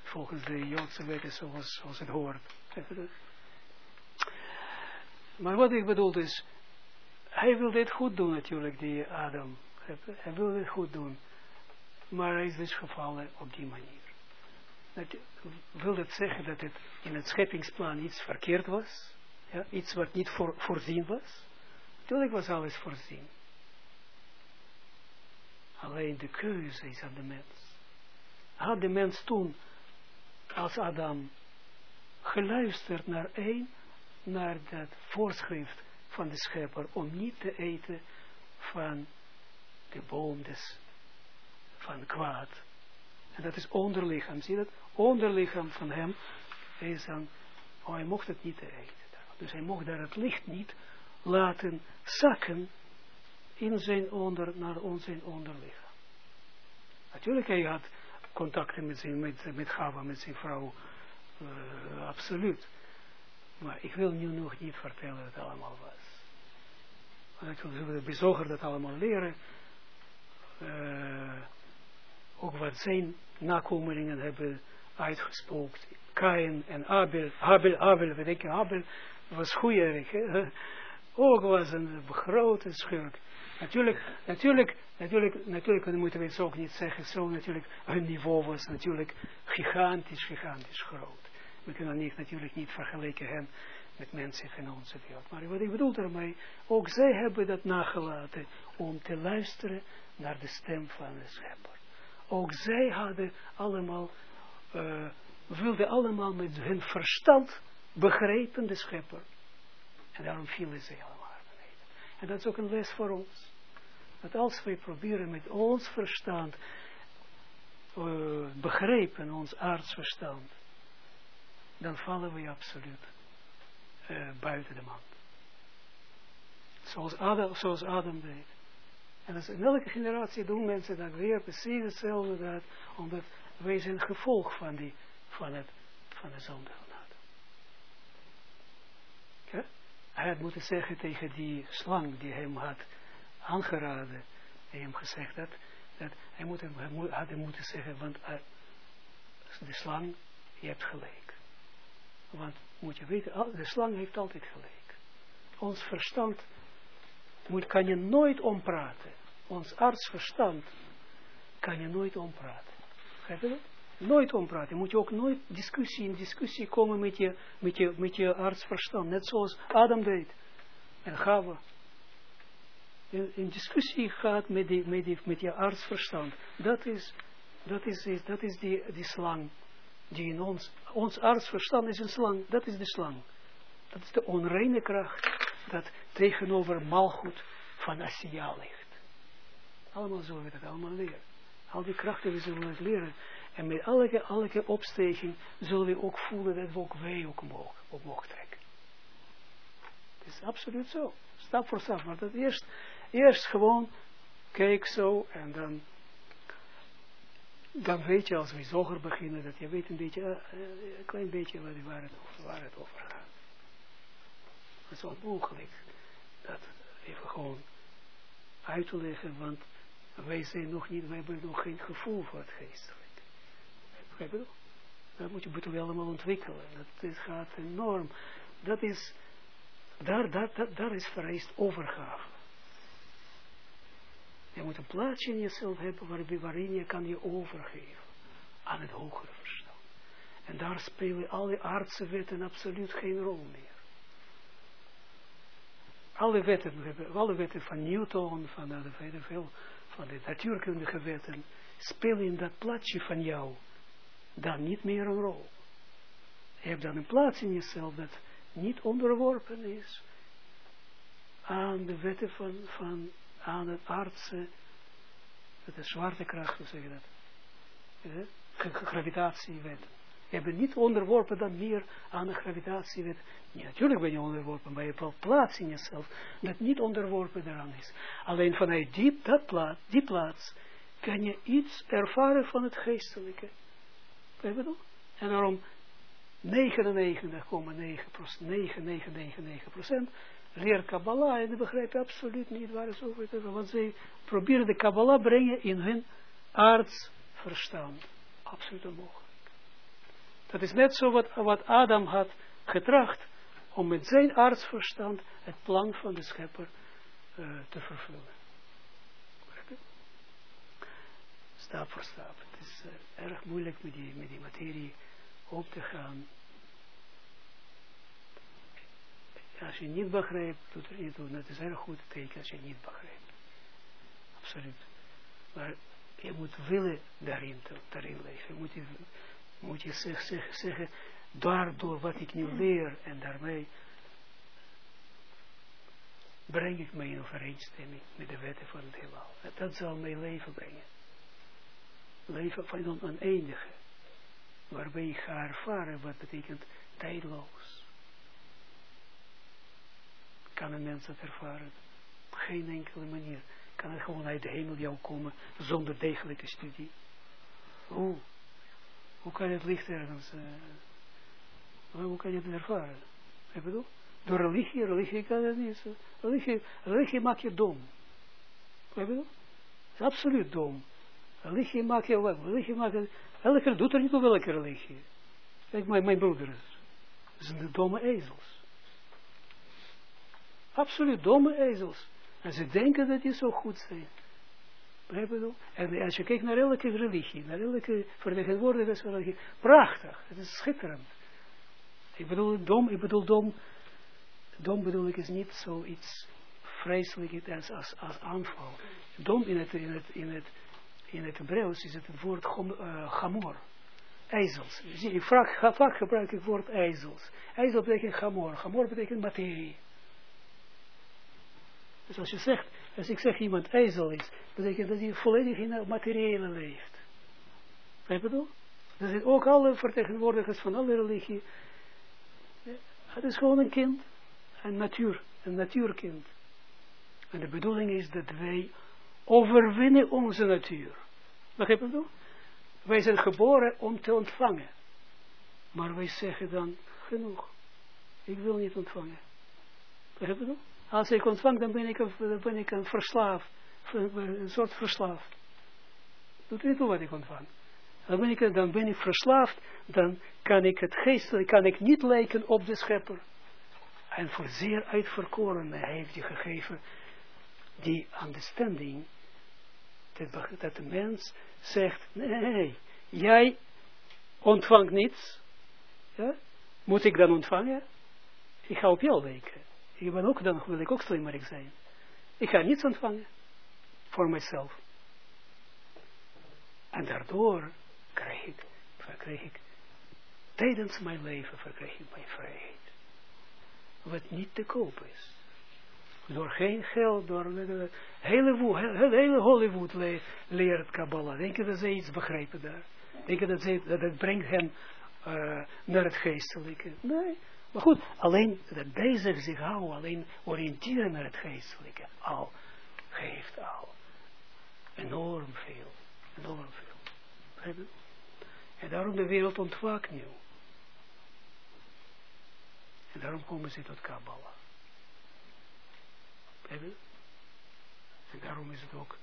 volgens de Joodse wetten zoals, zoals het hoort. Maar wat ik bedoel is, hij wil dit goed doen natuurlijk, die Adam. Hij wil dit goed doen. Maar hij is dus gevallen op die manier. Dat, wil dat zeggen dat het in het scheppingsplan iets verkeerd was? Ja, iets wat niet voor, voorzien was? Natuurlijk was alles voorzien. Alleen de keuze is aan de mens. Had de mens toen, als Adam, geluisterd naar één, naar dat voorschrift van de schepper om niet te eten van de boom des, van kwaad. En dat is onderlichaam, zie je dat? Onderlichaam van hem is dan, oh hij mocht het niet eten. Dus hij mocht daar het licht niet laten zakken in zijn onder, naar ons zijn onderlichaam. Natuurlijk, hij had contacten met, zijn, met, met Gava, met zijn vrouw, uh, absoluut. Maar ik wil nu nog niet vertellen wat het allemaal was. Ik wil de bezoger dat allemaal leren. Uh, ook wat zijn nakomelingen hebben uitgespookt. Kain en Abel, Abel, Abel, weet ik, Abel was goeierig. Ook was een grote schurk. Natuurlijk, natuurlijk, natuurlijk, natuurlijk moeten we het ook niet zeggen, zo natuurlijk, hun niveau was natuurlijk gigantisch, gigantisch groot. We kunnen natuurlijk niet vergelijken hen met mensen in onze wereld. Maar wat ik bedoel daarmee, ook zij hebben dat nagelaten om te luisteren naar de stem van de schepper. Ook zij hadden allemaal, uh, wilden allemaal met hun verstand begrijpen de schepper. En daarom vielen ze allemaal beneden. En dat is ook een les voor ons. Dat als wij proberen met ons verstand uh, begrijpen, ons aardsverstand, dan vallen we absoluut uh, buiten de mand. Zoals Adam, zoals Adam deed. En dus in elke generatie doen mensen dat weer precies hetzelfde, dat, omdat wij zijn gevolg van, die, van, het, van de zonde van Adam. Ja? Hij had moeten zeggen tegen die slang die hem had aangeraden, en hem gezegd dat, dat hij, moet hij had hem moeten zeggen, want uh, de slang, je hebt gelijk. Want moet je weten, de slang heeft altijd gelijk. Ons verstand moet, kan je nooit ompraten. Ons artsverstand kan je nooit ompraten. Begrijp je dat? Nooit ompraten. Moet je ook nooit discussie in discussie komen met je, met je, met je artsverstand. Net zoals Adam deed. En Gava in, discussie gaat met, die, met, die, met je artsverstand. Dat is, dat is, dat is die, die slang die in ons, ons artsverstand is een slang, dat is de slang. Dat is de onreine kracht dat tegenover malgoed van Asiya ligt. Allemaal zullen we dat allemaal leren. Al die krachten we zullen het leren. En met elke, elke opsteging zullen we ook voelen dat we ook wij ook omhoog, omhoog trekken. Het is absoluut zo. Stap voor stap. Maar dat eerst Eerst gewoon, kijk zo en dan, dan weet je als we zoger beginnen, dat je weet een beetje, uh, een klein beetje waar, waar, het over, waar het over gaat. Het is onmogelijk dat even gewoon uit te leggen, want wij zijn nog niet, wij hebben nog geen gevoel voor het geestelijk. Dat moet je bedoel allemaal ontwikkelen. Dat is, gaat enorm. Dat is, daar, daar, daar, is vereist overgave. Je moet een plaatsje in jezelf hebben waarin je kan je overgeven aan het hogere verstand. En daar spelen alle aardse wetten absoluut geen rol meer. Alle wetten, alle wetten van Newton, van de, veel, van de natuurkundige wetten, spelen in dat plaatsje van jou dan niet meer een rol. Je hebt dan een plaats in jezelf dat niet onderworpen is aan de wetten van, van aan het aardse, de zwaartekracht, hoe zeg je dat? Ja? Gravitatiewet. Je bent niet onderworpen dan meer aan de gravitatiewet. Ja, natuurlijk ben je onderworpen, maar je hebt wel plaats in jezelf dat niet onderworpen daaraan is. Alleen vanuit die, dat plaats, die plaats kan je iets ervaren van het geestelijke. En daarom 99,99999% leert Kabbalah en die begrijpen absoluut niet waar het over gaat. Want zij proberen de Kabbalah brengen in hun aardsverstand. Absoluut onmogelijk. Dat is net zo wat, wat Adam had getracht om met zijn aardsverstand het plan van de schepper uh, te vervullen. Stap voor stap. Het is uh, erg moeilijk met die, met die materie op te gaan. Als je niet begrijpt, doet er niet toe. Het is een erg goed teken als je niet begrijpt. Absoluut. Maar je moet willen daarin, daarin leven. Moet je, moet je zeg, zeg, zeggen, daardoor wat ik nu leer en daarmee breng ik mij in overeenstemming met de wetten van het heelal. Dat, dat zal mijn leven brengen. Leven van een oneindige. Waarbij ik ga ervaren wat betekent tijdloos. Kan een mens dat ervaren? Op geen enkele manier. Kan het gewoon uit de hemel jou komen zonder degelijke studie. Hoe? Hoe kan het licht ergens... Uh, hoe kan je het ervaren? Ik bedoel? Door religie, religie kan het niet. Religie, religie maakt je dom. Ik bedoel? Het absoluut dom. Religie maakt je wat? Religie maakt je... Elke doet er niet op welke religie. Kijk, mijn, mijn broeders. Dat zijn de domme ezels. Absoluut domme ezels. En ze denken dat die zo goed zijn. En als je kijkt naar elke religie, naar elke vertegenwoordigersreligie, prachtig, het is schitterend. Ik bedoel dom, ik bedoel dom, dom bedoel ik is niet zoiets vreselijk als, als, als aanval. Dom in het, in het, in het, in het Hebreeuws is het het woord uh, gamor. IJzels. Zie, vaak gebruik ik het woord ijzels. IJzel betekent gamor. Gamor betekent materie. Dus als je zegt, als ik zeg iemand ijzel is, betekent dat hij volledig in het materiële leeft. Wat bedoel? Er zijn ook alle vertegenwoordigers van alle religie. Het is gewoon een kind. Een natuur. Een natuurkind. En de bedoeling is dat wij overwinnen onze natuur. Begrijp je bedoel? Wij zijn geboren om te ontvangen. Maar wij zeggen dan, genoeg. Ik wil niet ontvangen. Begrijp je? Als ik ontvang, dan ben ik een, ben ik een verslaafd. Een soort verslaafd. Doet niet toe wat ik ontvang. Dan ben ik, dan ben ik verslaafd, dan kan ik het geestelijk, kan ik niet lijken op de schepper. En voor zeer uitverkoren heeft hij gegeven die understanding, dat, de mens zegt, nee, jij ontvangt niets, ja? moet ik dan ontvangen? Ik ga op jou lijken. Ik ben ook, dan wil ik ook slimmerik zijn. Ik ga niets ontvangen voor mezelf. En daardoor krijg ik, verkrijg ik, tijdens mijn leven verkrijg ik mijn vrijheid. Wat niet te koop is. Door geen geld, door de hele, hele, hele Hollywood le leert Kabbalah. Denk je dat ze iets begrijpen daar? Denk je dat, ze, dat het brengt hen uh, naar het geestelijke? Nee. Maar goed, alleen dat bezig zich houden, alleen oriënteren naar het geestelijke, al, geeft al enorm veel, enorm veel. En daarom de wereld ontwaakt nu. En daarom komen ze tot Kabbalah. En daarom is het ook,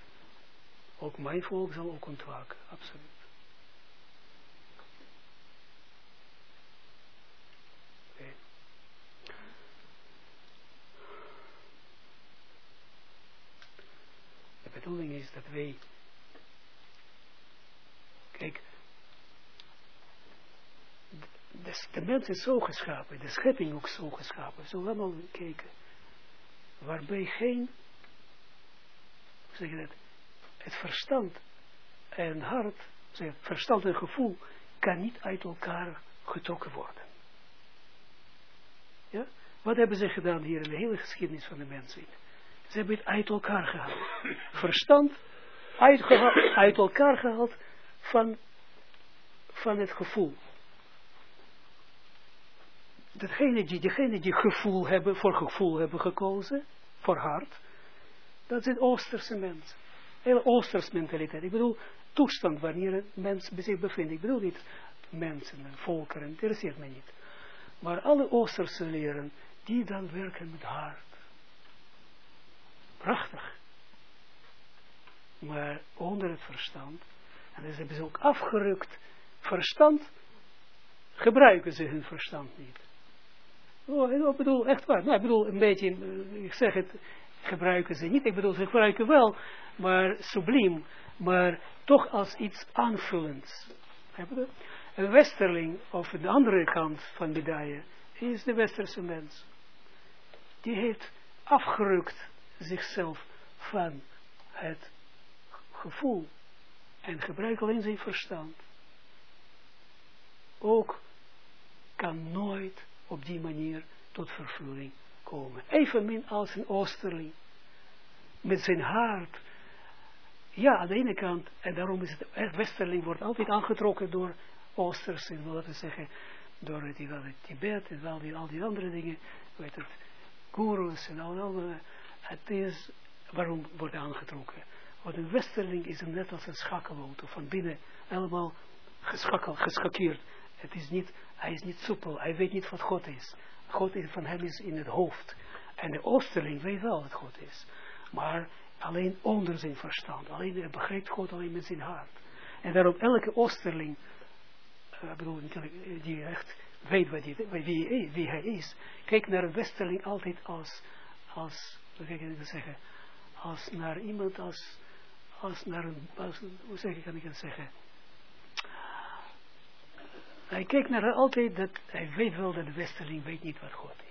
ook mijn volk zal ook ontwaken, absoluut. bedoeling is dat wij, kijk, de, de mens is zo geschapen, de schepping ook zo geschapen, zo allemaal kijken, waarbij geen, zeg dat, het verstand en hart, zeg, verstand en gevoel, kan niet uit elkaar getrokken worden. Ja? Wat hebben ze gedaan hier in de hele geschiedenis van de mensheid? Ze hebben het uit elkaar gehaald. Verstand uit, uit elkaar gehaald van, van het gevoel. Degene die, gevoel hebben, voor gevoel hebben gekozen, voor hart, dat zijn Oosterse mensen. Hele Oosterse mentaliteit. Ik bedoel, toestand wanneer een mens zich bevindt. Ik bedoel niet mensen en volkeren, interesseert mij niet. Maar alle Oosterse leren, die dan werken met hart. Prachtig. Maar onder het verstand, en dus hebben ze ook afgerukt, verstand, gebruiken ze hun verstand niet. Oh, ik bedoel, echt waar. Nou, ik bedoel, een beetje, eh, ik zeg het, gebruiken ze niet. Ik bedoel, ze gebruiken wel, maar subliem, maar toch als iets aanvullends. Een westerling, of de andere kant van de medaille, is de westerse mens. Die heeft afgerukt zichzelf van het gevoel en gebruikt alleen zijn verstand. Ook kan nooit op die manier tot vervulling komen. Evenmin als een oosterling. Met zijn hart. Ja, aan de ene kant, en daarom is het, westerling wordt altijd aangetrokken door oosters, en laten we zeggen, door het, Tibet en die, al die andere dingen, weet het, gurus en al andere. Het is, waarom wordt aangetrokken? Want een westerling is net als een schakelauto, van binnen helemaal geschakeld, geschakeerd. Het is niet, hij is niet soepel, hij weet niet wat God is. God is van hem is in het hoofd. En de oosterling weet wel wat God is. Maar alleen onder zijn verstand. Alleen begrijpt God alleen met zijn hart. En daarom elke oosterling, uh, bedoel, die echt weet wat die, wie, wie, hij is, kijkt naar een westerling altijd als, als hoe kan ik het zeggen, als naar iemand als, als naar een, hoe zeg ik, kan ik het zeggen, hij kijkt naar altijd dat, hij weet wel dat de westerling weet niet wat God is.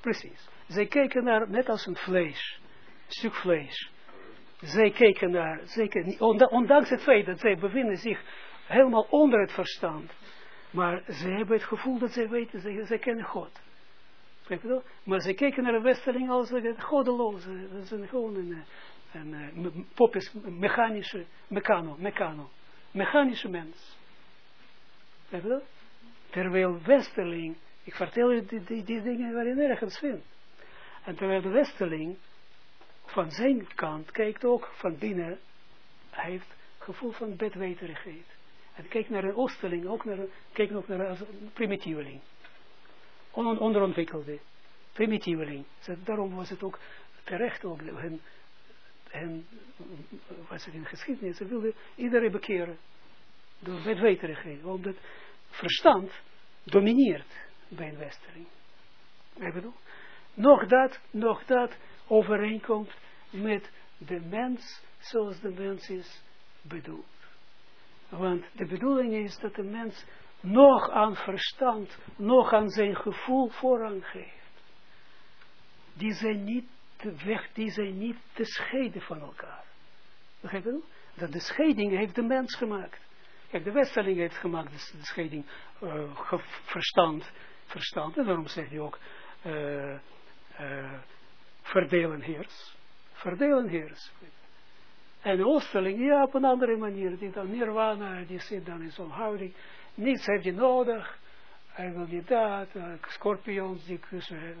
Precies. Zij kijken naar, net als een vlees, een stuk vlees. Zij kijken naar, zeker, ondanks het feit dat zij bevinden zich helemaal onder het verstand. Maar ze hebben het gevoel dat zij weten, ze, kennen God. Maar ze kijken naar de westerling als een goddeloze. Dat een, gewoon een, een, een popis, mechanische, mecano, mecano, mechanische mens. Terwijl westerling, ik vertel je die, die, die dingen waar je nergens vindt. En terwijl de westerling van zijn kant kijkt ook van binnen, hij heeft gevoel van bedweterigheid. En kijkt naar een oosterling, ook naar, kijkt ook naar een primitieveling. On, onderontwikkelde, primitieveling. Daarom was het ook terecht ook hen, hen was het in geschiedenis, ze wilden iedereen bekeren. Door bedweterigheid. Omdat verstand domineert bij een westerling. Ik bedoel, nog dat, nog dat overeenkomt met de mens zoals de mens is bedoeld. Want de bedoeling is dat de mens nog aan verstand, nog aan zijn gevoel voorrang geeft. Die zijn niet te die zijn niet te scheiden van elkaar. Begrijp je? Dat de scheiding heeft de mens gemaakt. Kijk, de westerling heeft gemaakt dus de scheiding uh, verstand, verstand. En daarom zegt hij ook uh, uh, verdelen heers. Verdelen heers. En de oosterling, ja, op een andere manier. Die dan nirvana, die zit dan in zo'n houding. Niets heeft hij nodig. Hij wil niet dat. scorpions die kussen,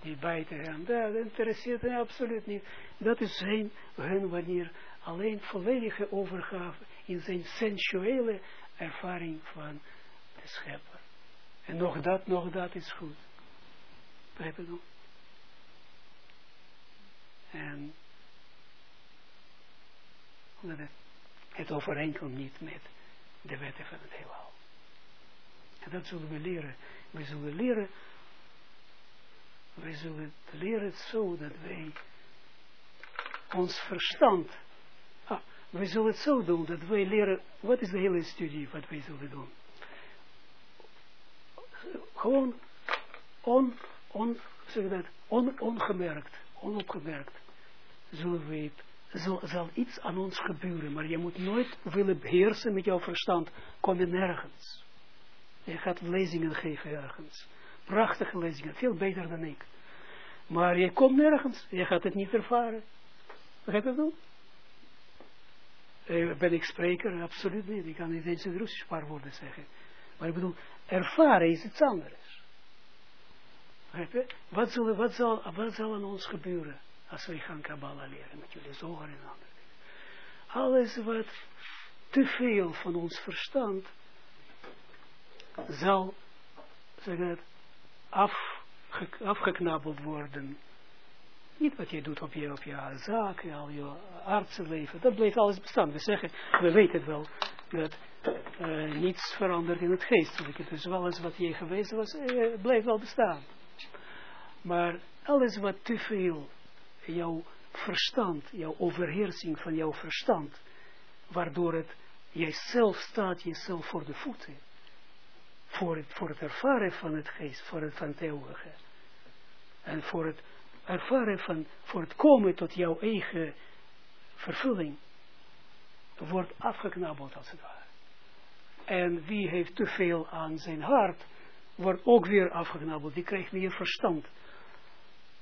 die bijten en dat. interesseert hem absoluut niet. Dat is zijn, hun manier. Alleen volledige overgave in zijn sensuele ervaring van de schepper. En nog dat, nog dat is goed. Begrijp je nog? En omdat het, het overeenkomt niet met de wetten van het heelal. En dat zullen we leren. We zullen leren, we zullen leren zo dat wij ons verstand we zullen het zo doen, dat wij leren, wat is de hele studie wat wij zullen doen? Gewoon on, on, zeg dat, on, ongemerkt, onopgemerkt, zullen we het, zal, iets aan ons gebeuren, maar je moet nooit willen beheersen met jouw verstand, kom je nergens. Je gaat lezingen geven ergens. Prachtige lezingen, veel beter dan ik. Maar je komt nergens, je gaat het niet ervaren. Begrijp je dat? Eh, ben ik spreker? Absoluut niet. Ik kan niet eens in Russisch paar woorden zeggen. Maar ik bedoel, ervaren is iets anders. Wat, zullen, wat, zal, wat zal aan ons gebeuren als wij gaan Kabbalah leren met jullie zoger en andere Alles wat te veel van ons verstand zal, zeg het, afgeknabbeld worden niet wat je doet op je, op je zaken, al je artsenleven. Dat blijft alles bestaan. We zeggen, we weten wel dat uh, niets verandert in het geestelijke. Dus alles wat je geweest was, uh, blijft wel bestaan. Maar alles wat te veel jouw verstand, jouw overheersing van jouw verstand, waardoor het jijzelf staat, jezelf voor de voeten, voor het, voor het ervaren van het geest, voor het van het eeuwige. En voor het ervaren van, voor het komen tot jouw eigen vervulling, wordt afgeknabbeld als het ware. En wie heeft te veel aan zijn hart, wordt ook weer afgeknabbeld. Die krijgt meer verstand.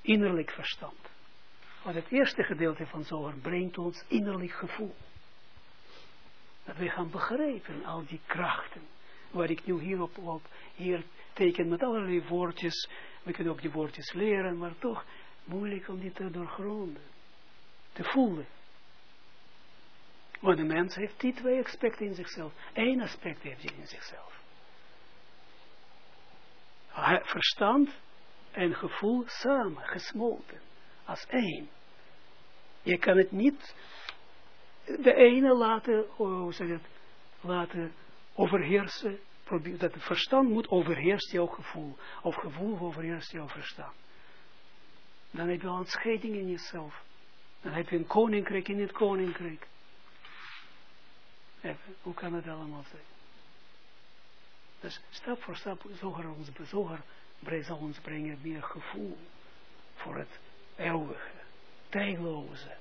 innerlijk verstand. Want het eerste gedeelte van Zoger brengt ons innerlijk gevoel. Dat we gaan begrijpen, al die krachten, waar ik nu hier op hier teken met allerlei woordjes. We kunnen ook die woordjes leren, maar toch moeilijk om die te doorgronden. Te voelen. Want de mens heeft die twee aspecten in zichzelf. Eén aspect heeft hij in zichzelf. Verstand en gevoel samen, gesmolten. Als één. Je kan het niet de ene laten, hoe zeg het, laten overheersen. Dat het verstand moet overheersen jouw gevoel. Of gevoel overheerst jouw verstand. Dan heb je al een scheiding in jezelf. Dan heb je een koninkrijk in het koninkrijk. Even, hoe kan het allemaal zijn? Dus stap voor stap, zoger ons, zal ons brengen meer gevoel voor het eeuwige, tijdloze,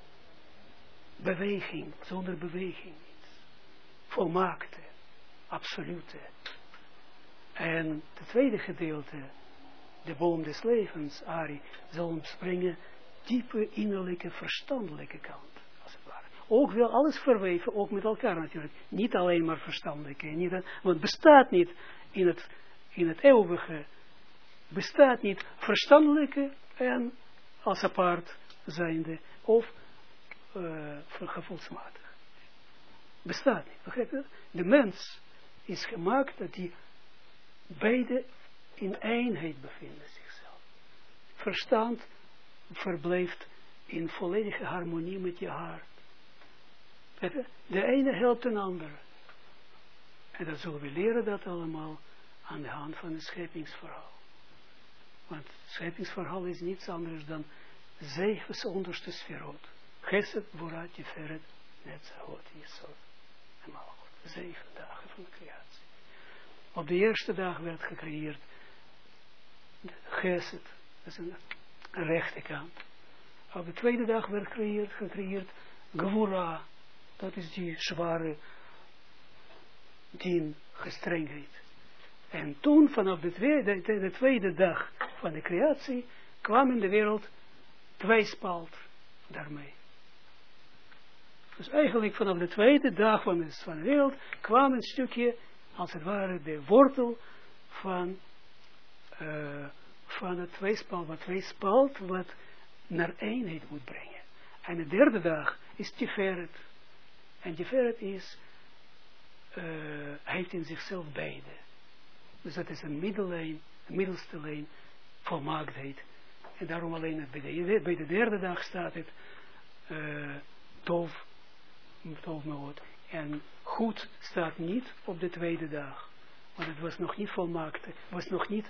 beweging, zonder beweging niet, volmaakte, absolute. En het tweede gedeelte, de boom des levens, Ari, zal ons brengen diepe innerlijke, verstandelijke kant ook wel alles verweven, ook met elkaar natuurlijk. Niet alleen maar verstandelijke, niet, want het bestaat niet in het, in het eeuwige, bestaat niet verstandelijke en als apart zijnde, of uh, gevoelsmatig. Bestaat niet, begrijp je? De mens is gemaakt dat die beide in eenheid bevinden zichzelf. Verstand verblijft in volledige harmonie met je hart. De ene helpt een ander. En dat zullen we leren dat allemaal aan de hand van het scheppingsverhaal. Want het scheppingsverhaal is niets anders dan zeven onderste sferot. Geset, vooruit, je verret, net zo wat je zo. En zeven dagen van de creatie. Op de eerste dag werd gecreëerd Geset, dat is een rechte kant. Op de tweede dag werd gecreëerd, gecreëerd dat is die zware dien gestrengheid. En toen, vanaf de tweede, de, tweede dag van de creatie, kwam in de wereld tweespalt daarmee. Dus eigenlijk vanaf de tweede dag van de, van de wereld kwam een stukje, als het ware, de wortel van, uh, van het tweespalt, wat tweespalt, wat naar eenheid moet brengen. En de derde dag is Tiferet. En Tiferet is, uh, heeft in zichzelf beide. Dus dat is een middellijn, een middelste lijn, volmaaktheid. En daarom alleen bij de, bij de derde dag staat het uh, tof, tof En goed staat niet op de tweede dag. Want het was nog niet volmaakt, het was nog niet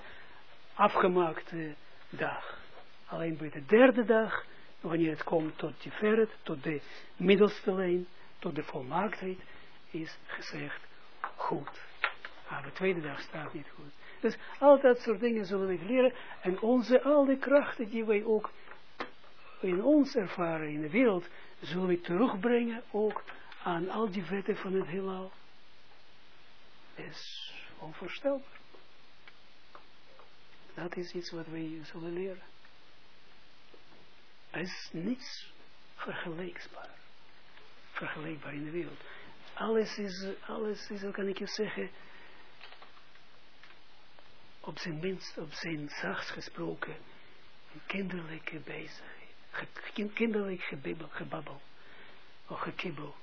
afgemaakte dag. Alleen bij de derde dag, wanneer het komt tot Tiferet, tot de middelste lijn, tot de volmaaktheid is gezegd goed. Maar de tweede dag staat niet goed. Dus al dat soort dingen zullen we leren. En onze, al die krachten die wij ook in ons ervaren in de wereld, zullen we terugbrengen ook aan al die wetten van het heelal. is onvoorstelbaar. Dat is iets wat wij zullen leren. Er is niets vergelijkbaar vergelijkbaar in de wereld. Alles is, alles is, hoe kan ik je zeggen, op zijn minst, op zijn zachtst gesproken, kinderlijke bezigheid. kinderlijk gebibbel, gebabbel. Of gekibbel.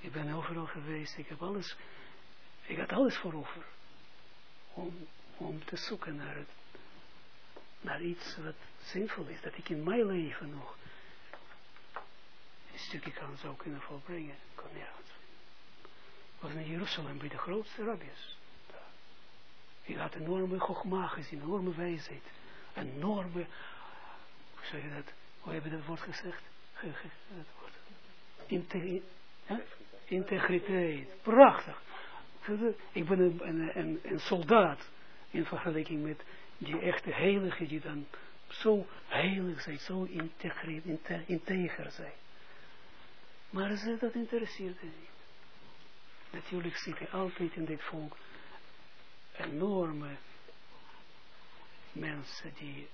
Ik ben overal geweest, ik heb alles, ik had alles voor over. Om, om te zoeken naar, het, naar iets wat zinvol is, dat ik in mijn leven nog een stukje kan zou kunnen volbrengen. Kon nergens. Was in Jeruzalem bij de grootste rabbies. Die had enorme gogma gezien, enorme wijsheid. Enorme, hoe zeg je dat, hoe heb je dat woord gezegd? Integriteit. Prachtig. Ik ben een, een, een, soldaat in vergelijking met die echte heilige die dan zo heilig zijn, zo integer zijn. Maar ze, dat interesseert niet. Natuurlijk zit er altijd in dit volk enorme mensen die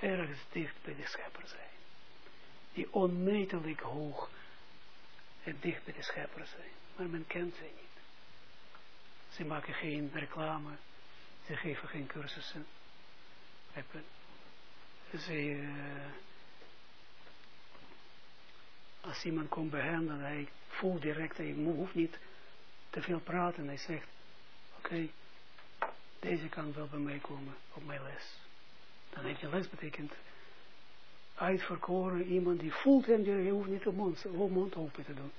ergens dicht bij de schepper zijn. Die onmetelijk hoog en dicht bij de schepper zijn. Maar men kent ze niet. Ze maken geen reclame. Ze geven geen cursussen. Ze, uh, als iemand komt bij hem, dan hij voelt direct, hij hoeft niet te veel praten. Hij zegt, oké, deze kan wel bij mij komen op mijn les. Dan heeft je les betekent uitverkoren iemand die voelt hem, die hoeft niet de mond, mond open te doen.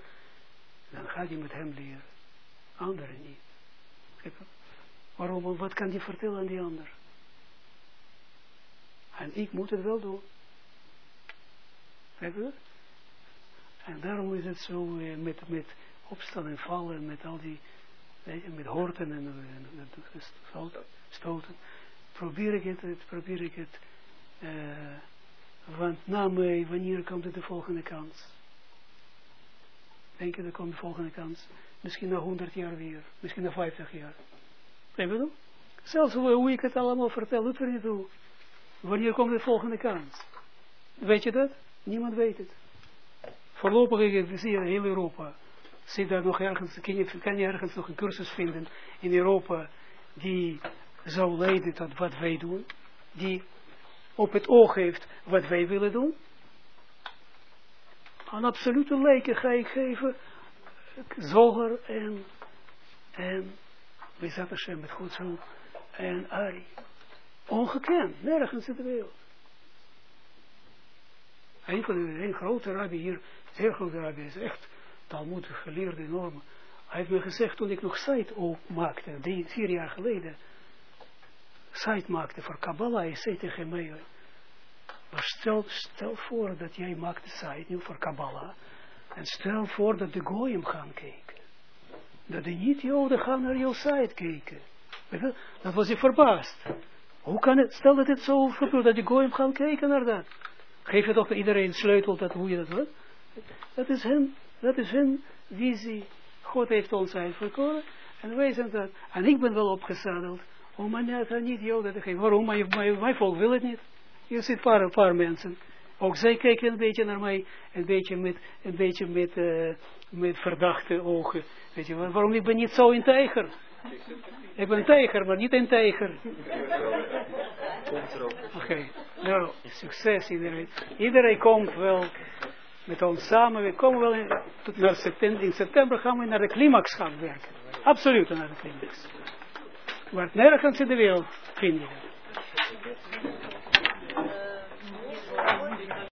Dan gaat hij met hem leren. Anderen niet. Waarom? Wat kan die vertellen aan die ander? En ik moet het wel doen. En daarom is het zo eh, met, met opstaan en vallen, met al die, met horten en, en, en stoten. Probeer ik het, probeer ik het, want na mij, wanneer komt het de volgende kans? Denk je, er komt de volgende kans. Misschien na 100 jaar weer, misschien na 50 jaar. Weet je Zelfs hoe, ik het allemaal vertel, doet er niet. Wanneer komt de volgende kans? Weet je dat? Niemand weet het. Voorlopig zie in heel Europa. Zie daar nog ergens, kan je, kan je ergens nog een cursus vinden in Europa die zou leiden tot wat wij doen. Die op het oog heeft wat wij willen doen. Aan absolute lijken ga ik geven Zoger en en Bezat Hashem met Gods hulp en Ari. Ongekend, nergens in de wereld. De een grote rabbi hier, zeer grote rabbi, is echt Talmud geleerd enorm. Hij heeft me gezegd toen ik nog site opmaakte, drie, vier jaar geleden, site maakte voor Kabbalah, hij zei tegen mij, maar stel, stel voor dat jij maakt de site nu voor Kabbalah, en stel voor dat de Goyim gaan kijken. Dat de niet-Joden gaan naar jouw site kijken. Dat was hij verbaasd. Hoe kan het, stel dat het zo gebeurt, dat de Goyim gaan kijken naar dat. Geef je toch iedereen sleutel dat hoe je dat doet. Dat is hun, dat is hun visie. God heeft ons uitverkoren. En wij zijn dat. En ik ben wel opgezadeld om mijn niet Joden te geven. Waarom? Mijn, mijn, mijn volk wil het niet. Zit een paar, paar mensen. Ook zij kijken een beetje naar mij, een beetje met, een beetje met, uh, met verdachte ogen. Weet je, waarom ik ben niet zo een tijger? Ik ben een tijger, maar niet een tijger. Oké, nou, succes iedereen. Iedereen komt wel met ons samen. We komen wel in, tot naar september. In september gaan we naar de climax gaan werken. Absoluut naar de climax. Maar nergens in de wereld vinden we